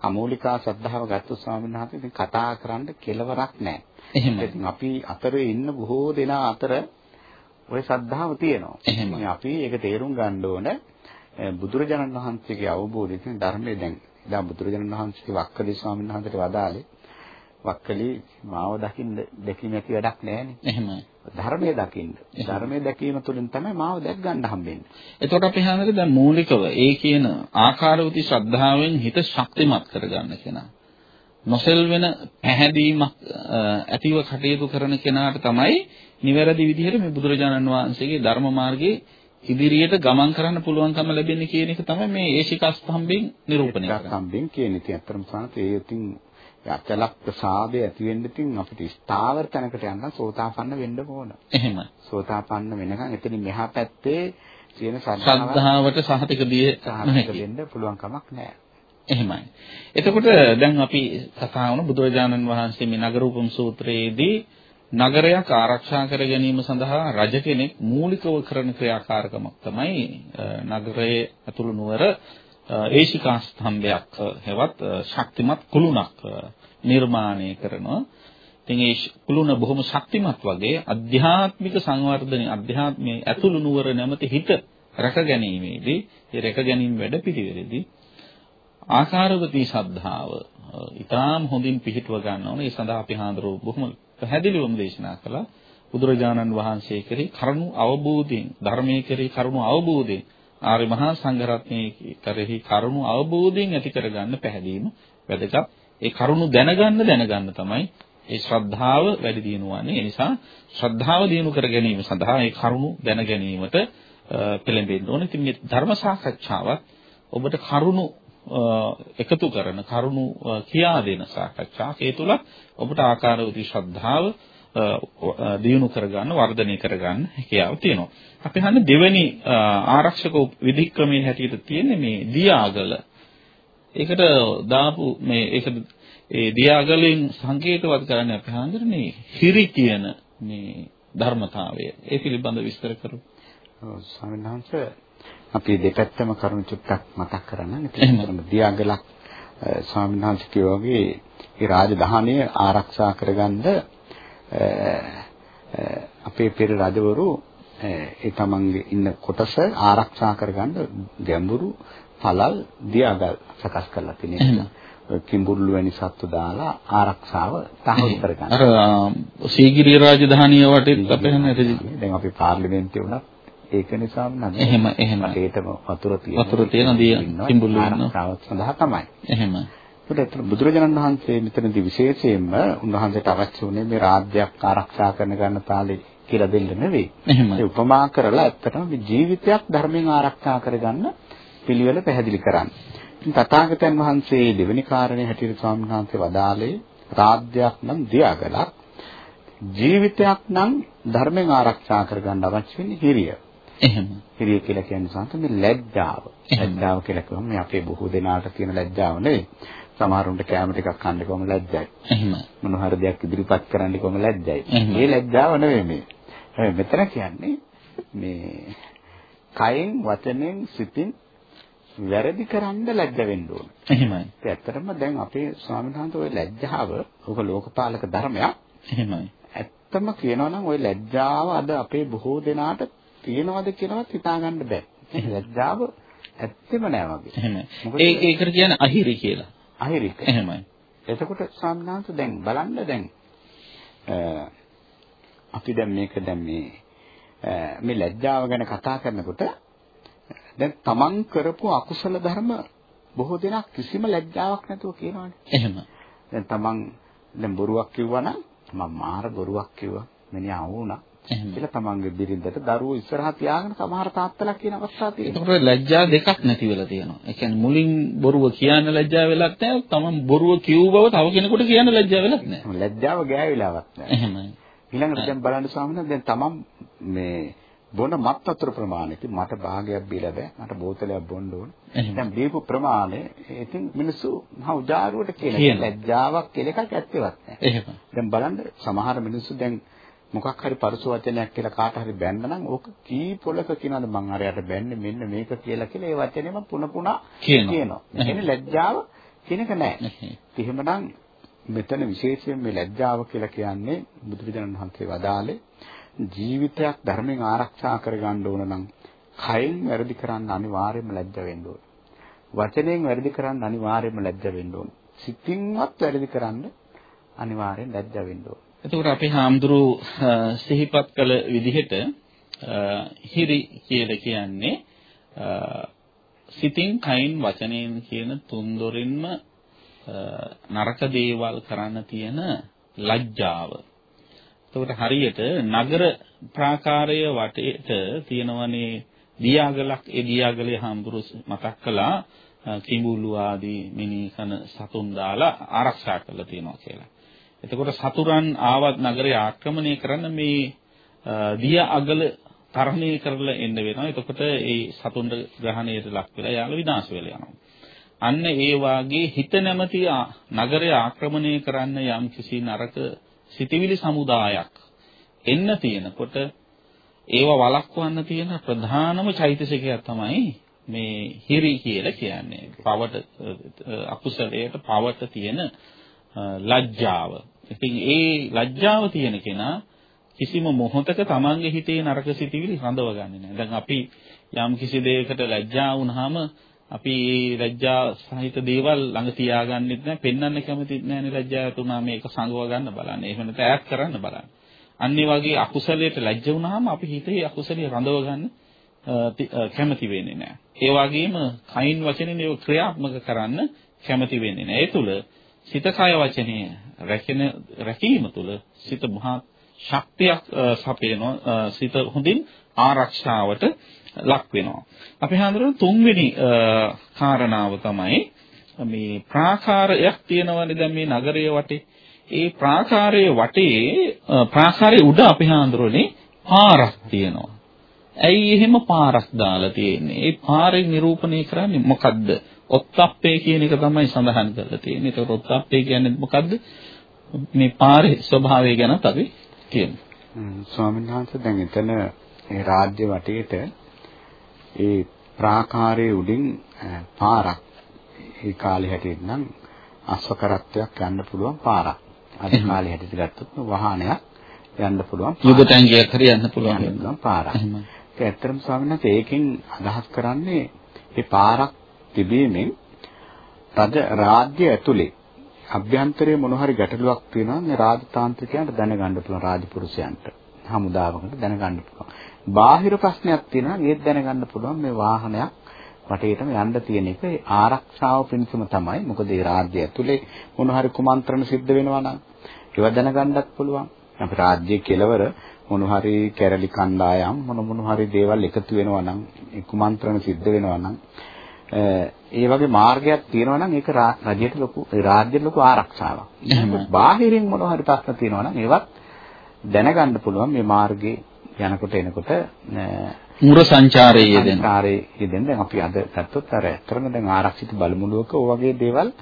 අමූලිකා ශ්‍රද්ධාව ගත්ත ස්වාමීන් වහන්සේ ඉතින් කතා කරන්න කෙලවරක් නැහැ. එහෙමයි. ඉතින් අපි අතරේ ඉන්න බොහෝ දෙනා අතර ওই ශ්‍රද්ධාව තියෙනවා. එහෙමයි. අපි ඒක තේරුම් ගන්න ඕන බුදුරජාණන් වහන්සේගේ අවබෝධය තියෙන ධර්මයේ දැන් එදා බුදුරජාණන් වහන්සේ වක්කලි ස්වාමීන් වහන්සේට වදාළේ වක්කලි මාව දකින්න දෙකීම ඇති වැඩක් නැහැනේ. එහෙමයි. ධර්මයේ දකින්න. ධර්මයේ දැකීම තුළින් තමයි මාව දැක් ගන්න හම්බෙන්නේ. එතකොට අපි හඳුනන දැන් මූලිකව ඒ කියන ආකාරවති ශ්‍රද්ධාවෙන් හිත ශක්තිමත් කරගන්න කෙනා. නොසෙල් වෙන පැහැදීමක් ඇතිව කටයුතු කරන කෙනාට තමයි නිවැරදි විදිහට මේ බුදුරජාණන් වහන්සේගේ ධර්ම මාර්ගයේ ඉදිරියට ගමන් කරන්න පුළුවන්කම ලැබෙන්නේ කියන එක තමයි මේ ඒශිකස්තම්භෙන් නිරූපණය කරන්නේ. ඒශිකස්තම්භෙන් කියන්නේ ඉතින් අත්‍තරම සාන්ත ඒ ඉතින් අචල ප්‍රසාදය ඇති වෙන්න ඉතින් අපිට ස්ථාවර තැනකට යන්න සෝතාපන්න වෙන්න ඕන. එහෙමයි. සෝතාපන්න වෙනකන් එතනින් මෙහා පැත්තේ තියෙන ශ්‍රද්ධාවට සහතික දිය සහතික දෙන්න පුළුවන් කමක් නැහැ. එහෙමයි. එතකොට දැන් අපි කතා වුණ බුදුරජාණන් වහන්සේ මේ නගරූපම් සූත්‍රයේදී නගරයක් ආරක්ෂා කර ගැනීම සඳහා රජ කෙනෙක් මූලිකව කරන ක්‍රියාකාරකමක් තමයි නගරයේ ඇතුළු නුවර ඒශිකා ස්තම්භයක් හෙවත් ශක්තිමත් කුළුණක් නිර්මාණය කරනවා. ඉතින් ඒ කුළුණ බොහොම ශක්තිමත් වගේ අධ්‍යාත්මික සංවර්ධනය අධ්‍යාත්මයේ ඇතුළු නුවර නැමැති හිත රැක ගැනීමේදී ඒ රැක ගැනීම වැඩ පිළිවෙලෙදී ආකාරවතී ශ්‍රද්ධාව ඊටාම් හොඳින් පිහිටුව ගන්න ඕනේ. ඒ සඳහා අපි හාඳුරු බොහොම පැහැදිලිවම දේශනා කළා. බුදුරජාණන් වහන්සේ කෙරෙහි කරුණු අවබෝධයෙන් ධර්මයේ කෙරෙහි කරුණු අවබෝධයෙන් ආර්ය මහා සංඝරත්නයේ කරෙහි කරුණු අවබෝධයෙන් ඇති කරගන්න පැහැදීම වැදගත්. ඒ කරුණු දැනගන්න දැනගන්න තමයි ඒ ශ්‍රද්ධාව වැඩි දියුණුවන්නේ. ඒ නිසා ශ්‍රද්ධාව දියුණු කර ගැනීම සඳහා ඒ කරුණු දැන ගැනීමට පෙළඹෙන්න ඕනේ. ඉතින් මේ ධර්ම සාකච්ඡාවත් ඔබට කරුණු එකතු කරන කරුණු කියා දෙන සාකච්ඡාවක්. ඒ තුල ඔබට ආකාරවති ශ්‍රද්ධාව දියුණු කරගන්න වර්ධනය කරගන්න හැකියාව තියෙනවා. අපි හන්නේ දෙවෙනි ආරක්ෂක විධික්‍රමයේ හැටියට තියෙන්නේ මේ දියාගල. ඒකට දාපු මේ ඒක ඒ දියාගලෙන් සංකේතවත් කරන්නේ අපි හඳුරන්නේ හිරි කියන මේ ධර්මතාවය. ඒ පිළිබඳ විස්තර කරමු. ස්වාමීන් වහන්සේ අපි දෙපැත්තම කරුණු චුට්ටක් මතක් කරන්න. ඉතින් දියාගලක් ස්වාමීන් වහන්සේ කියවා වගේ ඒ රාජධානිය ආරක්ෂා කරගන්න අප පෙර රජවරු ඒ තමන්ගේ ඉන්න කොටස ආරක්ෂා කරගන්න ගැඹුරු පළල් දියාගල් සකස් කරලා තියෙනවා. කිඹුල්ලු වැනි සත්තු දාලා ආරක්ෂාව තහවුරු කරගන්න. අර සීගිරිය රාජධානිය වටේත් අපේ හැම දැන් අපි පාර්ලිමේන්තුවේ වුණත් ඒක නිසාම නේද? එහෙම එහෙම. ඒකටම වතුර තියෙන. වතුර තියෙන දිය කිඹුල්ලු. ආරක්ෂාව සඳහා තමයි. එහෙම. ඒකට බුදුරජාණන් වහන්සේ මෙතනදී විශේෂයෙන්ම උන්වහන්සේට අවශ්‍ය වුණේ මේ රාජ්‍යයක් ආරක්ෂා කරන ගන්න තාලේ කියලා දෙන්න නෙවෙයි. ඒ උපමා කරලා ඇත්තටම මේ ජීවිතයක් ධර්මයෙන් ආරක්ෂා කරගන්න පිළිවෙල පැහැදිලි කරන්න. තථාගතයන් වහන්සේ දෙවෙනි කාරණේ හැටියට ස්වාමීන් වහන්සේ වදාළේ රාජ්‍යයක් නම් දියාගලක් ජීවිතයක් නම් ධර්මයෙන් ආරක්ෂා කරගන්න අවශ්‍ය වෙන්නේ හිරිය. එහෙම. හිරිය කියලා කියන්නේ සාන්ත මේ ලැජ්ජාව. ලැජ්ජාව කියලා මේ අපේ බොහෝ දෙනාට තියෙන ලැජ්ජාව නෙවෙයි. සමහරුන්ට කැම ටිකක් කන්න කොහොම ලැජ්ජයි. එහෙම. මොන හරි දෙයක් ඉදිරිපත් කරන්න කොහොම ලැජ්ජයි. මේ ලැජ්ජාව නෙවෙයි මේ. මෙතන කියන්නේ මේ කයෙන් වචනෙන් සිතින් වැරදි කරන්න ලැජ්ජ වෙන්න ඕන. එහෙමයි. ඒ ඇත්තටම දැන් අපේ ස්වාමීන් වහන්සේ ওই ලැජ්ජාව ඔක ලෝකපාලක ධර්මයක්. එහෙමයි. ඇත්තම කියනවා නම් ওই ලැජ්ජාව අද අපේ බොහෝ දෙනාට තියෙනවද කියලාවත් හිතා ගන්න බෑ. ලැජ්ජාව ඇත්තෙම නෑ වගේ. එහෙමයි. ඒක ඒකට කියන්නේ අහිරි කියලා. අහිරික. එහෙමයි. එතකොට ස්වාමීන් වහන්සේ දැන් බලන්න දැන් අපි දැන් මේක දැන් මේ මේ ලැජ්ජාව ගැන කතා කරනකොට දැන් තමන් කරපු අකුසල ධර්ම බොහෝ දෙනා කිසිම ලැජ්ජාවක් නැතුව කියනවානේ. එහෙම. දැන් තමන් දැන් බොරුවක් කිව්වනම් මම මාර බොරුවක් කිව්වා. මිනිහා වුණා. කියලා තමන්ගේ බිරිඳට දරුවෝ ඉස්සරහා තියාගෙන සමහර තාත්තලා කියන අවස්ථා තියෙනවා. ඒකට ලැජ්ජා දෙකක් නැති වෙලා තියෙනවා. ඒ කියන්නේ මුලින් බොරුව කියන්න ලැජ්ජා වෙලක් නැහැ. තමන් බොරුව කිව් බව තව කෙනෙකුට කියන්න ලැජ්ජා වෙලක් නැහැ. ලැජ්ජාව ගෑවිලාවක් නැහැ. එහෙමයි. ඊළඟට දැන් බලන්න ස්වාමීන් දැන් තමන් මේ බොන මත් වතුර ප්‍රමාණය ඉතින් මට භාගයක් බීලා බෑ මට බෝතලයක් බොන්න ඕන දැන් බීපු ප්‍රමාණය ඉතින් මිනිස්සු මහ උජාරුවට කියලා ලැජ්ජාවක් කියලා එකක් ඇත්තෙවත් නැහැ එහෙම දැන් බලන්න සමහර මිනිස්සු දැන් මොකක් හරි පරසු වචනයක් කියලා කාට හරි බැන්න නම් ඕක කී පොලක කියනද මං අරයට බැන්නේ මෙන්න මේක කියලා කියලා ඒ වචනේම පුන පුනා කියනවා. එහෙනම් ලැජ්ජාව කියන එක නැහැ. එහෙමනම් මෙතන විශේෂයෙන් මේ ලැජ්ජාව කියලා කියන්නේ බුදුරජාණන් වහන්සේ වදාළේ ජීවිතයක් ධර්මයෙන් ආරක්ෂා කරගන්න ඕන නම් කයෙන් වැරදි කරන්න අනිවාර්යයෙන්ම ලැජ්ජ වෙන්න ඕන. වචනයෙන් වැරදි කරන්න අනිවාර්යයෙන්ම ලැජ්ජ වෙන්න ඕන. සිතින්වත් වැරදි කරන්න අනිවාර්යෙන් ලැජ්ජ වෙන්න ඕන. එතකොට අපි හාමුදුරු සිහිපත් කළ විදිහට හිරි කියලා කියන්නේ සිතින් කයින් වචනයෙන් කියන තුන්දොරින්ම නරක දේවල් කරන්න තියෙන ලැජ්ජාව. එතකොට හරියට නගර ප්‍රාකාරය වටේට තියෙනවනේ දියාගලක් ඒ දියාගලේ හාමුදුරු මතක් කළා කිඹුලු ආදී මිනිකන සතුන් දාලා ආරක්ෂා කරලා තියෙනවා කියලා. එතකොට සතුරන් ආවත් නගරය ආක්‍රමණය කරන්න මේ දිය අගල තරණය කරලා එන්න වෙනවා. එතකොට ඒ සතුන්ට ග්‍රහණයට ලක් වෙලා යාළ විනාශ වෙලා යනවා. අන්න ඒ වාගේ හිත නැමැති නගරය ආක්‍රමණය කරන්න යම් කිසි නරක සිටිවිලි සමුදායක් එන්න තියෙනකොට ඒව වළක්වන්න තියෙන ප්‍රධානම චෛතසිකයක් තමයි මේ හිරි කියලා කියන්නේ. පවට අකුසලයට පවට තියෙන ලැජ්ජාව. ඉතින් ඒ ලැජ්ජාව තියෙන කෙනා කිසිම මොහොතක තමන්ගේ හිතේ නරක සිතිවිලි හඳව ගන්නේ නැහැ. දැන් අපි යම් කිසි දෙයකට ලැජ්ජා වුනහම අපි මේ ලැජ්ජා සහිත දේවල් ළඟ තියාගන්නෙත් නැහැ, පෙන්වන්න කැමතිත් නැහැනේ ලැජ්ජාව තුනා මේක සංගව ගන්න බලන්න. එහෙම නැත්නම් ඈත් කරන්න බලන්න. අන්න ඒ වගේ අකුසලයට ලැජ්ජ වුනහම අපි හිතේ අකුසලිය රඳව ගන්න කැමති වෙන්නේ නැහැ. ඒ වගේම කයින් වචනෙන් ඒව ක්‍රියාත්මක කරන්න කැමති වෙන්නේ නැහැ. ඒ තුල සිත කය වචනය රැකෙන රැකීම තුළ සිත මහා ශක්තියක් සපයනවා සිත හොඳින් ආරක්ෂාවට ලක් වෙනවා. අපි හඳුනන තුන්වෙනි කාරණාව තමයි මේ ප්‍රාකාරයක් තියෙනවනේ දැන් මේ නගරයේ වටේ. ඒ ප්‍රාකාරයේ වටේ ප්‍රාකාරයේ උඩ අපි හඳුරන්නේ පාරක් තියෙනවා. ඇයි එහෙම පාරක් දාලා තියෙන්නේ? ඒ පාරේ නිරූපණය කරන්නේ මොකද්ද? ඔත්තප්පේ කියන එක තමයි සඳහන් කරලා තියෙන්නේ. ඒකට ඔත්තප්පේ කියන්නේ මොකද්ද? මේ පාරේ ස්වභාවය ගැනත් අපි කියමු. ස්වාමීන් වහන්සේ දැන් එතන ඒ රාජ්‍ය වටේට ඒ ප්‍රාකාරයේ උඩින් පාරක් ඒ කාලේ හැටියට නම් අශ්ව කරත්තයක් යන්න පුළුවන් පාරක්. අද කාලේ හැටියට ගත්තොත් වාහනයක් යන්න පුළුවන්. යුද ටැංකියක් හරි යන්න පුළුවන්. පාරක්. ඒක ඇත්තටම ස්වාමීන් වහන්සේ ඒකෙන් අදහස් කරන්නේ මේ පාරක් තිබීමෙන් රජ රාජ්‍ය ඇතුලේ අභ්‍යන්තරයේ මොන හරි ගැටලුවක් තියෙනවා මේ රාජතාන්ත්‍රිකයන්ට දැනගන්න පුළුවන් රාජපුරුෂයන්ට හමුදාවකට දැනගන්න පුළුවන්. බාහිර ප්‍රශ්නයක් තියෙනවා ඒත් දැනගන්න පුළුවන් මේ වාහනයක් වටේටම යන්න තියෙන එක ආරක්ෂාව පිණිසම තමයි. මොකද ඒ රාජ්‍ය ඇතුලේ මොන හරි කුමන්ත්‍රණ සිද්ධ වෙනවා නම් ඒවා දැනගන්නත් පුළුවන්. අපි රාජ්‍යයේ කෙලවර මොන හරි කැරලි කණ්ඩායම් මොන මොන හරි දේවල් එකතු වෙනවා නම් කුමන්ත්‍රණ සිද්ධ වෙනවා නම් ඒ වගේ මාර්ගයක් තියෙනවා නම් ඒක රජයට ලොකු රාජ්‍යයට ලොකු ආරක්ෂාවක්. බාහිරින් මොන හරි ප්‍රශ්න තියෙනවා නම් ඒවත් දැනගන්න පුළුවන් මේ මාර්ගේ යනකොට එනකොට මුර සංචාරයේ යෙදෙන. සංචාරයේ යෙදෙන දැන් අපි අද ගත්තොත් අර ඇත්තටම දැන් ආරක්ෂිත බලමුලුවක ඔය වගේ දේවල්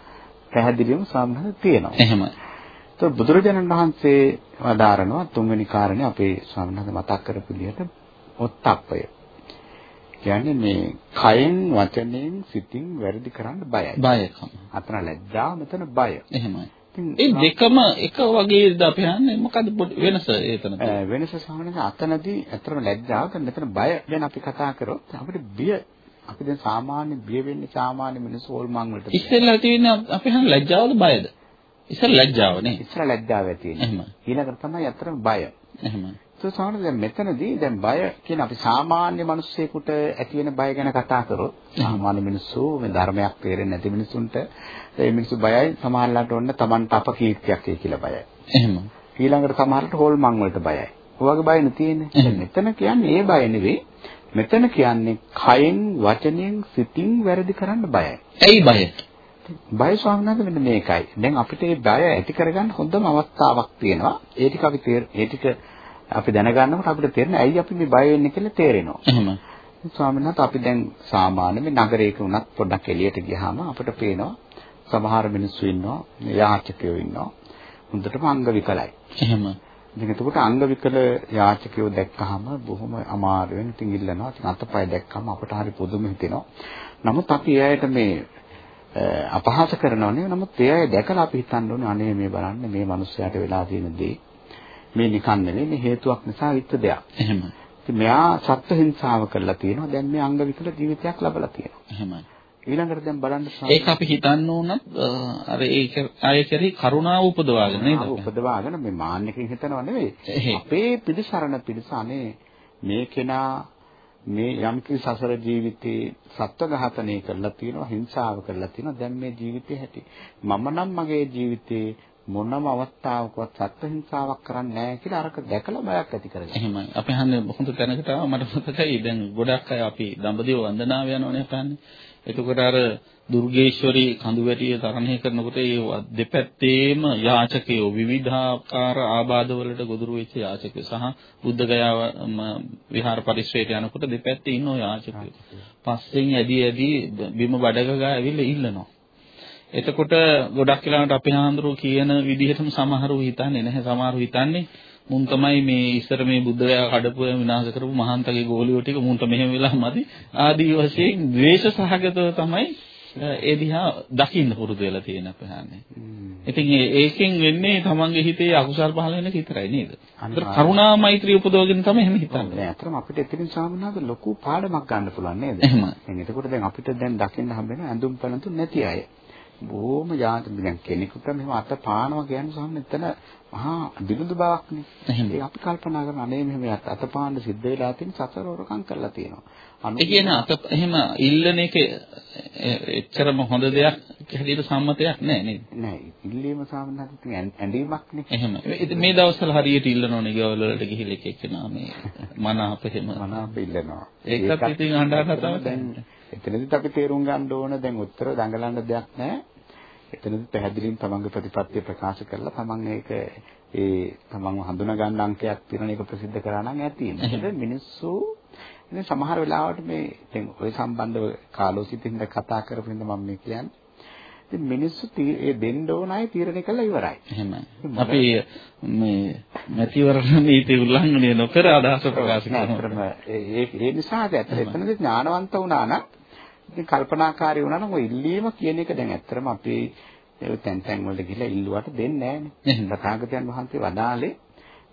පැහැදිලිවම සම්බන්ධ තියෙනවා. එහෙමයි. તો බුදුරජාණන් වහන්සේ වදාරනවා තුන්වෙනි කාරණේ අපේ ස්වාමීන් වහන්සේ මතක් කරපු විදිහට ඔත්තප්පය. කියන්නේ මේ කයෙන් වචනයෙන් සිතින් වැරදි කරන්න බයයි. බයකම. අතන ලැජ්ජාව මෙතන බය. එහෙමයි. ඒ දෙකම එක වගේද අපි හන්නේ මොකද වෙනස ඒතන වෙනස සාමාන්‍යයෙන් අතනදී ඇත්තටම ලැජ්ජාව මෙතන බය ගැන අපි කතා කරොත් අපිට බිය අපි දැන් සාමාන්‍ය බිය වෙන්නේ සාමාන්‍ය මිනිස්සු හොල්මන් වලට ඉස්සෙල්ලා තියෙන අපි හන්නේ ලැජ්ජාවද බයද ඉස්සෙල් ලැජ්ජාව නේ ඉස්සර ලැජ්ජාව ඇති වෙන්නේ ඊළඟට තමයි ඇත්තටම බය එහෙමයි તો සාමාන්‍යයෙන් දැන් මෙතනදී දැන් බය කියන අපි සාමාන්‍ය මිනිස්සෙකුට ඇති වෙන බය ගැන කතා කරොත් සාමාන්‍ය මිනිස්සු මේ ධර්මයක් තේරෙන්නේ නැති මිනිස්සුන්ට ඒ මිනිස්සු බයයි සමහරලාට ඔන්න Tamanට අපකීර්තියක් ඒ කියලා බයයි. එහෙම. ඊළඟට සමහරට හොල්මන් වලට බයයි. ඔයගේ බයනේ තියෙන්නේ. මෙතන කියන්නේ ඒ බය නෙවෙයි. මෙතන කියන්නේ කයෙන් වචනයෙන් සිතින් වැරදි කරන්න බයයි. ඇයි බය? බය ස්වාමීන් වහන්සේ මෙන්න මේකයි. දැන් අපිට මේ බය ඇති කරගන්න හොඳම අවස්ථාවක් තියෙනවා. ඒ ටික අපි ඒ ටික අපි දැනගන්නකොට අපිට තේරෙන ඇයි අපි මේ බය වෙන්නේ කියලා තේරෙනවා. එහෙම. ස්වාමීන් වහන්සේ අපි දැන් සාමාන්‍ය මේ නගරයක වුණත් පොඩ්ඩක් එළියට ගියාම අපිට පේනවා සමහර මිනිස්සු ඉන්නවා යාචකයෝ ඉන්නවා හොඳටම අංග විකලයි. එහෙම. ඉතින් එතකොට අංග විකල යාචකයෝ දැක්කහම බොහොම අමාරුවෙන් ඉතින් ඉල්ලනවා. ඉතින් අතපය දැක්කම අපට හරි පුදුම හිතෙනවා. නමුත් අපි එයාට මේ අපහාස කරනව නෙවෙයි. නමුත් අය දැකලා අපි හිතන්න ඕනේ අනේ මේ බලන්න මේ මිනිස්සයාට වෙලා තියෙන දේ මේ නිකන් නෙවෙයි මේ හේතුවක් නිසා විත්ත දෙයක්. එහෙම. ඉතින් මෙයා සත්ත්ව හිංසාව කරලා තියෙනවා. දැන් මේ අංග විකල ජීවිතයක් ලබලා තියෙනවා. එහෙමයි. ඊළඟට දැන් බලන්න ඒක අපි හිතන්න ඕනත් අර ඒක අය කෙරෙහි කරුණාව උපදවාගෙන නේද? උපදවාගෙන මේ මාන්නකින් හිතනව නෙවෙයි. අපේ පිළිසරණ පිළිස අනේ මේ කෙනා මේ යම් සසර ජීවිතේ සත්ව ඝාතනය කරලා තියෙනවා හිංසාව කරලා තියෙනවා දැන් මේ ජීවිතේ හැටි මම නම් මගේ ජීවිතේ මොනම අවස්ථාවකවත් සත්ව හිංසාවක් කරන්නේ නැහැ කියලා අරක දැකලා බයක් ඇති කරගන්නවා. එහෙමයි. අපි හන්නේ හොඳ තැනකට ආවා මට මතකයි දැන් ගොඩක් අය අපි දඹදිව වන්දනාව යනවනේ අපහන්නේ. එතකොට අර දුර්ගේශ්වරී කඳුවැටිය තරණය කරනකොට ඒ දෙපැත්තේම යාචකයෝ විවිධාකාර ආබාධවලට ගොදුරු වෙච්ච යාචකයෝ සහ බුද්ධ ගයාව විහාර පරිශ්‍රයට යනකොට දෙපැත්තේ ඉන්න යාචකයෝ. පස්සෙන් ඇදී ඇදී බිම බඩග ගා ඇවිල්ලා ඉල්ලනවා. එතකොට ගොඩක් වෙලාවට අපේ ආන්දරෝ කියන විදිහටම සමහරව හිතන්නේ නැහැ සමහරව හිතන්නේ මුන් තමයි මේ ඉස්සර මේ බුද්ධයා කඩපු විනාශ කරපු මහාන්තගේ ගෝලියෝ ටික මුන්ට මෙහෙම වෙලා මදි ආදී වශයෙන් ද්වේෂ සහගතව තමයි ඒ දිහා දකින්න පුරුදු වෙලා තියෙන අපහානේ. ඉතින් ඒකෙන් වෙන්නේ තමන්ගේ හිතේ අකුසල් පහළ වෙන එක විතරයි නේද? අතර කරුණා මෛත්‍රිය උපදවගෙන තමයි එහෙම හිතන්නේ. නෑ අතරම අපිට එතනින් සාමාන්‍යව ලොකු පාඩමක් ගන්න පුළුවන් නේද? එහෙම. දැන් එතකොට දැන් අපිට දැන් දකින්න හම්බෙන ඇඳුම් පැළඳුම් නැති අය. බොහොම යාන්ත්‍ර දැන් කෙනෙකුට මෙහෙම අත පානවා කියන්නේ සම්ම එතන මහා දිනුදු බවක්නේ. ඒක අපි කල්පනා කරන අනේ මෙහෙම අත පාන්න සිද්ධ වෙලා තියෙන සසර හොරකම් කරලා තියෙනවා. ඒ කියන්නේ අත එහෙම ඉල්ලන එක එච්චරම හොඳ දෙයක් හැටියට සම්මතයක් නෑ නේද? නෑ. ඉල්ලීම සාමාන්‍යයෙන් තියෙන ඇඳීමක් නේ. එහෙම. මේ දවස්වල හරියට ඉල්ලනෝනේ ගෙවල් වලට ගිහිල්ලා එක එක්කෙනා මේ මනාප එහෙම මනාප ඉල්ලනවා. ඒකත් ඉතින් අඬන්න තමයි දැන් එතනදිත් අපි තේරුම් ගන්න ඕන දැන් උත්තර දඟලන්න දෙයක් නැහැ. එතනදිත් පැහැදිලිවම තමන්ගේ ප්‍රතිපත්තිය ප්‍රකාශ කරලා තමන් ඒක ඒ තමන්ව හඳුනා ගන්න අංකයක් තියෙන එක ප්‍රසිද්ධ කරා නම් ඇති. මොකද මිනිස්සු ඉතින් සමහර වෙලාවට මේ දැන් ওই සම්බන්ධව කාලෝසිතින්ද කතා කරපු හින්දා මම මේ කියන්නේ. ඉතින් මිනිස්සු ඒ දෙන්න ඕන අය තීරණය කළා ඉවරයි. එහෙමයි. අපි මේ මැතිවරණ නීති උල්ලංඝනය නොකර අදහස ප්‍රකාශ කරනවා. ඒ ඒ නිසා එතනදී ඥානවන්ත වුණා නම් ඉතින් කල්පනාකාරී වුණා නම් ඔය ඉල්ලීම කියන එක දැන් ඇත්තටම අපේ තැන් තැන් වලට ගිහිල්ලා ඉල්ලුවට දෙන්නේ නැහැනේ. තථාගතයන් වහන්සේ වදාළේ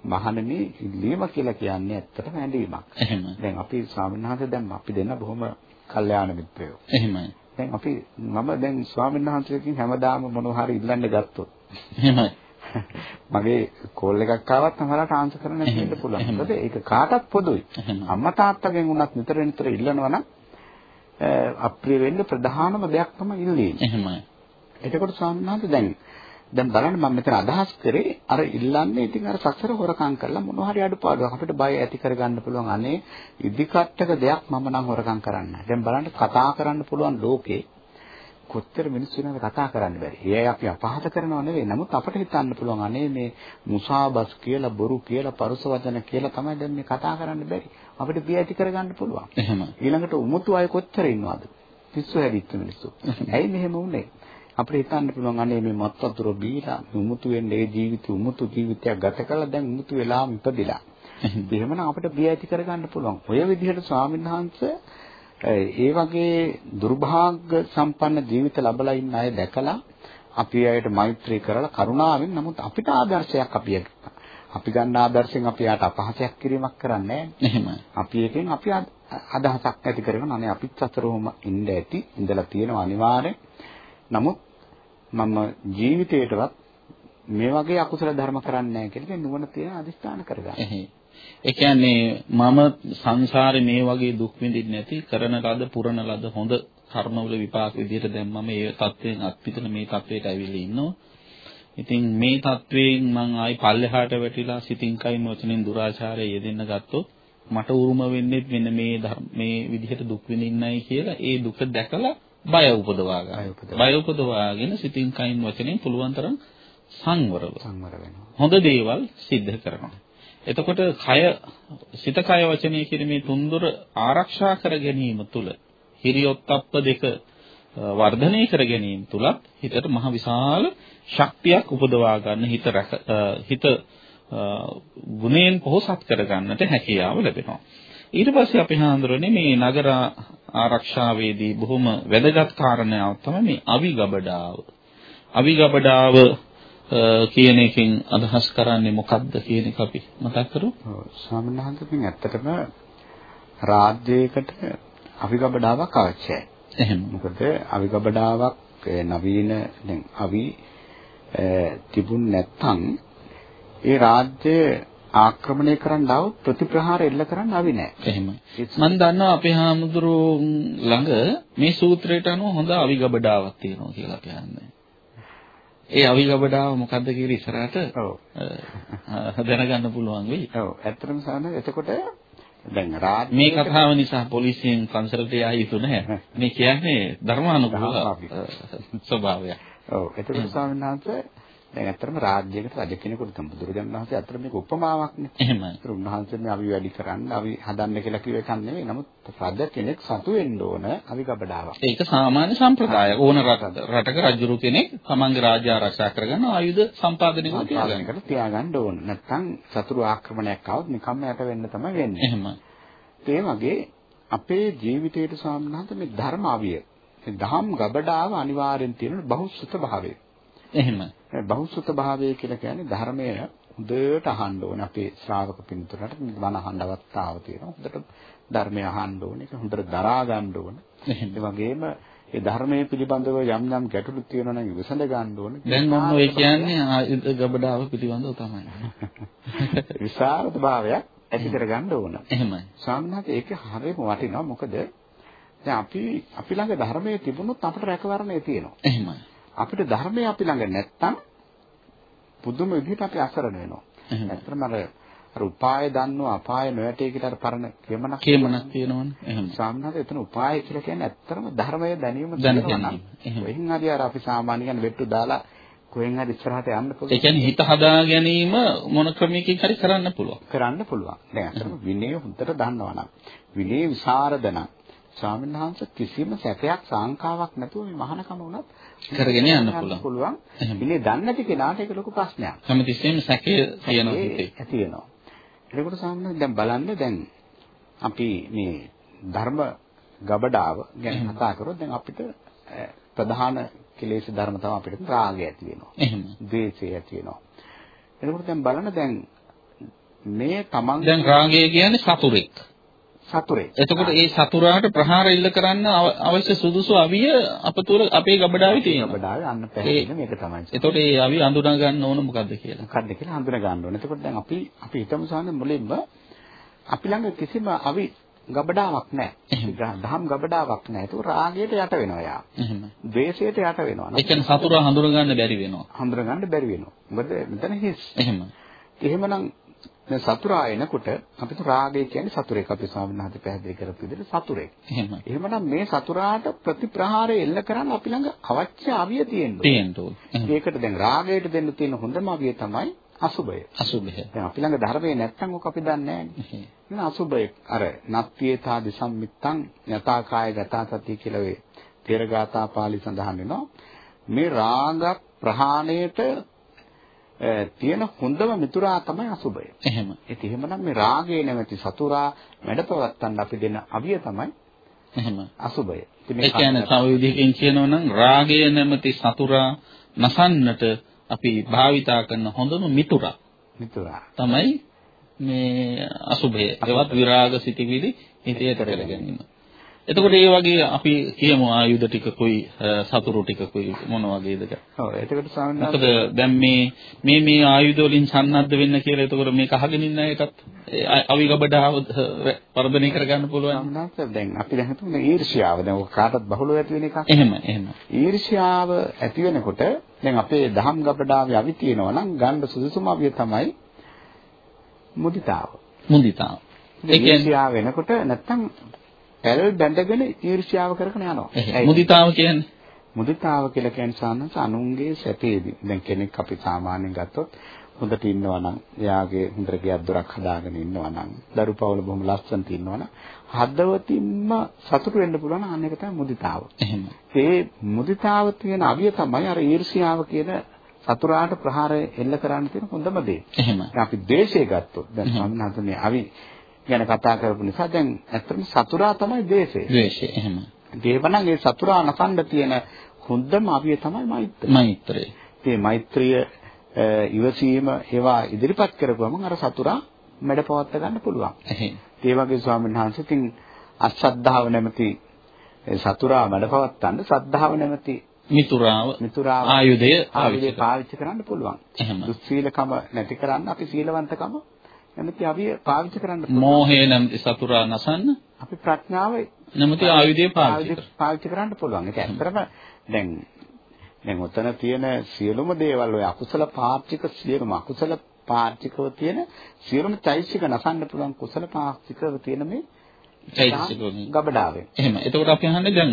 මහණෙනි ඉල්ලීම කියලා කියන්නේ ඇත්තටම ඇඳීමක්. දැන් අපි ස්වාමීන් වහන්සේ දැන් අපි දෙන්න බොහොම කල්යාණ මිත්‍රයෝ. එහෙමයි. දැන් අපි මම දැන් ස්වාමීන් වහන්සේකින් හැමදාම මොනවා හරි ඉල්ලන්න ගත්තොත් එහෙමයි. මගේ කෝල් එකක් ආවත් සමහරවිට ආන්සර් කරන්න වෙන්න පුළුවන්. මොකද ඒක කාටත් පොදුයි. අම්මා තාත්තගෙන් වුණත් නිතර නිතර ඉල්ලනවා නම් අප්‍රිය වෙන්න ප්‍රධානම දෙයක් තමයි ඉල්ලීම. එහෙමයි. එතකොට ස්වාමීන් වහන්සේ දැන් දැන් බලන්න මම මෙතන අදහස් කරේ අර ඉල්ලන්නේ ඉතින් අර සසර හොරකම් කරලා මොනවා හරි අඩුපාඩුවක් අපිට බය ඇති කරගන්න පුළුවන් අනේ ඉදිකට්ටක දෙයක් මම නම් හොරකම් කරන්න. දැන් බලන්න කතා කරන්න පුළුවන් ලෝකේ කොච්චර මිනිස්සු වෙනවද කතා කරන්න බැරි. ඒ අපි අපහාස කරනව නෙවෙයි. නමුත් අපිට හිතන්න පුළුවන් අනේ මේ මුසාබස් කියලා බොරු කියලා පරුස වචන කියලා තමයි දැන් මේ කතා කරන්න බැරි. අපිට බිය ඇති කරගන්න පුළුවන්. එහෙම. ඊළඟට උමුතු අය කොච්චර ඉන්නවද? පිස්සු හැදිච්ච මිනිස්සු. ඇයි මෙහෙම වුනේ? අපිට හිතන්න පුළුවන් අනේ මේ මත් වතුර බීලා උමුතු වෙන්නේ ඒ ජීවිත උමුතු ජීවිතයක් ගත කරලා දැන් උමුතු වෙලාම ඉපදිලා. එහෙමනම් අපිට බිය ඇති කරගන්න පුළුවන්. ඔය විදිහට ස්වාමීන් වහන්සේ ඒ වගේ දුර්භාග්‍ය සම්පන්න ජීවිත ලබලා ඉන්න අය දැකලා අපි අයට මෛත්‍රී කරලා කරුණාවෙන් නමුත් අපිට ආදර්ශයක් අපි අපි ගන්න ආදර්ශයෙන් අපි යාට අපහාසයක් කිරීමක් කරන්නේ එහෙමයි. අපි එකෙන් අපි අද- අදහසක් ඇති කරගෙන අනේ අපිත් අතරෝම ඉන්න ඇති ඉඳලා තියෙනවා අනිවාර්යෙන්. නමුත් මම ජීවිතේටවත් මේ වගේ අකුසල ධර්ම කරන්නේ නැහැ කියලා නුවණ තියෙන අදිස්ථාන කරගන්න. ඒ කියන්නේ මම සංසාරේ මේ වගේ දුක් විඳින්නේ නැති කරන ලද පුරන ලද හොඳ කර්මවල විපාක විදිහට දැන් මම ඒ தත්වයෙන් අත්විඳින මේ தත්වයට ඇවිල්ලා ඉන්නවා. ඉතින් මේ தත්වයෙන් මං ආයි පල්ලෙහාට වැටිලා සිතින් කයින් වචනෙන් දුරාචාරය යෙදෙන්න ගත්තොත් මට උරුම වෙන්නේ මෙන්න මේ මේ විදිහට දුක් විඳින්නයි කියලා ඒ දුක දැකලා බය උපදවා ගන්න. බය උපදවාගෙන සිතින් කයින් වචනෙන් පුළුවන් තරම් සංවරව සංවර වෙනවා. හොඳ දේවල් සිද්ධ කරනවා. එතකොට කය සිත කය වචනය කියන මේ තුන්දොර ආරක්ෂා කර ගැනීම තුළ හිරියොත්ප්ප දෙක වර්ධනය කර ගැනීම තුලත් හිතට මහ විශාල ශක්තියක් උපදවා ගන්න හිත රැක- අ, හිත අ, ගුණයෙන් පොහොසත් කර ගන්නට හැකියාව ලැබෙනවා. ඊට පස්සේ අපි හඳුරන්නේ මේ නගර ආරක්ෂාවේදී බොහොම වැදගත් කාරණාවක් තමයි මේ අවිගබඩාව. අවිගබඩාව අ, කියන එකෙන් අදහස් කරන්නේ මොකක්ද කියන එක අපි මතක් කරමු. ඔව් ස්වාමීන් වහන්සේකින් ඇත්තටම රාජ්‍යයකට අවිගබඩාවක් අවශ්‍යයි. එහෙම. මොකද අවිගබඩාවක් ඒ නවීන දැන් අවි තිබුණ නැත්නම් ඒ රාජ්‍ය ආක්‍රමණය කරන්න આવොත් ප්‍රතිප්‍රහාර එල්ල කරන්න අවි නැහැ. එහෙමයි. මම දන්නවා අපේ හාමුදුරුවෝ ළඟ මේ සූත්‍රයට අනුව හොඳ අවිගබඩාවක් තියෙනවා කියලා කියන්නේ. ඒ අවිගබඩාව මොකද්ද කියලා ඉස්සරහට ඔව්. දැනගන්න පුළුවන් වෙයි. ඔව් ඇත්තටම සාන එතකොට දැන් රාජ්‍ය මේ කතාව නිසා පොලිසියෙන් පන්සලට යා යුතු නැහැ. මේ කියන්නේ ධර්මානුකූල ස්වභාවයක්. ඔව් එතකොට ස්වාමීන් වහන්සේ දැන් ඇත්තටම රාජ්‍යයකට රජ කෙනෙකුට තමයි බුදුරජාණන් වහන්සේ අතර මේක උපමාවක්නේ. එහෙමයි. ඒතර උන්වහන්සේ මේ අවි වැඩි කරන්න අවි හදන්න කියලා කිව්ව එකක් නෙවෙයි. නමුත් රජ කෙනෙක් සතු වෙන්න ඕන අවි ගබඩාවක්. ඒක සාමාන්‍ය සම්ප්‍රදායක්. ඕන රට රටක රජුරු කෙනෙක් තමන්ගේ රාජ්‍ය ආරක්ෂා කරගන්න ආයුධ සම්පාදනය කරලා තියාගන්න. ඕන. නැත්නම් සතුරු ආක්‍රමණයක් આવොත් නිකම්ම යට වෙන්න තමයි වෙන්නේ. එහෙමයි. ඒ වගේ අපේ ජීවිතයේ සාමනාත මේ ධර්ම අවිය. මේ දහම් ගබඩාව අනිවාර්යෙන් තියෙන බහුසුත භාවය. එහෙමයි. මේ බහුසුත භාවය කියලා කියන්නේ ධර්මය හොඳට අහන්න ඕනේ. අපේ ශ්‍රාවක පින්තුරට බණ අහන්න අවස්ථාව තියෙනවා. හොඳට ධර්මය අහන්න ඕනේ. ඒක හොඳට දරා ගන්න ඕනේ. එහෙම. ඒ වගේම ඒ ධර්මයේ පිළිබඳව යම් යම් ගැටලු තියෙනවා නම් විසඳ ගන්න ඕනේ. දැන් මොන ඔය කියන්නේ ගබඩාව පිළිබඳව තමයි. විශාරද භාවයක් ඇති කරගන්න ඕන. එහෙමයි. සාමාන්‍යයෙන් ඒක හරියම වටිනවා. මොකද දැන් අපි අපි ළඟ ධර්මයේ තිබුණොත් අපිට රැකවරණය තියෙනවා. එහෙමයි. අපිට ධර්මය අපි ළඟ නැත්තම් පුදුම විදිහට අපි අසරණ වෙනවා. ඇත්තටම අර අර උපාය දන්නෝ අපාය නොයටේ කියලා අර පරණ කියමනක් කියමනක් තියෙනවනේ. එහෙම. සාමාන්‍යයෙන් එතන උපාය කියලා කියන්නේ ඇත්තටම ධර්මය දැනීම දැන තියෙනවා නම්. ගැනීම. එහෙම. අර අපි සාමාන්‍ය කියන්නේ වෙට්ටු දාලා කොහෙන් හරි ඉස්සරහට යන්න ඒ පුළුවන්. කියන්නේ හිත හදා ගැනීම මොන ක්‍රමයකින් හරි කරන්න පුළුවන්. කරන්න පුළුවන්. දැන් අතරම විනය හොඳට දන්නවා නම් විනය විසරද නම් ස්වාමීන් වහන්සේ කිසිම සැකයක් සාංකාවක් නැතුව මේ මහානකම වුණත් කරගෙන යන්න පුළුවන්. විනය දන්නේ නැති කෙනාට ඒක ලොකු ප්‍රශ්නයක්. හැමතිස්සෙම සැකය තියෙනවා හිතේ. ඇති වෙනවා. එතකොට ස්වාමීන් දැන් බලන්න දැන් අපි මේ ධර්ම ගබඩාව ගැන කතා කරොත් දැන් අපිට ප්‍රධාන කෙලෙස් ධර්ම තමයි අපිට රාගය ඇති වෙනවා. එහෙම. ද්වේෂය ඇති වෙනවා. එතකොට දැන් බලන්න දැන් මේ තමන් දැන් රාගය කියන්නේ සතුරෙක්. සතුරේ. එතකොට ඒ සතුරාට ප්‍රහාර ඉල්ල කරන්න අව- අවශ්‍ය සුදුසු අවිය අප තුල අපේ ගබඩාවේ තියෙනවා. ගබඩාවේ අන්න පැහැදිලි මේක තමයි. එතකොට ඒ අවිය අඳුනා ගන්න ඕන මොකද්ද කියලා. මොකද්ද කියලා හඳුනා ගන්න ඕනේ. එතකොට දැන් අපි අපි හිතමු සාමාන්‍ය මුලින්ම අපි ළඟ කිසිම අවි ගබඩාවක් නැහැ. දහම් ගබඩාවක් නැහැ. ඒක රාගයට යට වෙනවා යා. එහෙම. ද්වේෂයට යට වෙනවා. ඒ කියන්නේ සතුරා හඳුනා ගන්න බැරි වෙනවා. හඳුනා ගන්න බැරි වෙනවා. මොකද මෙතන හිස්. එහෙම. එහෙමනම් දැන් සතුරා එනකොට අපිට රාගය කියන්නේ සතුරෙක්. අපි ස්වාමීන් වහන්සේ පැහැදිලි කරපු විදිහට සතුරෙක්. එහෙම. එහෙමනම් මේ සතුරාට ප්‍රතිප්‍රහාරය එල්ල කරන්න අපි ළඟ අවශ්‍ය අවිය. තියෙන්න ඕන. එහෙම. ඒකට දැන් රාගයට දෙන්න තියෙන හොඳම අවිය තමයි අසුබය. අසුභය. දැන් අපි ළඟ ධර්මයේ නැත්තම් ඔක අපි දන්නේ නැහැ. නේද අසුබය අර නත්තියතා දිසම්මිත්තං යථාකාය ගතා සති කියලා වේ තේරගාථා පාළි සඳහන් වෙනවා මේ රාග ප්‍රහාණයට තියෙන හොඳම මිතුරා තමයි අසුබය. එහෙම. ඒත් එහෙමනම් මේ රාගයේ නැමැති සතුරා මැඩපවත්තන්න අපි දෙන අවිය තමයි එහෙම. අසුබය. ඉතින් ඒ කියන්නේ තව විදිහකින් කියනවා නම් රාගය නැමැති සතුරා නසන්නට අපි භාවිතා කරන හොඳම මිතුරා මිතුරා. තමයි මේ අසුභය. ඒවත් විරාග සිටිවිලි හිතේ කර ගැනීම. එතකොට ඒ වගේ අපි කියමු ආයුධ ටිකකුයි සතුරු ටිකකුයි මොන වගේද කියලා. ඔව් එතකොට ස්වාමීන් මොකද දැන් මේ මේ මේ ආයුධ වලින් සන්නද්ධ වෙන්න කියලා එතකොට මේක අහගෙන ඉන්න එකත් අවිගබඩාව වර්ධනය කරගන්න පුළුවන්. ස්වාමීන් වහන්සේ දැන් අපි දැන් හිතමු ඊර්ෂ්‍යාව දැන් ඔක කාටත් බහුලව ඇති වෙන එකක්. එහෙම එහෙම. ඊර්ෂ්‍යාව ඇති වෙනකොට දැන් අපේ දහම් ගබඩාවේ අවි තියෙනවා නම් ගන්න සුදුසුම අවිය තමයි මුදිතාව. මුදිතාව. ඒ කියන්නේ වෙනකොට නැත්තම් පැල් බැඳගෙන ඊර්ෂ්‍යාව කරගෙන යනවා. මුදිතාව කියන්නේ මුදිතාව කියලා කියන්නේ සාමාන්‍යයෙන් අනුන්ගේ සැපේදී. දැන් කෙනෙක් අපි සාමාන්‍යයෙන් ගත්තොත් හොඳට ඉන්නවා නම් එයාගේ හොඳට ගෙයක් දොරක් හදාගෙන ඉන්නවා නම් දරු පවුල බොහොම ලස්සනට ඉන්නවා නම් හදවතින්ම සතුටු වෙන්න පුළුවන් අන්න එක තමයි මුදිතාව. එහෙම. ඒ මුදිතාව තියෙන අවිය තමයි අර ඊර්ෂ්‍යාව කියන සතුරාට ප්‍රහාරය එල්ල කරන්න තියෙන හොඳම දේ. එහෙම. අපි ද්වේෂය ගත්තොත් දැන් මේ අවි ගැන කතා කරපු නිසා දැන් ඇත්තටම සතුරා තමයි ද්වේෂය. ද්වේෂය එහෙම. දේවනම් ඒ සතුරා නසන්න තියෙන හොඳම අවිය තමයි මෛත්‍රිය. මෛත්‍රය. මේ මෛත්‍රිය ඉවසීම ඒවා ඉදිරිපත් කරපුවම අර සතුරා මැඩපවත්ත ගන්න පුළුවන්. එහෙම. ඒ වගේ ස්වාමීන් වහන්සේ ඉතින් අශ්‍රද්ධාව නැමැති සතුරා මැඩපවත්තන්න ශ්‍රද්ධාව නැමැති මිතුරාව මිතුරාව ආයුධය ආයුධය පාවිච්චි කරන්න පුළුවන්. එහෙම. දුස්සීලකම නැති කරන්න අපි සීලවන්තකම නැමැති අවිය පාවිච්චි කරන්න පුළුවන්. මෝහය නැමැති සතුරා නසන්න අපි ප්‍රඥාව නැමැති ආයුධය පාවිච්චි කරන්න පුළුවන්. ඒක ඇත්තටම දැන් දැන් උතන තියෙන සියලුම දේවල් ඔය අකුසල පාර්ථික සියලුම අකුසල පාර්ථිකව තියෙන සියලුම චෛසික නසන්න පුළුවන් කුසල පාර්ථිකව තියෙන මේ චෛතසික වලින්. ගබඩාවේ. එහෙම. එතකොට අපි අහන්නේ දැන්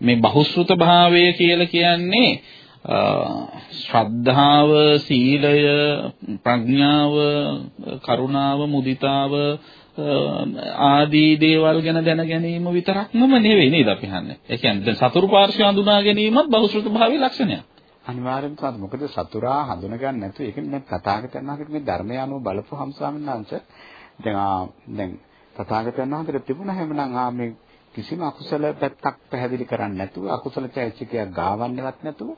මේ බහුශ්‍රృత භාවය කියලා කියන්නේ ශ්‍රද්ධාව, සීලය, ප්‍රඥාව, කරුණාව, මුදිතාව අ, ආදී දේවල් ගැන දැන ගැනීම විතරක්ම නෙවෙයි නේද අපි අහන්නේ. ඒ කියන්නේ දැන් සතුරු පාර්ශ්වය හඳුනා ගැනීමත් බහුශ්‍රృత භාවයේ ලක්ෂණයක්. අනිවාර්යෙන්ම තමයි. මොකද සතුරා හඳුන ගන්න නැතුව ඒක දැන් තථාගතයන් වහන්සේගේ මේ ධර්මය අනුව බලපු හම්සාමින් වහන්සේ දැන් ආ දැන් තථාගතයන් වහන්සේට තිබුණා හැමනම් ආ මේ කිසිම අකුසල පැත්තක් පැහැදිලි කරන්නේ නැතුව අකුසල චෛත්‍යකයක් ගාවන්නේවත් නැතුව.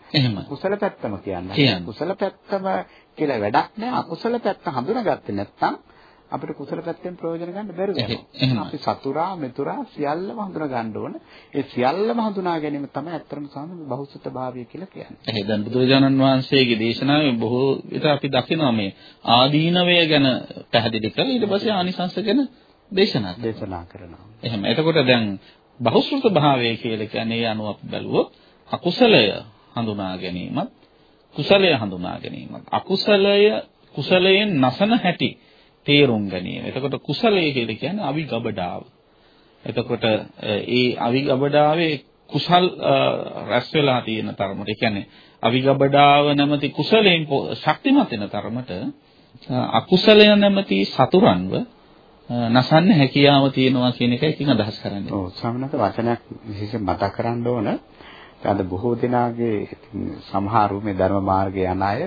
කුසල පැත්තම කියන්නේ. කුසල පැත්තම කියලා වැඩක් නෑ. අකුසල පැත්ත හඳුනාගත්තේ නැත්නම් අපිට කුසල පැත්තෙන් ප්‍රයෝජන ගන්න යනවා. එහෙමයි. අපි සතුරා මෙතුරා සියල්ලම හඳුනා ගන්න ඕන. ඒ සියල්ලම හඳුනා ගැනීම තමයි ඇත්තටම සාමාන්‍ය බහුසුත භාවය කියලා කියන්නේ. එහෙනම් දැන් බුදුරජාණන් වහන්සේගේ දේශනාවේ බොහෝ විට අපි දකිනවා මේ ආදීනවය ගැන පැහැදිලි කරලා ඊට පස්සේ ආනිසංස ගැන දේශනා. දේශනා කරනවා. එහෙම. එතකොට දැන් බහුශ්‍රృత භාවය කියලා කියන්නේ අනුව අපි බැලුවොත් අකුසලය හඳුනා ගැනීමත් කුසලය හඳුනා ගැනීමත් අකුසලය කුසලයෙන් නසන හැටි තේරුම් ගැනීම. එතකොට කුසලය කියලා කියන්නේ අවිගබඩාව. එතකොට ඒ අවිගබඩාවේ කුසල් රැස් වෙලා තියෙන තරමට ඒ කියන්නේ අවිගබඩාව නැමැති කුසලයෙන් ශක්තිමත් වෙන තරමට අකුසලය නැමැති සතුරන්ව නසන්න හැකියාව තියෙනවා කියන එක ඉතින් අදහස් කරන්නේ. ඔව් ස්වාමීනාත වචනයක් විශේෂයෙන් මතක් කරන්න ඕන. අද බොහෝ දෙනාගේ සමහරු මේ ධර්ම මාර්ගයේ යන අය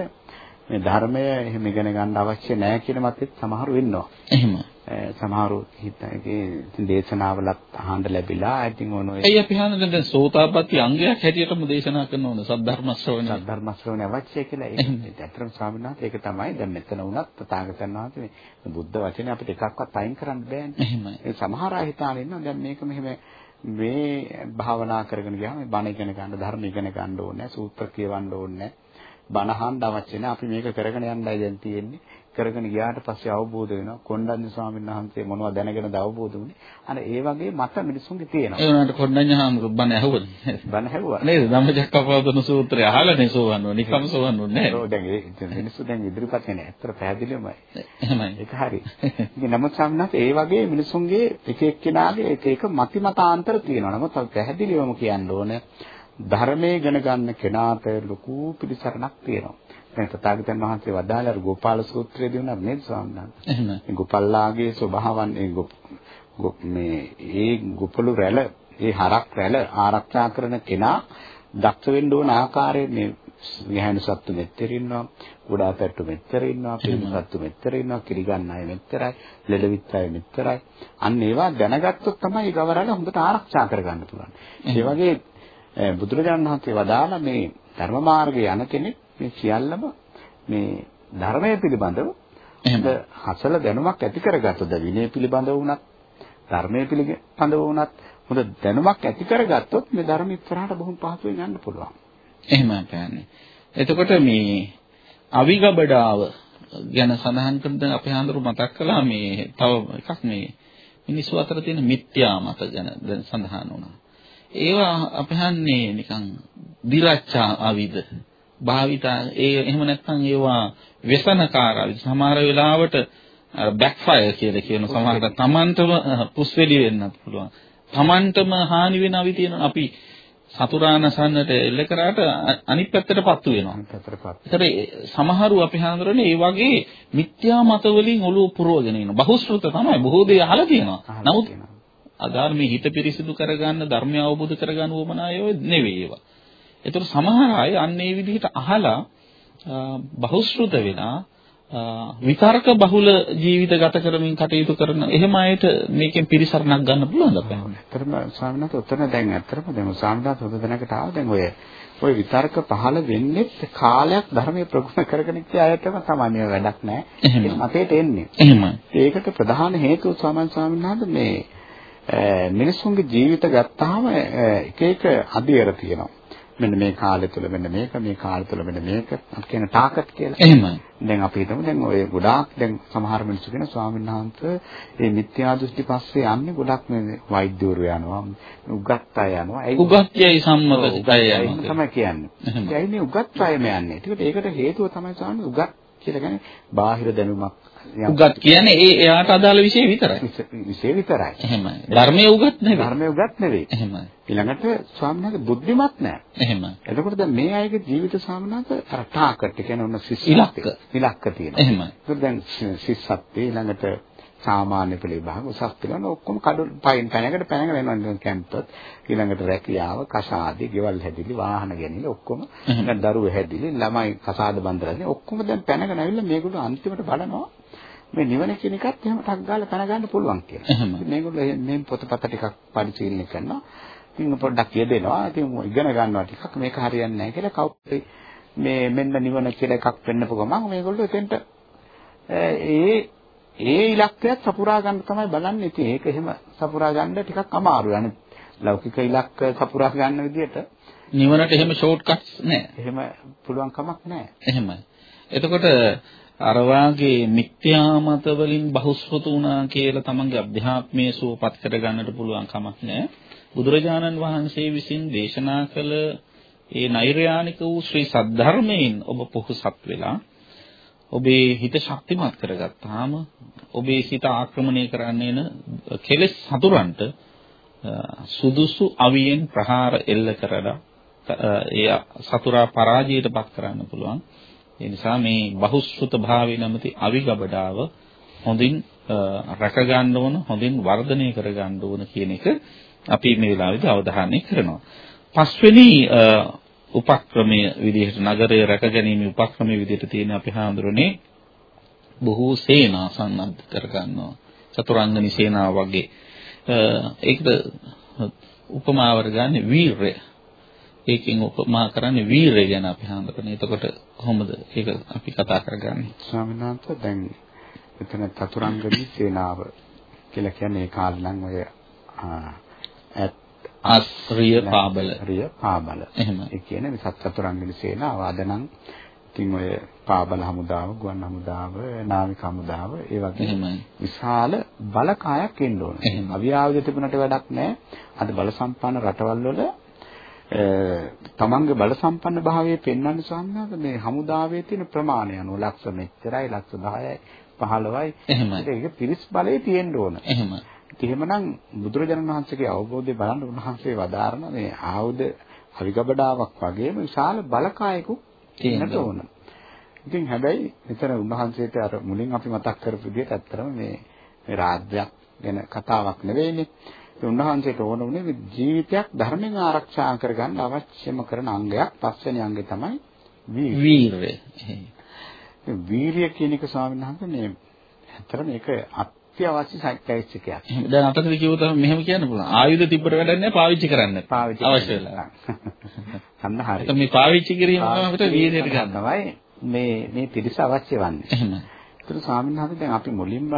මේ ධර්මය එහෙම ඉගෙන ගන්න අවශ්‍ය නැහැ කියන මතෙත් සමහරු ඉන්නවා. එහෙම. සමහරු හිතගේ දේශනාවලත් අහන්න ලැබිලා ඉතින් ඕන ඔය ඇයි අපි හන්නේ දැන් සෝතාපට්ටි අංගයක් හැටියටම දේශනා කරන ඕන සද්ධර්ම ශ්‍රවණය. සද්ධර්ම ශ්‍රවණය අවශ්‍යයි කියලා. ඒක ඇත්තටම ස්වාමීන් වහන්සේ ඒක තමයි දැන් මෙතන වුණත් තථාගතයන් වහන්සේ මේ බුද්ධ වචනේ අපිට එකක්වත් අයින් කරන්න බෑනේ. එහෙමයි. ඒ සමහර අය හිතාන ඉන්නවා දැන් මේක මෙහෙම මේ භාවනා කරගෙන ගියාම බණ ඉගෙන ගන්න ධර්ම ඉගෙන ගන්න ඕනේ සූත්‍ර කියවන්න ඕනේ. බණ අහන්න අවශ්‍ය නැහැ. අපි මේක කරගෙන යන්නයි දැන් තියෙන්නේ කරගෙන ගියාට පස්සේ අවබෝධ වෙනවා කොණ්ඩඤ්ඤ ස්වාමීන් වහන්සේ මොනවද දැනගෙනද අවබෝධ වුනේ? අර ඒ වගේ මත මිනිසුන්ගේ තියෙනවා. ඒ වුණාට කොණ්ඩඤ්ඤ හාමුදුරු බණ ඇහුවද? බණ ඇහුවා. නේද? ධම්මචක්කපවත්තන සූත්‍රය අහලානේ සෝවන්න ඕනේ නිකම් සෝවන්න ඕනේ ඔව් දැන් ඒ මිනිස්සු දැන් ඉදිරිපත් වෙන්නේ ඇත්තට පැහැදිලිවමයි. එහෙමයි. ඒක හරි. ඉතින් නමුත් වහන්සේ ඒ වගේ මිනිසුන්ගේ එක එක්කෙනාගේ එක එක මති මතාන්තර තියෙනවා. නමුත් පැහැදිලිවම කියන්න ඕනේ ධර්මයේ ඉගෙන ගන්න කෙනාට ලොකු පිළිසරණක් තියෙනවා දැන් තථාගතයන් වහන්සේ වදාළ අර ගෝපාල සූත්‍රයේදී උනා නේද ස්වාමීන් වහන්සේ? එහෙම. ගෝපල්ලාගේ ස්වභාවයන් ඒ මේ ඒ ගොපළු රැළ, ඒ හරක් රැළ ආරක්ෂා කරන කෙනා දක්ෂ වෙන්න ඕන ආකාරයෙන් මේ විහාන සත්තු මෙතර ඉන්නවා, කුඩා පැට්ටු මෙතර ඉන්නවා, පිළිම සත්තු මෙතර ඉන්නවා, කිරිගන්න අය මෙතරයි, ලෙඩවිත් අය මෙතරයි. අන්න ඒවා දැනගත්තොත් තමයි ගවරල හොඳට ආරක්ෂා කරගන්න පුළුවන්. ඒ වගේ බුදුරජාණන් වහන්සේ වදාළ මේ ධර්ම මාර්ගයේ යන කෙනෙක් මේ සියල්ලම මේ ධර්මයේ පිළිබඳව එහෙම හසල දැනුමක් ඇති කරගත්තොත් විනය පිළිබඳව වුණත් ධර්මයේ පිළිබඳව වුණත් හොඳ දැනුමක් ඇති කරගත්තොත් මේ ධර්ම ඉස්සරහට බොහොම පහසුවෙන් යන්න පුළුවන්. එහෙමයි පැන්නේ. එතකොට මේ අවිගබඩාව ගැන සඳහන් කරන දැන් අපේ හඳුරු මතක් කළා මේ තව එකක් මේ මිනිස්සු අතර තියෙන මිත්‍යා මත ගැන දැන් සඳහන් වුණා. ඒවා අපහන්නේ නිකන් දිලච්ඡා අවිද භාවිතා ඒ එහෙම නැත්නම් ඒවා වෙසනකාරයි. සමහර වෙලාවට අර බැක්ෆයර් කියලා කියන සමහරට තමන්ටම පුස්වෙලි වෙන්නත් පුළුවන්. තමන්ටම හානි වෙන අවි තියෙනවා. අපි සතුරානසන්නට එල්ල කරාට අනිත් පැත්තටපත්තු වෙනවා. අනිත් පැත්තටපත්. ඒතර සමහරු අපි හඳුරන්නේ ඒ වගේ මිත්‍යා මත වලින් ඔළුව පුරවගෙන ඉනවා. බහුශ්‍රృత තමයි බොහෝ දේ අහලා තියෙනවා. නමුත් අදාළ මේ හිත පිරිසිදු කරගන්න ධර්මය අවබෝධ කරගන්න උවමනා ඒවා නෙවෙයි ඒවා. ඒතර සමහර අය අන්න ඒ විදිහට අහලා බහුශ්‍රృత වෙනා විතර්ක බහුල ජීවිත ගත කරමින් කටයුතු කරන එහෙම අයට මේකෙන් පිරිසරණක් ගන්න පුළුවන්ද අපේ? ඇත්තටම ස්වාමීන් වහන්සේ උත්තර දැන් ඇත්තටම දැන් ස්වාමීන් වහන්සේ හොඳ දැනකට ආව දැන් ඔය ඔය විතර්ක පහළ වෙන්නේ කාලයක් ධර්මයේ ප්‍රගුණ කරගෙන ඉච්ච අයටම තමයි වැඩක් නැහැ. එහෙම. මතේට එන්නේ. එහෙමයි. ඒකට ප්‍රධාන හේතුව ස්වාමීන් වහන්සේ මේ මිනිසුන්ගේ ජීවිත ගත්තාම එක එක අධියර තියෙනවා. මෙන්න මේ කාලය තුල මෙන්න මේක මේ කාලය තුල මෙන්න මේක අපි කියන ටාකට් කියලා. එහෙමයි. දැන් අපි හිතමු දැන් ඔය ගොඩාක් දැන් සමහර මිනිස්සු කියන ස්වාමීන් වහන්සේ මේ මිත්‍යා දෘෂ්ටි පස්සේ යන්නේ ගොඩක් මේ වෛද්‍යවරු යනවා උගත් අය යනවා. ඒ උගත්යයි සම්මත අය යනවා. තමයි කියන්නේ. ඒයි මේ උගත් අයම යන්නේ. ඒකට ඒකට හේතුව තමයි ස්වාමීන් උගත් කියලා කියන්නේ බාහිර දැනුමක් උගත් කියන්නේ ඒ එයාට අදාළ විෂය විතරයි. විෂය විතරයි. එහෙමයි. ධර්මයේ උගත් නෙවෙයි. ධර්මයේ උගත් නෙවෙයි. එහෙමයි. ඊළඟට ස්වාමීන් වහන්සේ බුද්ධිමත් නැහැ. එහෙමයි. එතකොට දැන් මේ අයගේ ජීවිත ස්වාමීන් වහන්සේ අර ටාකට් කියන්නේ ඔන්න සිස් ඉලක්ක. ඉලක්ක තියෙනවා. එහෙමයි. ඒකට දැන් සිස්සත්තේ ඊළඟට සාමාන්‍ය පෙළ විභාග උසස් පෙළන ඔක්කොම කඩු පයින් පැනකට පැනගෙන යනවා කැම්පස් ඊළඟට රැකියාව කසාදේ ගෙවල් හැදිලි වාහන ගැනීම ඔක්කොම දැන් දරුවෝ හැදිලි ළමයි කසාද බන්දරන්නේ ඔක්කොම දැන් පැනගෙන ඇවිල්ලා මේගොල්ලෝ අන්තිමට බලනවා මේ නිවන කියන එකත් එහෙම ටක් ගාලා පැන ගන්න පුළුවන් කියලා. මේගොල්ලෝ මේ පොතපත ටිකක් පරිශීලනය කරනවා. ඉතින් පොඩ්ඩක් යෙදෙනවා. ඉතින් ඉගෙන ගන්නවා ටිකක් මේක හරියන්නේ නැහැ කියලා කවුරු මේ මෙන්න නිවන කියලා එකක් පෙන්නපු ගමන් මේගොල්ලෝ එතෙන්ට ඒ ඒ ඉලක්කයක් සපුරා ගන්න තමයි බලන්නේ. ඉතින් ඒක එහෙම සපුරා ගන්න ටිකක් අමාරුයි. අනිත් ලෞකික ඉලක්ක සපුරා ගන්න විදිහට නිවනට එහෙම ෂෝට් කට්ස් නැහැ. එහෙම පුළුවන් කමක් නැහැ. එහෙමයි. එතකොට අර වාගේ මිත්‍යා මත වලින් බහුශ්‍රත වුණා කියලා තමන්ගේ අධ්‍යාත්මයේ සුවපත් කර ගන්නට පුළුවන් කමක් නැහැ. බුදුරජාණන් වහන්සේ විසින් දේශනා කළ ඒ නෛර්යානික වූ ශ්‍රී සද්ධර්මයෙන් ඔබ පොහුසත් වෙලා ඔබේ හිත ශක්තිමත් කරගත්තාම ඔබේ සිත ආක්‍රමණය කරන්නේන කෙලෙස් සතුරන්ට සුදුසු අවියෙන් ප්‍රහාර එල්ල කරලා ඒ සතුරා පරාජයටපත් කරන්න පුළුවන්. ඒ නිසා මේ බහුශ්‍රුත භාවය නැමැති අවිගබඩාව හොඳින් රැක ගන්න ඕන, හොඳින් වර්ධනය කර ගන්න ඕන කියන එක අපි මේ වෙලාවේදී අවධානය කරනවා. පස්වෙනි උපක්‍රමයේ විදිහට නගරය රැකගැනීමේ උපක්‍රමයේ විදිහට තියෙන අපි හඳුරන්නේ බොහෝ සේනා සන්නද්ධ කර ගන්නවා. චතුරාංගනි සේනාව වගේ. ඒකද උපමාවර ගන්න වීරය. ඒකෙන් උපමා කරන්නේ වීරය ගැන අපි හඳුනන. එතකොට කොහොමද ඒක අපි කතා කරගන්නේ? ස්වාමීන් වහන්සේ දැන් එතන චතුරාංගනි සේනාව කියලා කියන්නේ ඒ කාලේ නම් ඔය අස්රිය පාබල. රිය පාබල. එහෙම. ඒ කියන්නේ මේ සත්චතුරාංගනි සේනාව අද නම් ඉතින් ඔය පාබල හමුදාව, ගුවන් හමුදාව, නාවික හමුදාව ඒ වගේ විශාල බලකායක් එන්න ඕන. අවිආයුධ තිබුණට වැඩක් නැහැ. අද බල සම්පන්න රටවල් වල තමන්ගේ බල සම්පන්න භාවයේ පෙන්වන්න සම්මාද මේ හමුදාවේ තියෙන ප්‍රමාණය අනුව ලක්ෂ මෙච්චරයි ලක්ෂ 10යි 15යි එහෙමයි ඒක පිරිස් බලයේ තියෙන්න ඕන එහෙමයි එහෙමනම් බුදුරජාණන් වහන්සේගේ අවබෝධය බලන්න උන්වහන්සේ වදාारण මේ ආයුධ අවිගබඩාවක් වගේම විශාල බලකායකු තියෙන්නට ඕන. ඉතින් හැබැයි මෙතන උන්වහන්සේට අර මුලින් අපි මතක් කරපු විදිහට ඇත්තරම මේ මේ රාජ්‍යයක් ගැන කතාවක් නෙවෙයිනේ. උන්වහන්සේට ඕන වුණේ ජීවිතයක් ධර්මයෙන් ආරක්ෂා කරගන්න අවශ්‍යම කරන අංගයක් පස්වෙනි අංගය තමයි වීරය. වීරිය කියන එක ස්වාමීන් වහන්සේ මේ ඇත්තටම මේක අත්‍යවශ්‍ය චෛතසිකයක්. දැන් අපිට කිව්වොත් මෙහෙම කියන්න පුළුවන්. ආයුධ තිබ්බට වැඩක් නැහැ පාවිච්චි කරන්න. පාවිච්චි අවශ්‍ය වෙලා. අන්න හරි. මේ පාවිච්චි කිරීම අපිට වීර්යයට ගන්නවයි මේ මේ පිරිස අවශ්‍ය වන්නේ. එහෙම. ඒතර ස්වාමීන් වහන්සේ දැන් අපි මුලින්ම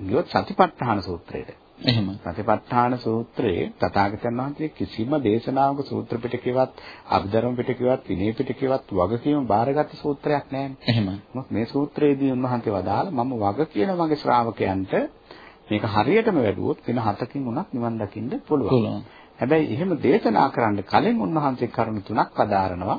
ගියොත් සතිපට්ඨාන සූත්‍රයට. එහෙම. සතිපට්ඨාන සූත්‍රයේ තථාගතයන් වහන්සේ කිසිම දේශනාවක සූත්‍ර පිටකේවත් අභිධර්ම පිටකේවත් විනය පිටකේවත් වගකීම බාරගත් සූත්‍රයක් නැහැ. එහෙම. මේ සූත්‍රයේදී උන්වහන්සේ වදාළ මම වග කියන මගේ ශ්‍රාවකයන්ට මේක හරියටම වැඩුවොත් වෙන හතකින් උනත් නිවන් දකින්න පුළුවන්. හැබැයි එහෙම දේශනා කරන්න කලින් උන්වහන්සේ කරුණු තුනක් අදාරනවා.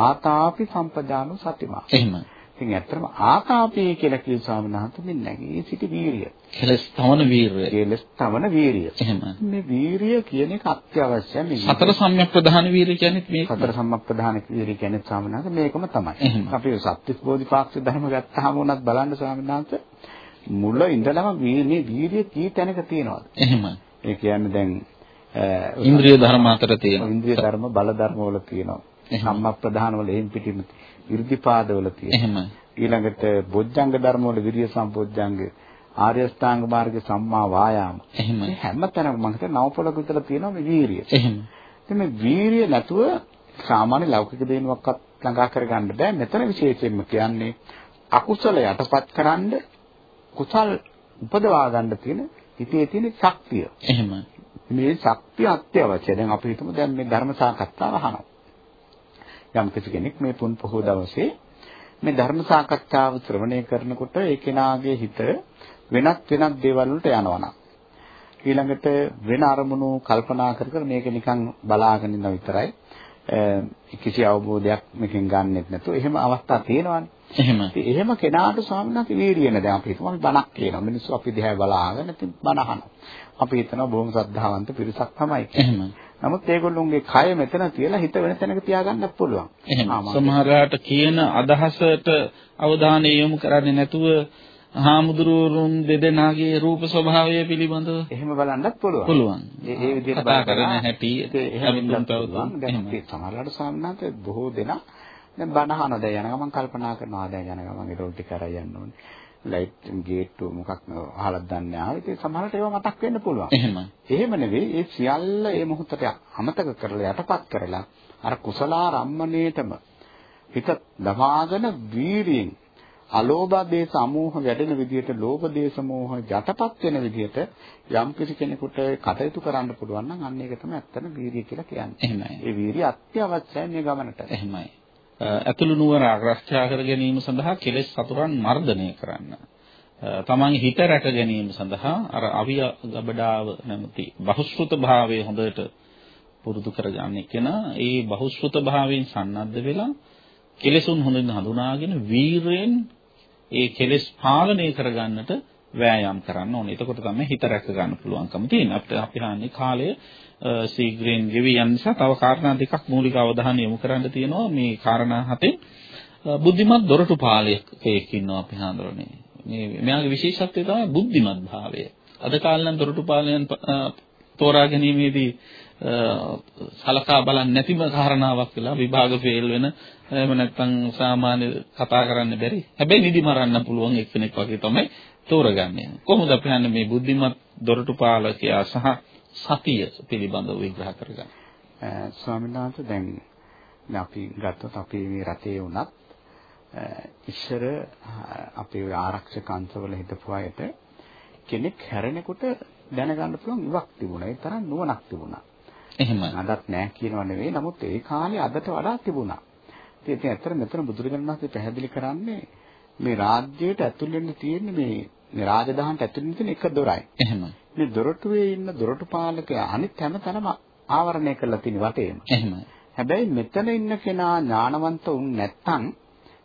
ආතාපි සම්පදානු සතිමා. එහෙම. ඉතින් ඇත්තටම ආතාපි කියලා කියන ස්වාමීන් වහන්සේ මේ නැගී සිටි වීරිය. කෙලස් තමන වීරිය. කෙලස් තමන වීරිය. එහෙම. මේ වීරිය කියන එක අත්‍යවශ්‍යයි. මේ සතර සම්‍යක් ප්‍රධාන වීරිය කියන්නේ මේක. සතර සම්‍යක් ප්‍රධාන වීරිය කියන්නේ වහන්සේ මේකම තමයි. අපි සත්‍විස් බෝධිපාක්ෂික ධර්ම ගත්තාම උනත් බලන්න වහන්සේ මුල ඉඳලම මේ වීරිය කී තැනක තියෙනවද? එහෙම. ඒ කියන්නේ දැන් ඉන්ද්‍රිය ධර්ම අතර තියෙනවා. ඉන්ද්‍රිය ධර්ම බල ධර්ම වල තියෙනවා. සම්මා ප්‍රධාන වල එහෙම් පිටින් ඉර්ධිපාද වල තියෙනවා. එහෙම. ඊළඟට බොජ්ජංග ධර්ම වල විරිය සම්පෝඥංග ආර්ය ශ්‍රාංග මාර්ගයේ සම්මා වායාම. එහෙම. හැමතැනම මම හිතන්නේ නවපොලක විතර තියෙනවා මේ වීරිය. එහෙම. ඉතින් මේ වීරිය නැතුව සාමාන්‍ය ලෞකික දේනුවක්වත් ළඟා කරගන්න බෑ. මෙතන විශේෂයෙන්ම කියන්නේ අකුසල යටපත් කරන්න කුසල් උපදවා ගන්න තියෙන හිතේ තියෙන ශක්තිය. එහෙම. මේ ශක්තිය අත්‍යවශ්‍යයි. දැන් අපි හිතමු දැන් මේ ධර්ම සාකච්ඡාව අහනවා. යම් කෙනෙක් මේ පුන් පොහොව දවසේ මේ ධර්ම සාකච්ඡාව ශ්‍රවණය කරනකොට ඒ කෙනාගේ හිත වෙනත් වෙනත් දේවල් වලට යනවා ඊළඟට වෙන අරමුණු කල්පනා කර කර මේක නිකන් බලාගෙන ඉන්න විතරයි කිසි අවබෝධයක් මේකෙන් ගන්නෙත් නැතුව එහෙම අවස්ථා තියෙනවානේ එහෙම. එහෙම කෙනාට ස්වාමීන් වහන්සේ වීර්යය නැද අපි හිතමු අපි බණක් කියනවා මිනිස්සු අපි දිහා බලාගෙන ඉතින් බණ අහනවා. අපි හිතනවා බොහොම ශ්‍රද්ධාවන්ත පිරිසක් තමයි. එහෙම. නමුත් ඒගොල්ලොන්ගේ කය මෙතන තියලා හිත වෙන තැනක තියාගන්නත් පුළුවන්. එහෙම. සමහරවිට කියන අදහසට අවධානය යොමු කරන්නේ නැතුව හාමුදුරුවරුන් දෙදෙනාගේ රූප ස්වභාවය පිළිබඳව එහෙම බලන්නත් පුළුවන්. පුළුවන්. ඒ ඒ විදිහට කතා කරන හැටි එහෙම පුළුවන්. දැන් අපි සමහරවිට සාමනාත බොහෝ දෙනා දැන් බණ අහන දැන් යන ගමන් කල්පනා කරනවා දැන් යන ගමන් ඒක ටික කරා යන්න ඕනේ. ලයිට් ගේට්ටු මොකක් අහලක් දන්නේ ආව. ඉතින් සමහරට ඒවා මතක් වෙන්න පුළුවන්. එහෙම. එහෙම නෙවෙයි. ඒ සියල්ල ඒ මොහොතට අමතක කරලා යටපත් කරලා අර කුසලා රම්මණේටම හිත දමාගෙන වීරියෙන් අලෝභ දේශ අමෝහ වැඩෙන විදිහට ලෝභ දේශ මෝහ යටපත් වෙන විදිහට යම් කිසි කෙනෙකුට කටයුතු කරන්න පුළුවන් නම් අන්න ඒක තමයි ඇත්තම වීරිය කියලා කියන්නේ. එහෙමයි. ඒ වීරිය අත්‍යවශ්‍යයි මේ ගමනට. එහෙමයි. ඇතුළු නුවර ආරක්ෂා කර ගැනීම සඳහා කෙලෙස් සතුරන් මර්ධනය කරන්න. තමන්ගේ හිත රැක ගැනීම සඳහා අර අවිය ගබඩාව නැමැති බහුශ්‍රුත භාවය හොඳට පුරුදු කරගන්න කෙනා ඒ බහුශ්‍රුත භාවයෙන් සන්නද්ධ වෙලා කෙලෙසුන් හොඳින් හඳුනාගෙන වීරයෙන් ඒ කෙලෙස් පාලනය කරගන්නට වෑයම් කරන්න ඕනේ. එතකොට තමයි හිත රැක ගන්න පුළුවන්කම තියෙන්නේ. අපිට අපි හන්නේ කාලය ශීඝ්‍රයෙන් ගෙවි යන නිසා තව කාරණා දෙකක් මූලික අවධානය යොමු කරන්න තියෙනවා. මේ කාරණා හතෙන් බුද්ධිමත් දොරටු පාලකයෙක් ඉන්නවා අපි හඳුරන්නේ. මේ මෙයාගේ විශේෂත්වය තමයි බුද්ධිමත් භාවය. අද කාලේ නම් දොරටු පාලනයන් තෝරා ගැනීමේදී සලකා බලන්නේ නැතිම කාරණාවක් වෙලා විභාග ෆේල් වෙන එහෙම නැත්නම් සාමාන්‍ය කතා කරන්න බැරි. හැබැයි නිදි මරන්න පුළුවන් එක්කෙනෙක් වගේ තමයි තෝරගන්නේ. කොහොමද අපි හන්නේ මේ බුද්ධිමත් දොරටු පාලකයා සහ සතිය පිළිබඳව විග්‍රහ කරගන්නේ? ස්වාමීන් වහන්සේ දැන් අපි ගත්තොත් අපි මේ රටේ වුණත් ඉස්සර අපේ ආරක්ෂක අංශවල හිටපු අයට කෙනෙක් හැරෙනකොට දැනගන්න පුළුවන් ඉවක් තිබුණා. ඒ තරම් නුවණක් තිබුණා. එහෙමයි. අදත් නෑ කියනව නෙවෙයි. නමුත් ඒ කාලේ අදට වඩා තිබුණා. ඉතින් ඇත්තට මෙතන බුදුරජාණන් වහන්සේ පැහැදිලි කරන්නේ මේ රාජ්‍යයට ඇතුල් වෙන්න තියෙන මේ මේ රාජදහමට ඇතුල් වෙන්න තියෙන එක දොරයි. එහෙමයි. මේ දොරටුවේ ඉන්න දොරටු පාලකයා අනිත් හැම තැනම ආවරණය කරලා තියෙන වටේම. එහෙමයි. හැබැයි මෙතන ඉන්න කෙනා ඥානවන්ත වුන් නැත්තම්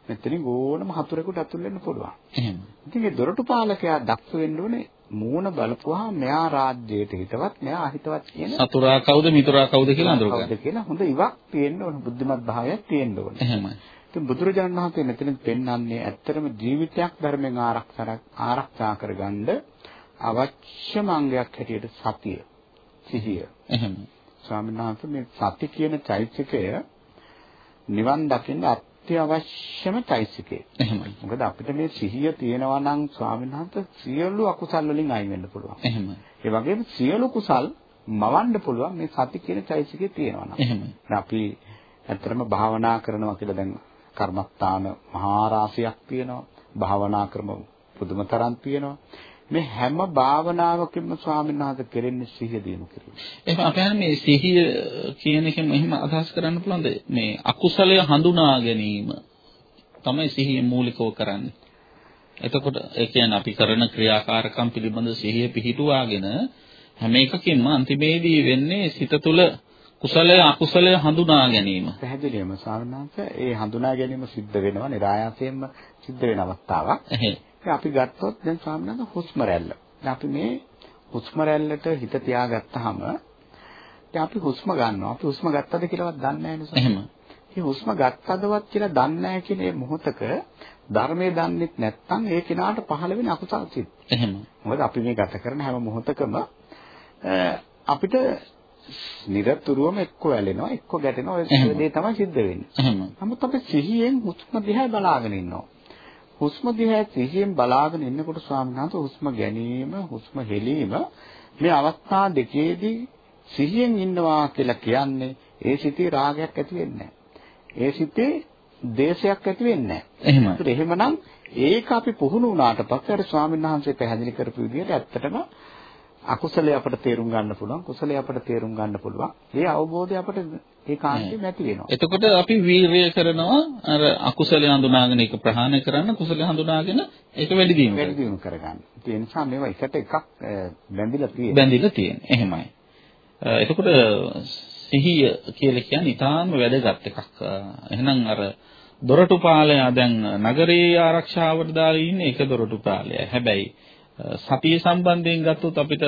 මෙතනින් ඕනම හතුරෙකුට ඇතුල් වෙන්න පුළුවන්. එහෙම. ඉතින් ඒ දොරටු පාලකයා දක්ෂ වෙන්න ඕනේ මූණ බලපුවාම මෙයා රාජ්‍යයට හිතවත් මෙයා අහිතවත් කියන සතුරා කවුද මිතුරා කවුද කියලා අඳුරගන්න. කවුද කියලා හොඳ ඉවක් තියෙන්න ඕනේ බුද්ධිමත් භාවයක් තියෙන්න ඕනේ. එහෙමයි. ඉතින් බුදුරජාණන් වහන්සේ මෙතන පෙන්වන්නේ ඇත්තටම ජීවිතයක් ධර්මයෙන් ආරක්ෂා ආරක්ෂා කරගන්න අවශ්‍යම අංගයක් හැටියට සතිය, සිහිය. එහෙමයි. ස්වාමීන් වහන්සේ මේ සති කියන චෛත්‍යකය නිවන් දකින්න අත්‍යවශ්‍යම චෛත්‍යකය. එහෙමයි. මොකද අපිට මේ සිහිය තියෙනවා නම් ස්වාමීන් වහන්සේ සියලු අකුසල් වලින් අයින් වෙන්න පුළුවන්. එහෙමයි. ඒ වගේම සියලු කුසල් මවන්න පුළුවන් මේ සති කියන චෛත්‍යකය තියෙනවා නම්. එහෙමයි. අපි ඇත්තටම භාවනා කරනවා කියලා දැන් කර්මස්ථාන මහා රාශියක් තියෙනවා. භාවනා ක්‍රම පුදුම තරම් තියෙනවා. මේ හැම භාවනාවකින්ම ස්වාමීන් වහන්සේ කෙරෙන්නේ සිහිය දිනු කිරීම. එහෙනම් අපි මේ සිහිය කියන එකෙන් එහෙම අදහස් කරන්න පුළුවන්ද? මේ අකුසලය හඳුනා ගැනීම තමයි සිහිය මූලිකව කරන්නේ. එතකොට ඒ කියන්නේ අපි කරන ක්‍රියාකාරකම් පිළිබඳ සිහිය පිහිටුවාගෙන හැම එකකින්ම අන්තිමේදී වෙන්නේ සිත තුළ කුසලය අකුසලය හඳුනා ගැනීම. පැහැදිලිවම වහන්සේ ඒ හඳුනා ගැනීම සිද්ධ වෙනවා નિરાයාසයෙන්ම සිද්ධ වෙන අවස්ථාවක්. එහෙයි. අපි ගත්තොත් දැන් ස්වාමීන් වහන්සේ හුස්ම රැල්ල. දැන් අපි මේ හුස්ම රැල්ලට හිත තියාගත්තාම දැන් අපි හුස්ම ගන්නවා. අපි හුස්ම ගත්තද කියලාවත් දන්නේ නැහැ එහෙම. මේ හුස්ම ගත්තදවත් කියලා දන්නේ නැහැ කියන මොහොතක ධර්මයේ දන්නෙත් නැත්නම් ඒ කෙනාට පහළ වෙන අකුසල සිත්. එහෙම. මොකද අපි මේ ගත කරන හැම මොහොතකම අපිට නිරතුරුවම එක්ක වැලෙනවා එක්ක ගැටෙනවා ඔය දේ තමයි සිද්ධ වෙන්නේ. නමුත් අපි සිහියෙන් හුස්ම දිහා බලාගෙන ඉන්නවා. හුස්ම දිහා සිහියෙන් බලාගෙන ඉන්නකොට ස්වාමීන් වහන්සේ හුස්ම ගැනීම හුස්ම හෙලීම මේ අවස්ථා දෙකේදී සිහියෙන් ඉන්නවා කියලා කියන්නේ ඒ සිතේ රාගයක් ඇති වෙන්නේ ඒ සිතේ දේශයක් ඇති වෙන්නේ. නැහැ. එහෙමනම් ඒක අපි පුහුණු වුණාට පස්සේ අර ස්වාමීන් වහන්සේ පැහැදිලි කරපු විදිහට ඇත්තටම අකුසලයේ අපට තේරුම් ගන්න පුළුවන් කුසලයේ අපට තේරුම් ගන්න පුළුවන්. ඒ අවබෝධය අපට ඒකාන්තයෙන් නැති වෙනවා. එතකොට අපි වීරිය කරනවා අර අකුසලයේ හඳුනාගෙන ඒක ප්‍රහාණය කරන්න කුසලයේ හඳුනාගෙන ඒක වැඩි දියුණු වැඩි දියුණු කරගන්න. ඒ නිසා මේවා එකට එකක් බැඳිලා තියෙනවා. බැඳිලා තියෙනවා. එහෙමයි. එතකොට සිහිය කියලා කියන්නේ ඊටාම වැදගත් එකක්. එහෙනම් අර දොරටු පාලයා දැන් නගරයේ ආරක්ෂාවට දාලා ඉන්නේ ඒක දොරටු පාලයා හැබැයි සතිය සම්බන්ධයෙන් ගත්තොත් අපිට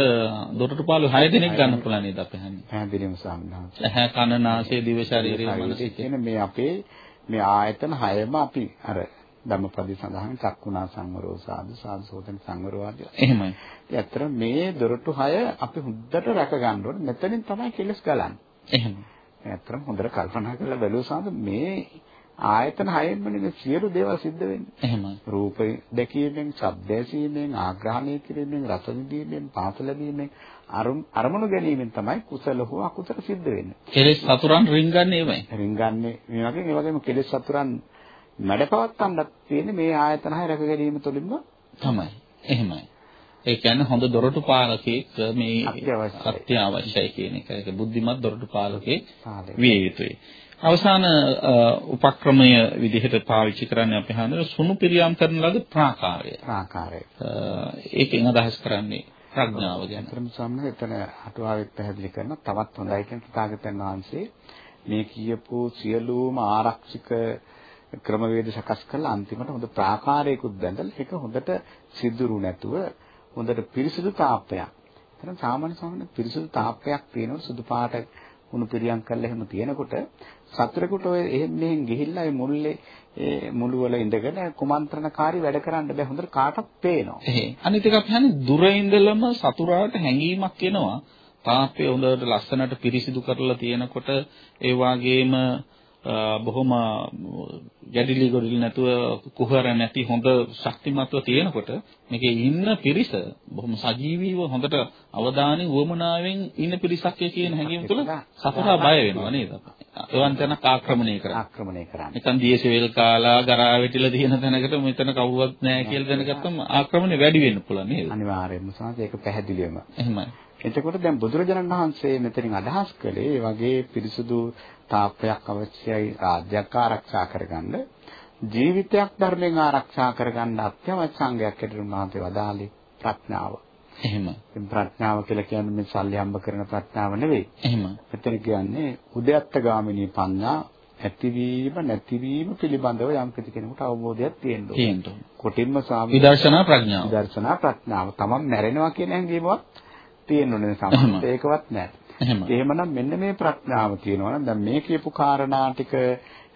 දොරටුපාලු 6 දෙනෙක් ගන්න පුළුවන් නේද අපි හන්නේ. පැහැදිලිවම සාමනාස. ඇහැ කන නාසය දිව ශරීරය මනස කියන මේ අපේ මේ ආයතන හයම අපි අර ධම්මපදි සඳහන් චක්කුණා සංවරෝ සාදු සාදු සෝතන සංවරෝ ආදී. එහෙමයි. ඇත්තට මේ දොරටු හය අපි හුද්දට රැක ගන්න ඕනේ. මෙතනින් තමයි කෙලස් ගලන්නේ. එහෙමයි. ඇත්තටම හොඳට කල්පනා කරලා බැලුවාම මේ ආයතන හයෙන්ම නෙමෙයි සියලු දේවල් සිද්ධ වෙන්නේ. එහෙමයි. රූප දැකීමෙන්, ශබ්ද ඇසීමෙන්, ආග්‍රහණය කිරීමෙන්, රස විඳීමෙන්, පාස ලැබීමෙන්, අරමුණු ගැනීමෙන් තමයි කුසල හෝ අකුසල සිද්ධ වෙන්නේ. කෙලෙස් සතුරන් රින්ගන්නේ එමය. රින්ගන්නේ මේ වගේ මේ වගේම කෙලෙස් සතුරන් මැඩපවත්තන්නත් තියෙන්නේ මේ ආයතන හය රැක ගැනීම තුළින්ම තමයි. එහෙමයි. ඒ කියන්නේ හොඳ දොරටු පාලකෙක් මේ අත්‍යවශ්‍යයි කියන එක. ඒක බුද්ධිමත් දොරටු පාලකෙක් විය යුතුයි. අවසාන උපක්‍රමය විදිහට පාවිච්චි කරන්නේ අපි හඳුන සුණු පිරියම් කරන ලද ප්‍රාකාරය. ප්‍රාකාරය. ඒකෙන් අදහස් කරන්නේ ප්‍රඥාව ගැන. අතරම සම්මත එතන අටුවාවෙත් පැහැදිලි කරන තවත් හොඳයි කියන තථාගතයන් වහන්සේ මේ කියපු සියලුම ආරක්ෂක ක්‍රමවේද සකස් කරලා අන්තිමට හොඳ ප්‍රාකාරයකුත් බැඳලා ඒක හොඳට සිදුරු නැතුව හොඳට පිරිසිදු තාප්පයක්. එතන සාමාන්‍ය සාමාන්‍ය පිරිසිදු තාප්පයක් තියෙනවා සුදු පාට උණු පිරියම් කරලා එහෙම තියෙනකොට සතුරෙකුට ඔය එහෙම මෙහෙන් ගිහිල්ලා ඒ මුල්ලේ ඒ මුළු වල ඉඳගෙන කුමන්ත්‍රණකාරී වැඩ කරන්න බෑ හොඳට කාටත් පේනවා. එහේ. අනිත් එක අපි හන්නේ දුර ඉඳලම සතුරාට හැඟීමක් එනවා. තාප්පේ හොඳට ලස්සනට පිරිසිදු කරලා තියෙනකොට ඒ වගේම බොහොම ගැඩිලි ගොඩිලි නැතුව කුහර නැති හොඳ ශක්තිමත්ව තියෙනකොට මේකේ ඉන්න පිරිස බොහොම සජීවීව හොඳට අවධානයෙන් වමනාවෙන් ඉන්න පිරිසක් කියන හැඟීම තුළ සතරා බය වෙනවා නේද? එවන් තැනක් ආක්‍රමණය කරා. ආක්‍රමණය කරා. නිකන් දියසෙවල් කාලා ගරා වැටිලා තියෙන තැනකට මෙතන කවුරුවත් නැහැ කියලා දැනගත්තම ආක්‍රමණය වැඩි වෙන්න පුළුවන් නේද? අනිවාර්යයෙන්ම සාහස ඒක පැහැදිලිවම. එහෙමයි. එතකොට දැන් බුදුරජාණන් වහන්සේ මෙතනින් අදහස් කළේ වගේ පිරිසුදු තාප්පයක් අවශ්‍යයි රාජ්‍යයක් ආරක්ෂා කරගන්න ජීවිතයක් ධර්මයෙන් ආරක්ෂා කරගන්න අත්‍යවශ්‍ය අංගයක් හැටියට උන්වහන්සේ වදාළේ ප්‍රඥාව. එහෙම. ප්‍රඥාව කියලා කියන්නේ මේ සල්ලි හම්බ කරන ප්‍රඥාව නෙවෙයි. එහෙම. මෙතන කියන්නේ උද්‍යත්ත ගාමිනී පඤ්ඤා ඇතිවීම නැතිවීම පිළිබඳව යම් කිසි කෙනෙකුට අවබෝධයක් තියෙන්න ඕනේ. තියෙන්න ඕනේ. කොටින්ම සාම විදර්ශනා ප්‍රඥාව. විදර්ශනා ප්‍රඥාව. තමන් මැරෙනවා කියන හැඟීමවත් තියෙන්න ඕනේ සමහරවිට ඒකවත් නැහැ. එහෙම. එහෙමනම් මෙන්න මේ ප්‍රඥාව තියෙනවා නම් දැන් මේ කියපු කාරණා ටික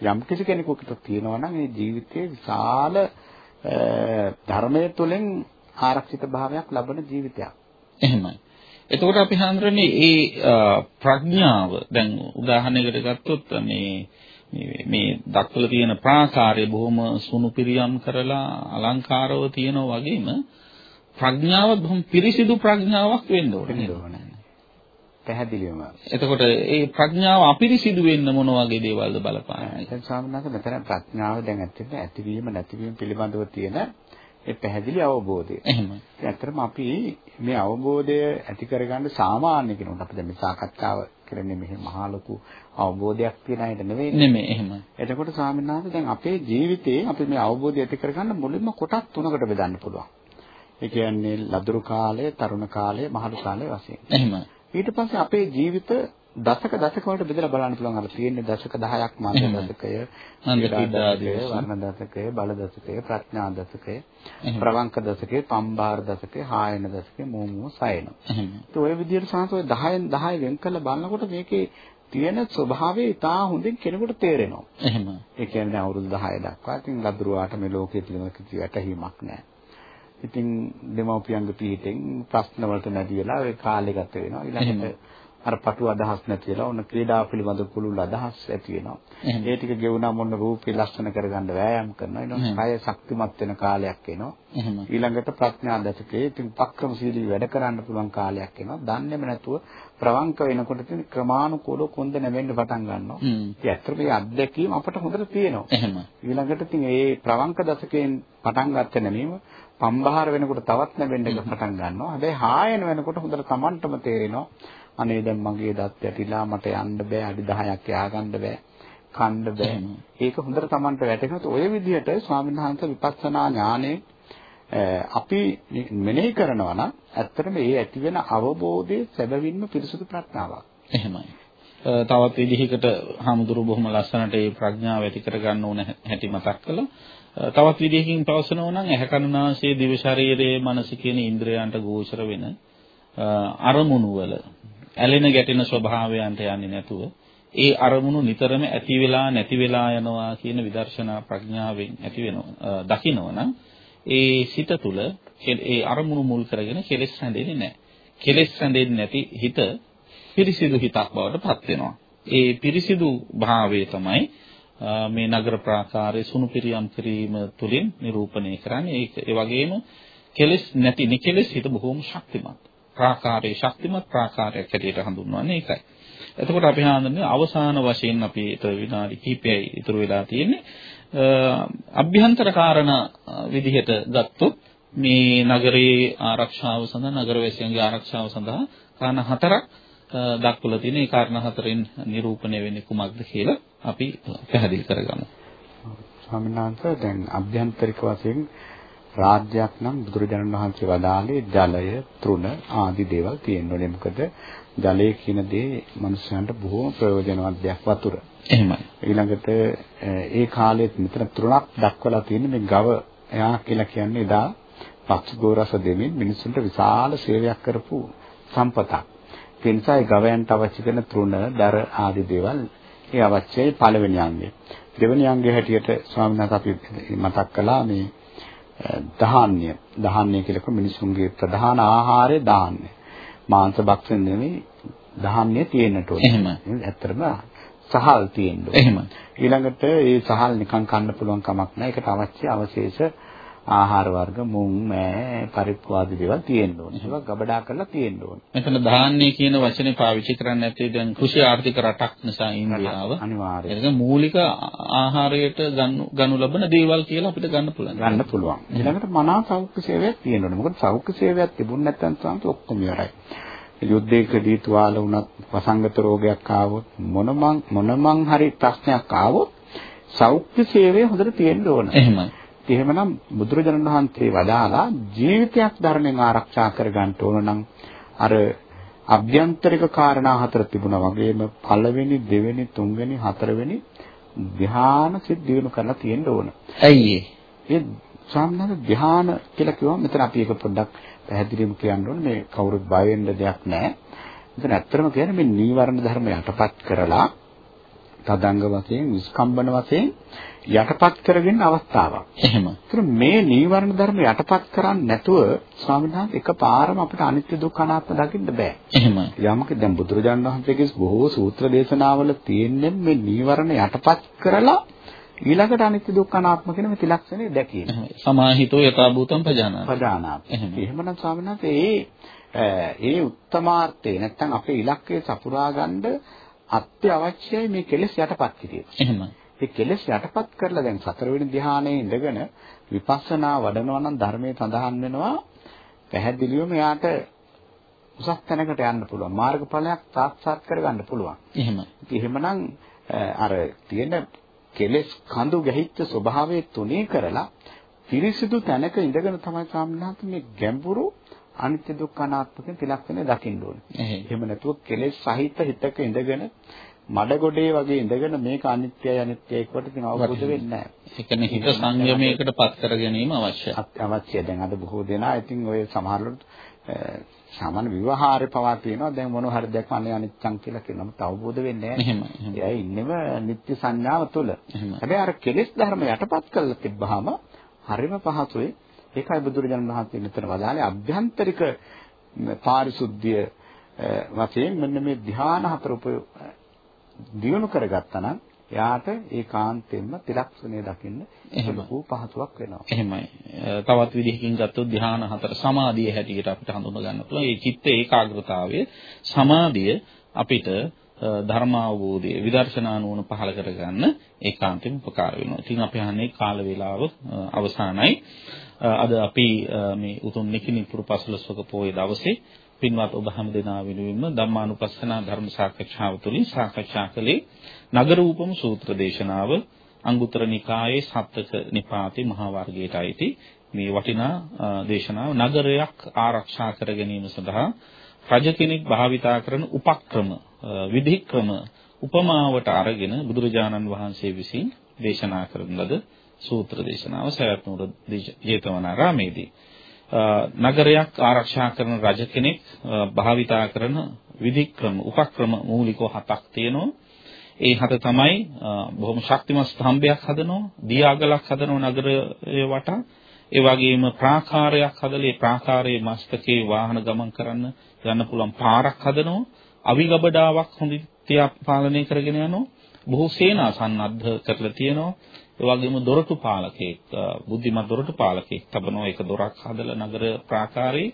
යම් කිසි කෙනෙකුට තියෙනවා නම් ඒ ජීවිතයේ විශාල ධර්මයේ තුලින් ආරක්ෂිත භාවයක් ලබන ජීවිතයක්. එහෙමයි. එතකොට අපි හඳුරන්නේ ඒ ප්‍රඥාව දැන් උදාහරණයකට ගත්තොත් මේ මේ දක්වලා තියෙන ප්‍රාකාරය බොහොම සුණුපිරියම් කරලා අලංකාරව තියෙනවා වගේම ප්‍රඥාව බොහොම පිරිසිදු ප්‍රඥාවක් වෙන්න ඕනේ. පැහැදිලිවම. එතකොට ඒ ප්‍රඥාව අපිරිසිදු වෙන්න මොන වගේ දේවල්ද බලපාන්නේ? දැන් ස්වාමීන් වහන්සේ මෙතන ප්‍රඥාව දැන් ඇත්තට ඇතිවීම නැතිවීම පිළිබඳව තියෙන ඒ පැහැදිලි අවබෝධය. එහෙමයි. ඇත්තටම අපි මේ අවබෝධය ඇති කරගන්න සාමාන්‍ය කෙනෙකුට අපි දැන් මේ සාකච්ඡාව කරන්නේ මෙහි මහා ලොකු අවබෝධයක් තියෙන අයට නෙවෙයි. නෙමෙයි එහෙමයි. එතකොට ස්වාමීන් වහන්සේ දැන් අපේ ජීවිතේ අපි මේ අවබෝධය ඇති කරගන්න මුලින්ම කොටස් තුනකට බෙදන්න පුළුවන්. ඒ කියන්නේ ලදරු කාලය, තරුණ කාලය, මහලු කාලය වශයෙන්. එහෙමයි. ඊට පස්සේ අපේ ජීවිත දශක දශක වලට බෙදලා බලන්න පුළුවන්. අර තියෙන්නේ දශක 10ක් මන්ද දශකය නන්දකීදාදී වර්ණ දශකය බල දශකය ප්‍රඥා දශකය ප්‍රවංක දශකය පම්බාර දශකය හායන දශකය මෝමෝ සයන. ඒ ඔය විදිහට සංස ඔය 10න් 10 වෙන් කරලා බලනකොට මේකේ තියෙන ස්වභාවය ඉතා හොඳින් කෙනෙකුට තේරෙනවා. එහෙම ඒ කියන්නේ අවුරුදු 10 දක්වා. ඉතින් ලදරුවාට මේ ලෝකයේ පිළිබඳ කිසි වැටහීමක් නැහැ ඉතින් දෙමව්පියන්ගේ පිටින් ප්‍රශ්න වලට නැති වෙලා ඒ කාලේ ගත වෙනවා ඊළඟට අර පටු අදහස් නැති වෙලා ඔන්න ක්‍රීඩා පිළිබඳ පුළුල් අදහස් ඇති වෙනවා. ඒ ටික ගෙවුනම ඔන්න රූපේ ලස්සන කරගන්න වෑයම් කරනවා. ඊළඟට කය ශක්තිමත් වෙන කාලයක් එනවා. ඊළඟට ප්‍රඥා දශකයේ ඉතින් පක්‍රමශීලී වැඩ කරන්න පුළුවන් කාලයක් එනවා. දන්නේම නැතුව ප්‍රවංක වෙනකොට ඉතින් ක්‍රමානුකූලව කොන්ද නැවෙන්න පටන් ගන්නවා. ඉතින් ඇත්තට මේ අත්දැකීම අපට හොඳට තියෙනවා. ඊළඟට ඉතින් මේ ප්‍රවංක දශකයෙන් පටන් ගත්ත නැමීම පම්බහර වෙනකොට තවත් නැවෙන්න පටන් ගන්නවා. හැබැයි හායන වෙනකොට හොඳට Tamanටම තේරෙනවා. අනේ දැන් මගේ දත් ඇටිලා මට යන්න බෑ අඩි 10ක් ය아가න්න බෑ කන්න බෑ ඒක හොඳට Tamanට වැටෙනොත් ඔය විදිහට ස්වාමීන් වහන්සේ විපස්සනා ඥානේ අපි මෙනෙහි කරනවා නම් ඇත්තටම ඒ ඇති වෙන අවබෝධයේ සැබවින්ම පිරිසුදු ප්‍රඥාවක් එහෙමයි තවත් විදිහකට හාමුදුරු බොහොම ලස්සනට ඒ ප්‍රඥාව ඇති කරගන්න ඕන හැටි මතක් කළා. තවත් විදිහකින් පවසනවා නම් ඇහැ කන නාසය දිව ශරීරයේ මනස කියන ඉන්ද්‍රයන්ට ගෝචර වෙන අරමුණු වල ඇලෙන ගැටෙන ස්වභාවයන්ට යන්නේ නැතුව ඒ අරමුණු නිතරම ඇති වෙලා නැති වෙලා යනවා කියන විදර්ශනා ප්‍රඥාවෙන් ඇති වෙනවා දකින්නවනම් ඒ සිත තුළ ඒ අරමුණු මුල් කරගෙන කෙලෙස් හැදෙන්නේ නැහැ. කෙලෙස් හැදෙන්නේ නැති හිත පිරිසිදු හිතක් බවට පත් වෙනවා. ඒ පිරිසිදු භාවය තමයි මේ නගර ප්‍රාකාරයේ සුණු පිරියම් කිරීම තුළින් නිරූපණය කරන්නේ. ඒ වගේම කෙලෙස් නැති නිකෙලෙස් හිත බොහෝම ශක්තිමත්. ප්‍රාකාරයේ ශක්තිමත් ප්‍රාකාරයක් හැටියට හඳුන්වන්නේ ඒකයි. එතකොට අපි හඳුන්වන්නේ අවසාන වශයෙන් අපි විනාඩි කිහිපයයි ඉතුරු වෙලා තියෙන්නේ. අභ්‍යන්තර කාරණා විදිහට ගත්තොත් මේ නගරයේ ආරක්ෂාව සඳහා නගරවැසියන්ගේ ආරක්ෂාව සඳහා කාරණා හතරක් දක්වලා තියෙන. ඒ කාරණා හතරෙන් නිරූපණය වෙන්නේ කුමක්ද කියලා අපි පැහැදිලි කරගමු. ස්වාමීන් වහන්සේ දැන් අභ්‍යන්තරික වශයෙන් රාජ්‍යයක් නම් බුදුරජාණන් වහන්සේ වදාළේ ජලය, තෘණ ආදී දේවල් තියෙන්න. මොකද ජලය කියන දේ මනුස්සයන්ට බොහෝම ප්‍රයෝජනවත් දෙයක් වතුර. එහෙමයි. ඊළඟට ඒ කාලෙත් මෙතන තෘණක් දක්වලා තියෙන මේ ගව එයා කියලා කියන්නේ එදා පක්ෂගෝරස දෙමින් මිනිසුන්ට විශාල සේවයක් කරපු සම්පතක්. ඒ නිසා ඒ ගවයන්ට අවශ්‍ය කරන තෘණ, දර ආදී දේවල් ඒ අවශ්‍යයි පළවෙනි අංගය. දෙවෙනි අංගය හැටියට ස්වාමීන් වහන්සේ අපි මතක් කළා මේ ධාන්‍ය ධාන්‍ය කියලා කිව්ව මිනිසුන්ගේ ප්‍රධාන ආහාරය ධාන්‍ය. මාංශ භක්ෂණ නෙමෙයි ධාන්‍ය තියෙන්නට ඕනේ. එහෙම. ඇත්තටම සහල් තියෙන්න ඕනේ. එහෙම. ඊළඟට ඒ සහල් නිකන් කන්න පුළුවන් කමක් නැහැ. ඒකට අවශ්‍ය අවශේෂ ආහාර වර්ග මුං මෑ පරිප්පු ආදී දේවල් තියෙන්න ඕනේ. ඒවා ගබඩා කරලා තියෙන්න ඕනේ. මෙතන ධාන්‍ය කියන වචනේ පාවිච්චි කරන්නේ නැත්තේ දැන් කෘෂි ආර්ථික රටක් නිසා ඉන්දියාව. අනිවාර්යයෙන්. ඒක මූලික ආහාරයට ගනු ලබන දේවල් කියලා අපිට ගන්න පුළුවන්. ගන්න පුළුවන්. ඊළඟට මනා සෞඛ්‍ය සේවයක් තියෙන්න ඕනේ. මොකද සෞඛ්‍ය සේවයක් තිබුණ නැත්නම් සාන්ත ඔක්කොම ඉවරයි. යුද්ධයකදී තුවාල වුණත් වසංගත රෝගයක් ආවොත් මොනමං මොනමං හරි ප්‍රශ්නයක් ආවොත් සෞඛ්‍ය සේවය හොඳට තියෙන්න ඕන. එහෙමයි. එහෙමනම් බුදුරජාණන් වහන්සේ වදාලා ජීවිතයක් ධර්මයෙන් ආරක්ෂා කරගන්න ඕන නම් අර අභ්‍යන්තරික කාරණා හතර තිබුණා වගේම පළවෙනි දෙවෙනි තුන්වෙනි හතරවෙනි ධ්‍යාන සිත් දිනු කරලා තියෙන්න ඕන. ඇයි ඒ? ඒ සාමාන්‍ය ධ්‍යාන කියලා කිව්වම මෙතන අපි ඒක පොඩ්ඩක් පැහැදිලිවම කියන්න ඕනේ මේ කවුරුත් බය වෙන්න දෙයක් නැහැ. මෙතන ඇත්තටම කියන්නේ මේ නීවරණ ධර්ම යටපත් කරලා තදංග වශයෙන් විස්කම්බන වශයෙන් යටපත් කරගෙන අවස්ථාවක්. එහෙම. ඒතර මේ නීවරණ ධර්ම යටපත් කරන්නේ නැතුව ස්වාමීන් වහන්සේ එකපාරම අපිට අනිත්‍ය දුක්ඛ අනාත්ම දකින්න බෑ. එහෙම. යමක දැන් බුදුරජාණන් වහන්සේගේ බොහෝ සූත්‍ර දේශනාවල තියෙන්නේ මේ නීවරණ යටපත් කරලා ඊළඟට අනිත්‍ය දුක්ඛ අනාත්ම කියන මේ ත්‍රිලක්ෂණය දැකීම. සමාහිතෝ යථා භූතං පජානාති. ප්‍රධානාත්. එහෙමනම් ස්වාමීන් වහන්සේ ඒ ඒ උත්තමාර්ථය නැත්තම් අපේ ඉලක්කය සපුරා ගන්න අත්‍යවශ්‍යයි මේ කෙලෙස් යටපත් කිරීම. එහෙමයි. ඒ කෙලෙස් යටපත් කරලා දැන් සතරවෙනි ධ්‍යානයේ ඉඳගෙන විපස්සනා වඩනවා නම් ධර්මයේ සඳහන් වෙනවා පැහැදිලිවම යාට උසස් තැනකට යන්න පුළුවන්. මාර්ගඵලයක් සාක්ෂාත් කරගන්න පුළුවන්. එහෙමයි. එහෙමනම් අර තියෙන කෙලෙස් කඳු ගැහිච්ච ස්වභාවය තුනී කරලා පිරිසිදු තැනක ඉඳගෙන තමයි සාමනාත් මේ ගැඹුරු අනිත්‍ය දුක්ඛ අනාත්ම කියන ත්‍රිලක්ෂණය දකින්න ඕනේ. එහෙම නැතුව කෙලෙස් සහිත හිතක ඉඳගෙන මඩගොඩේ වගේ ඉඳගෙන මේක අනිත්‍යයි අනිත්‍යයි කොට ඉතින් අවබෝධ වෙන්නේ නැහැ. ඒ කියන්නේ හිත සංයමයකට පත් කර ගැනීම අවශ්‍යයි. අවශ්‍යයි. දැන් අද බොහෝ දෙනා ඉතින් ඔය සමහරවිට සාමාන්‍ය විවාහාරේ පවා තියෙනවා දැන් මොන හරි දැක්ම අනේ අනිච්චං කියලා කියනම අවබෝධ වෙන්නේ නැහැ. එහෙම. එයා ඉන්නෙම නිත්‍ය සංඥාව තුළ. හැබැයි අර කෙලෙස් ධර්ම යටපත් කරලා තිබ්බහම හරිම පහසුයි. ඒකයි බුදුරජාණන් වහන්සේ මෙතන වදාළේ අභ්‍යන්තරික පාරිශුද්ධිය වශයෙන් මෙන්න මේ ධ්‍යාන හතර දියුණු කරගත්තා නම් එයාට ඒකාන්තයෙන්ම ත්‍රිලක්ෂණය දකින්න ලොකු පහසුවක් වෙනවා. එහෙමයි. තවත් විදිහකින් ගත්තොත් ධ්‍යාන හතර සමාධිය හැටියට අපිට හඳුනා ගන්න පුළුවන්. ඒ චිත්ත ඒකාග්‍රතාවය සමාධිය අපිට ධර්ම අවබෝධය විදර්ශනා නුවණ පහළ කරගන්න ඒකාන්තයෙන් උපකාර වෙනවා. ඉතින් අපි අහන්නේ කාල වේලාව අවසానයි. අද අපි මේ උතුම් නිකිනිපුරු පසළොස්වක පොයේ දවසේ පින්වත් ඔබ හැම දෙනා වෙනුවෙන්ම ධම්මානුපස්සනා ධර්ම සාකච්ඡාව තුළින් සාකච්ඡා කළේ නගරූපම සූත්‍ර දේශනාව අංගුත්තර නිකායේ සත්‍යක නිපාතේ මහා වර්ගයට අයිති. මේ වටිනා දේශනාව නගරයක් ආරක්ෂා කර ගැනීම සඳහා රජ කෙනෙක් භාවිතා කරන උපක්‍රම විධික්‍රම උපමාවට අරගෙන බුදුරජාණන් වහන්සේ විසින් දේශනා කරන ලද සූත්‍ර දේශනාව සවැත් නුවර ජේතවනාරාමේදී නගරයක් ආරක්ෂා කරන රජ කෙනෙක් භාවිතා කරන විධික්‍රම උපක්‍රම මූලිකව හතක් තියෙනවා. ඒ හත තමයි බොහොම ශක්තිමත් ස්තම්භයක් හදනවා, දියාගලක් හදනවා නගරය වටා. ඒ වගේම ප්‍රාකාරයක් හදලා ඒ ප්‍රාකාරයේ මස්තකේ වාහන ගමන් කරන්න යන්න පුළුවන් පාරක් හදනවා. අවිගබඩාවක් හොඳින් තියා පාලනය කරගෙන යනවා. බොහෝ සේනා සන්නද්ධ කරලා තියෙනවා. ඒ වගේම දොරටු පාලකෙක් බුද්ධිමත් දොරටු පාලකෙක් තබනවා ඒක දොරක් හදලා නගර ප්‍රාකාරයේ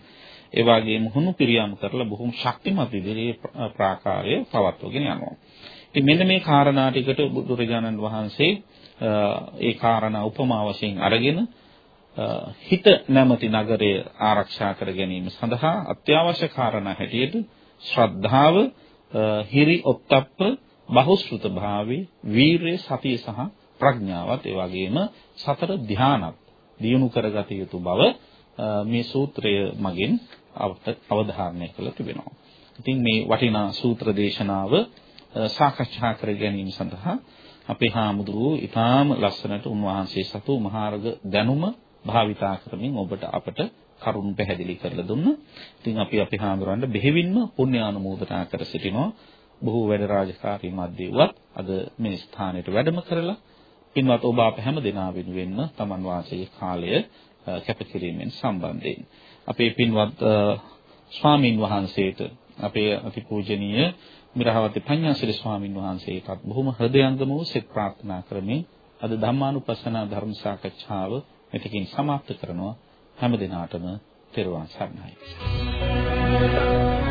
ඒ වගේම හුණු පිරියම් කරලා බොහොම ශක්තිමත් විදිහේ ප්‍රාකාරය පවත්වගෙන යනවා. ඉතින් මෙන්න මේ කාරණා ටිකට බුදුරජාණන් වහන්සේ ඒ කාරණා උපමා වශයෙන් අරගෙන හිත නැමැති නගරය ආරක්ෂා කර ගැනීම සඳහා අත්‍යවශ්‍ය කාරණා හැටියට ශ්‍රද්ධාව, හිරි ඔත්තප්ප, බහුශෘත භාවී, වීරය, සතිය සහ ප්‍රඥාවත් ඒ වගේම සතර ධානත් දියුණු කරගත යුතු බව මේ සූත්‍රය මගින් අවධාරණය කළ තිබෙනවා. ඉතින් මේ වටිනා සූත්‍ර දේශනාව සාකච්ඡා කර ගැනීම සඳහා අපේ හාමුදුරුවෝ ඊටාම ලස්සනට උන්වහන්සේ සතු මහාර්ග දැනුම භාවිතා කරමින් ඔබට අපට කරුණු පැහැදිලි කරලා දුන්නා. ඉතින් අපි අපේ හාමුදුරන්ට බෙහෙවින්ම පුණ්‍ය ආනුමෝදනා කර සිටිනවා. බොහෝ වැඩ රාජකාරී මැද්දේවත් අද මේ ස්ථානයට වැඩම කරලා පින්වත් ඔබ අප හැම දෙනා වෙනුවෙන්ම Taman වාසයේ කාලය කැපකිරීමෙන් සම්බන්ධයෙන් අපේ පින්වත් ස්වාමින් වහන්සේට අපේ අතිපූජනීය මිරහවති පඤ්ඤාසිරි ස්වාමින් වහන්සේටත් බොහොම හෘදයාංගම වූ සෙත් ප්‍රාර්ථනා කරමින් අද ධම්මානුපස්සනා ධර්ම සාකච්ඡාව මෙතකින් සමාප්ත කරනවා හැම දිනාටම තෙරුවන් සරණයි. Thank you.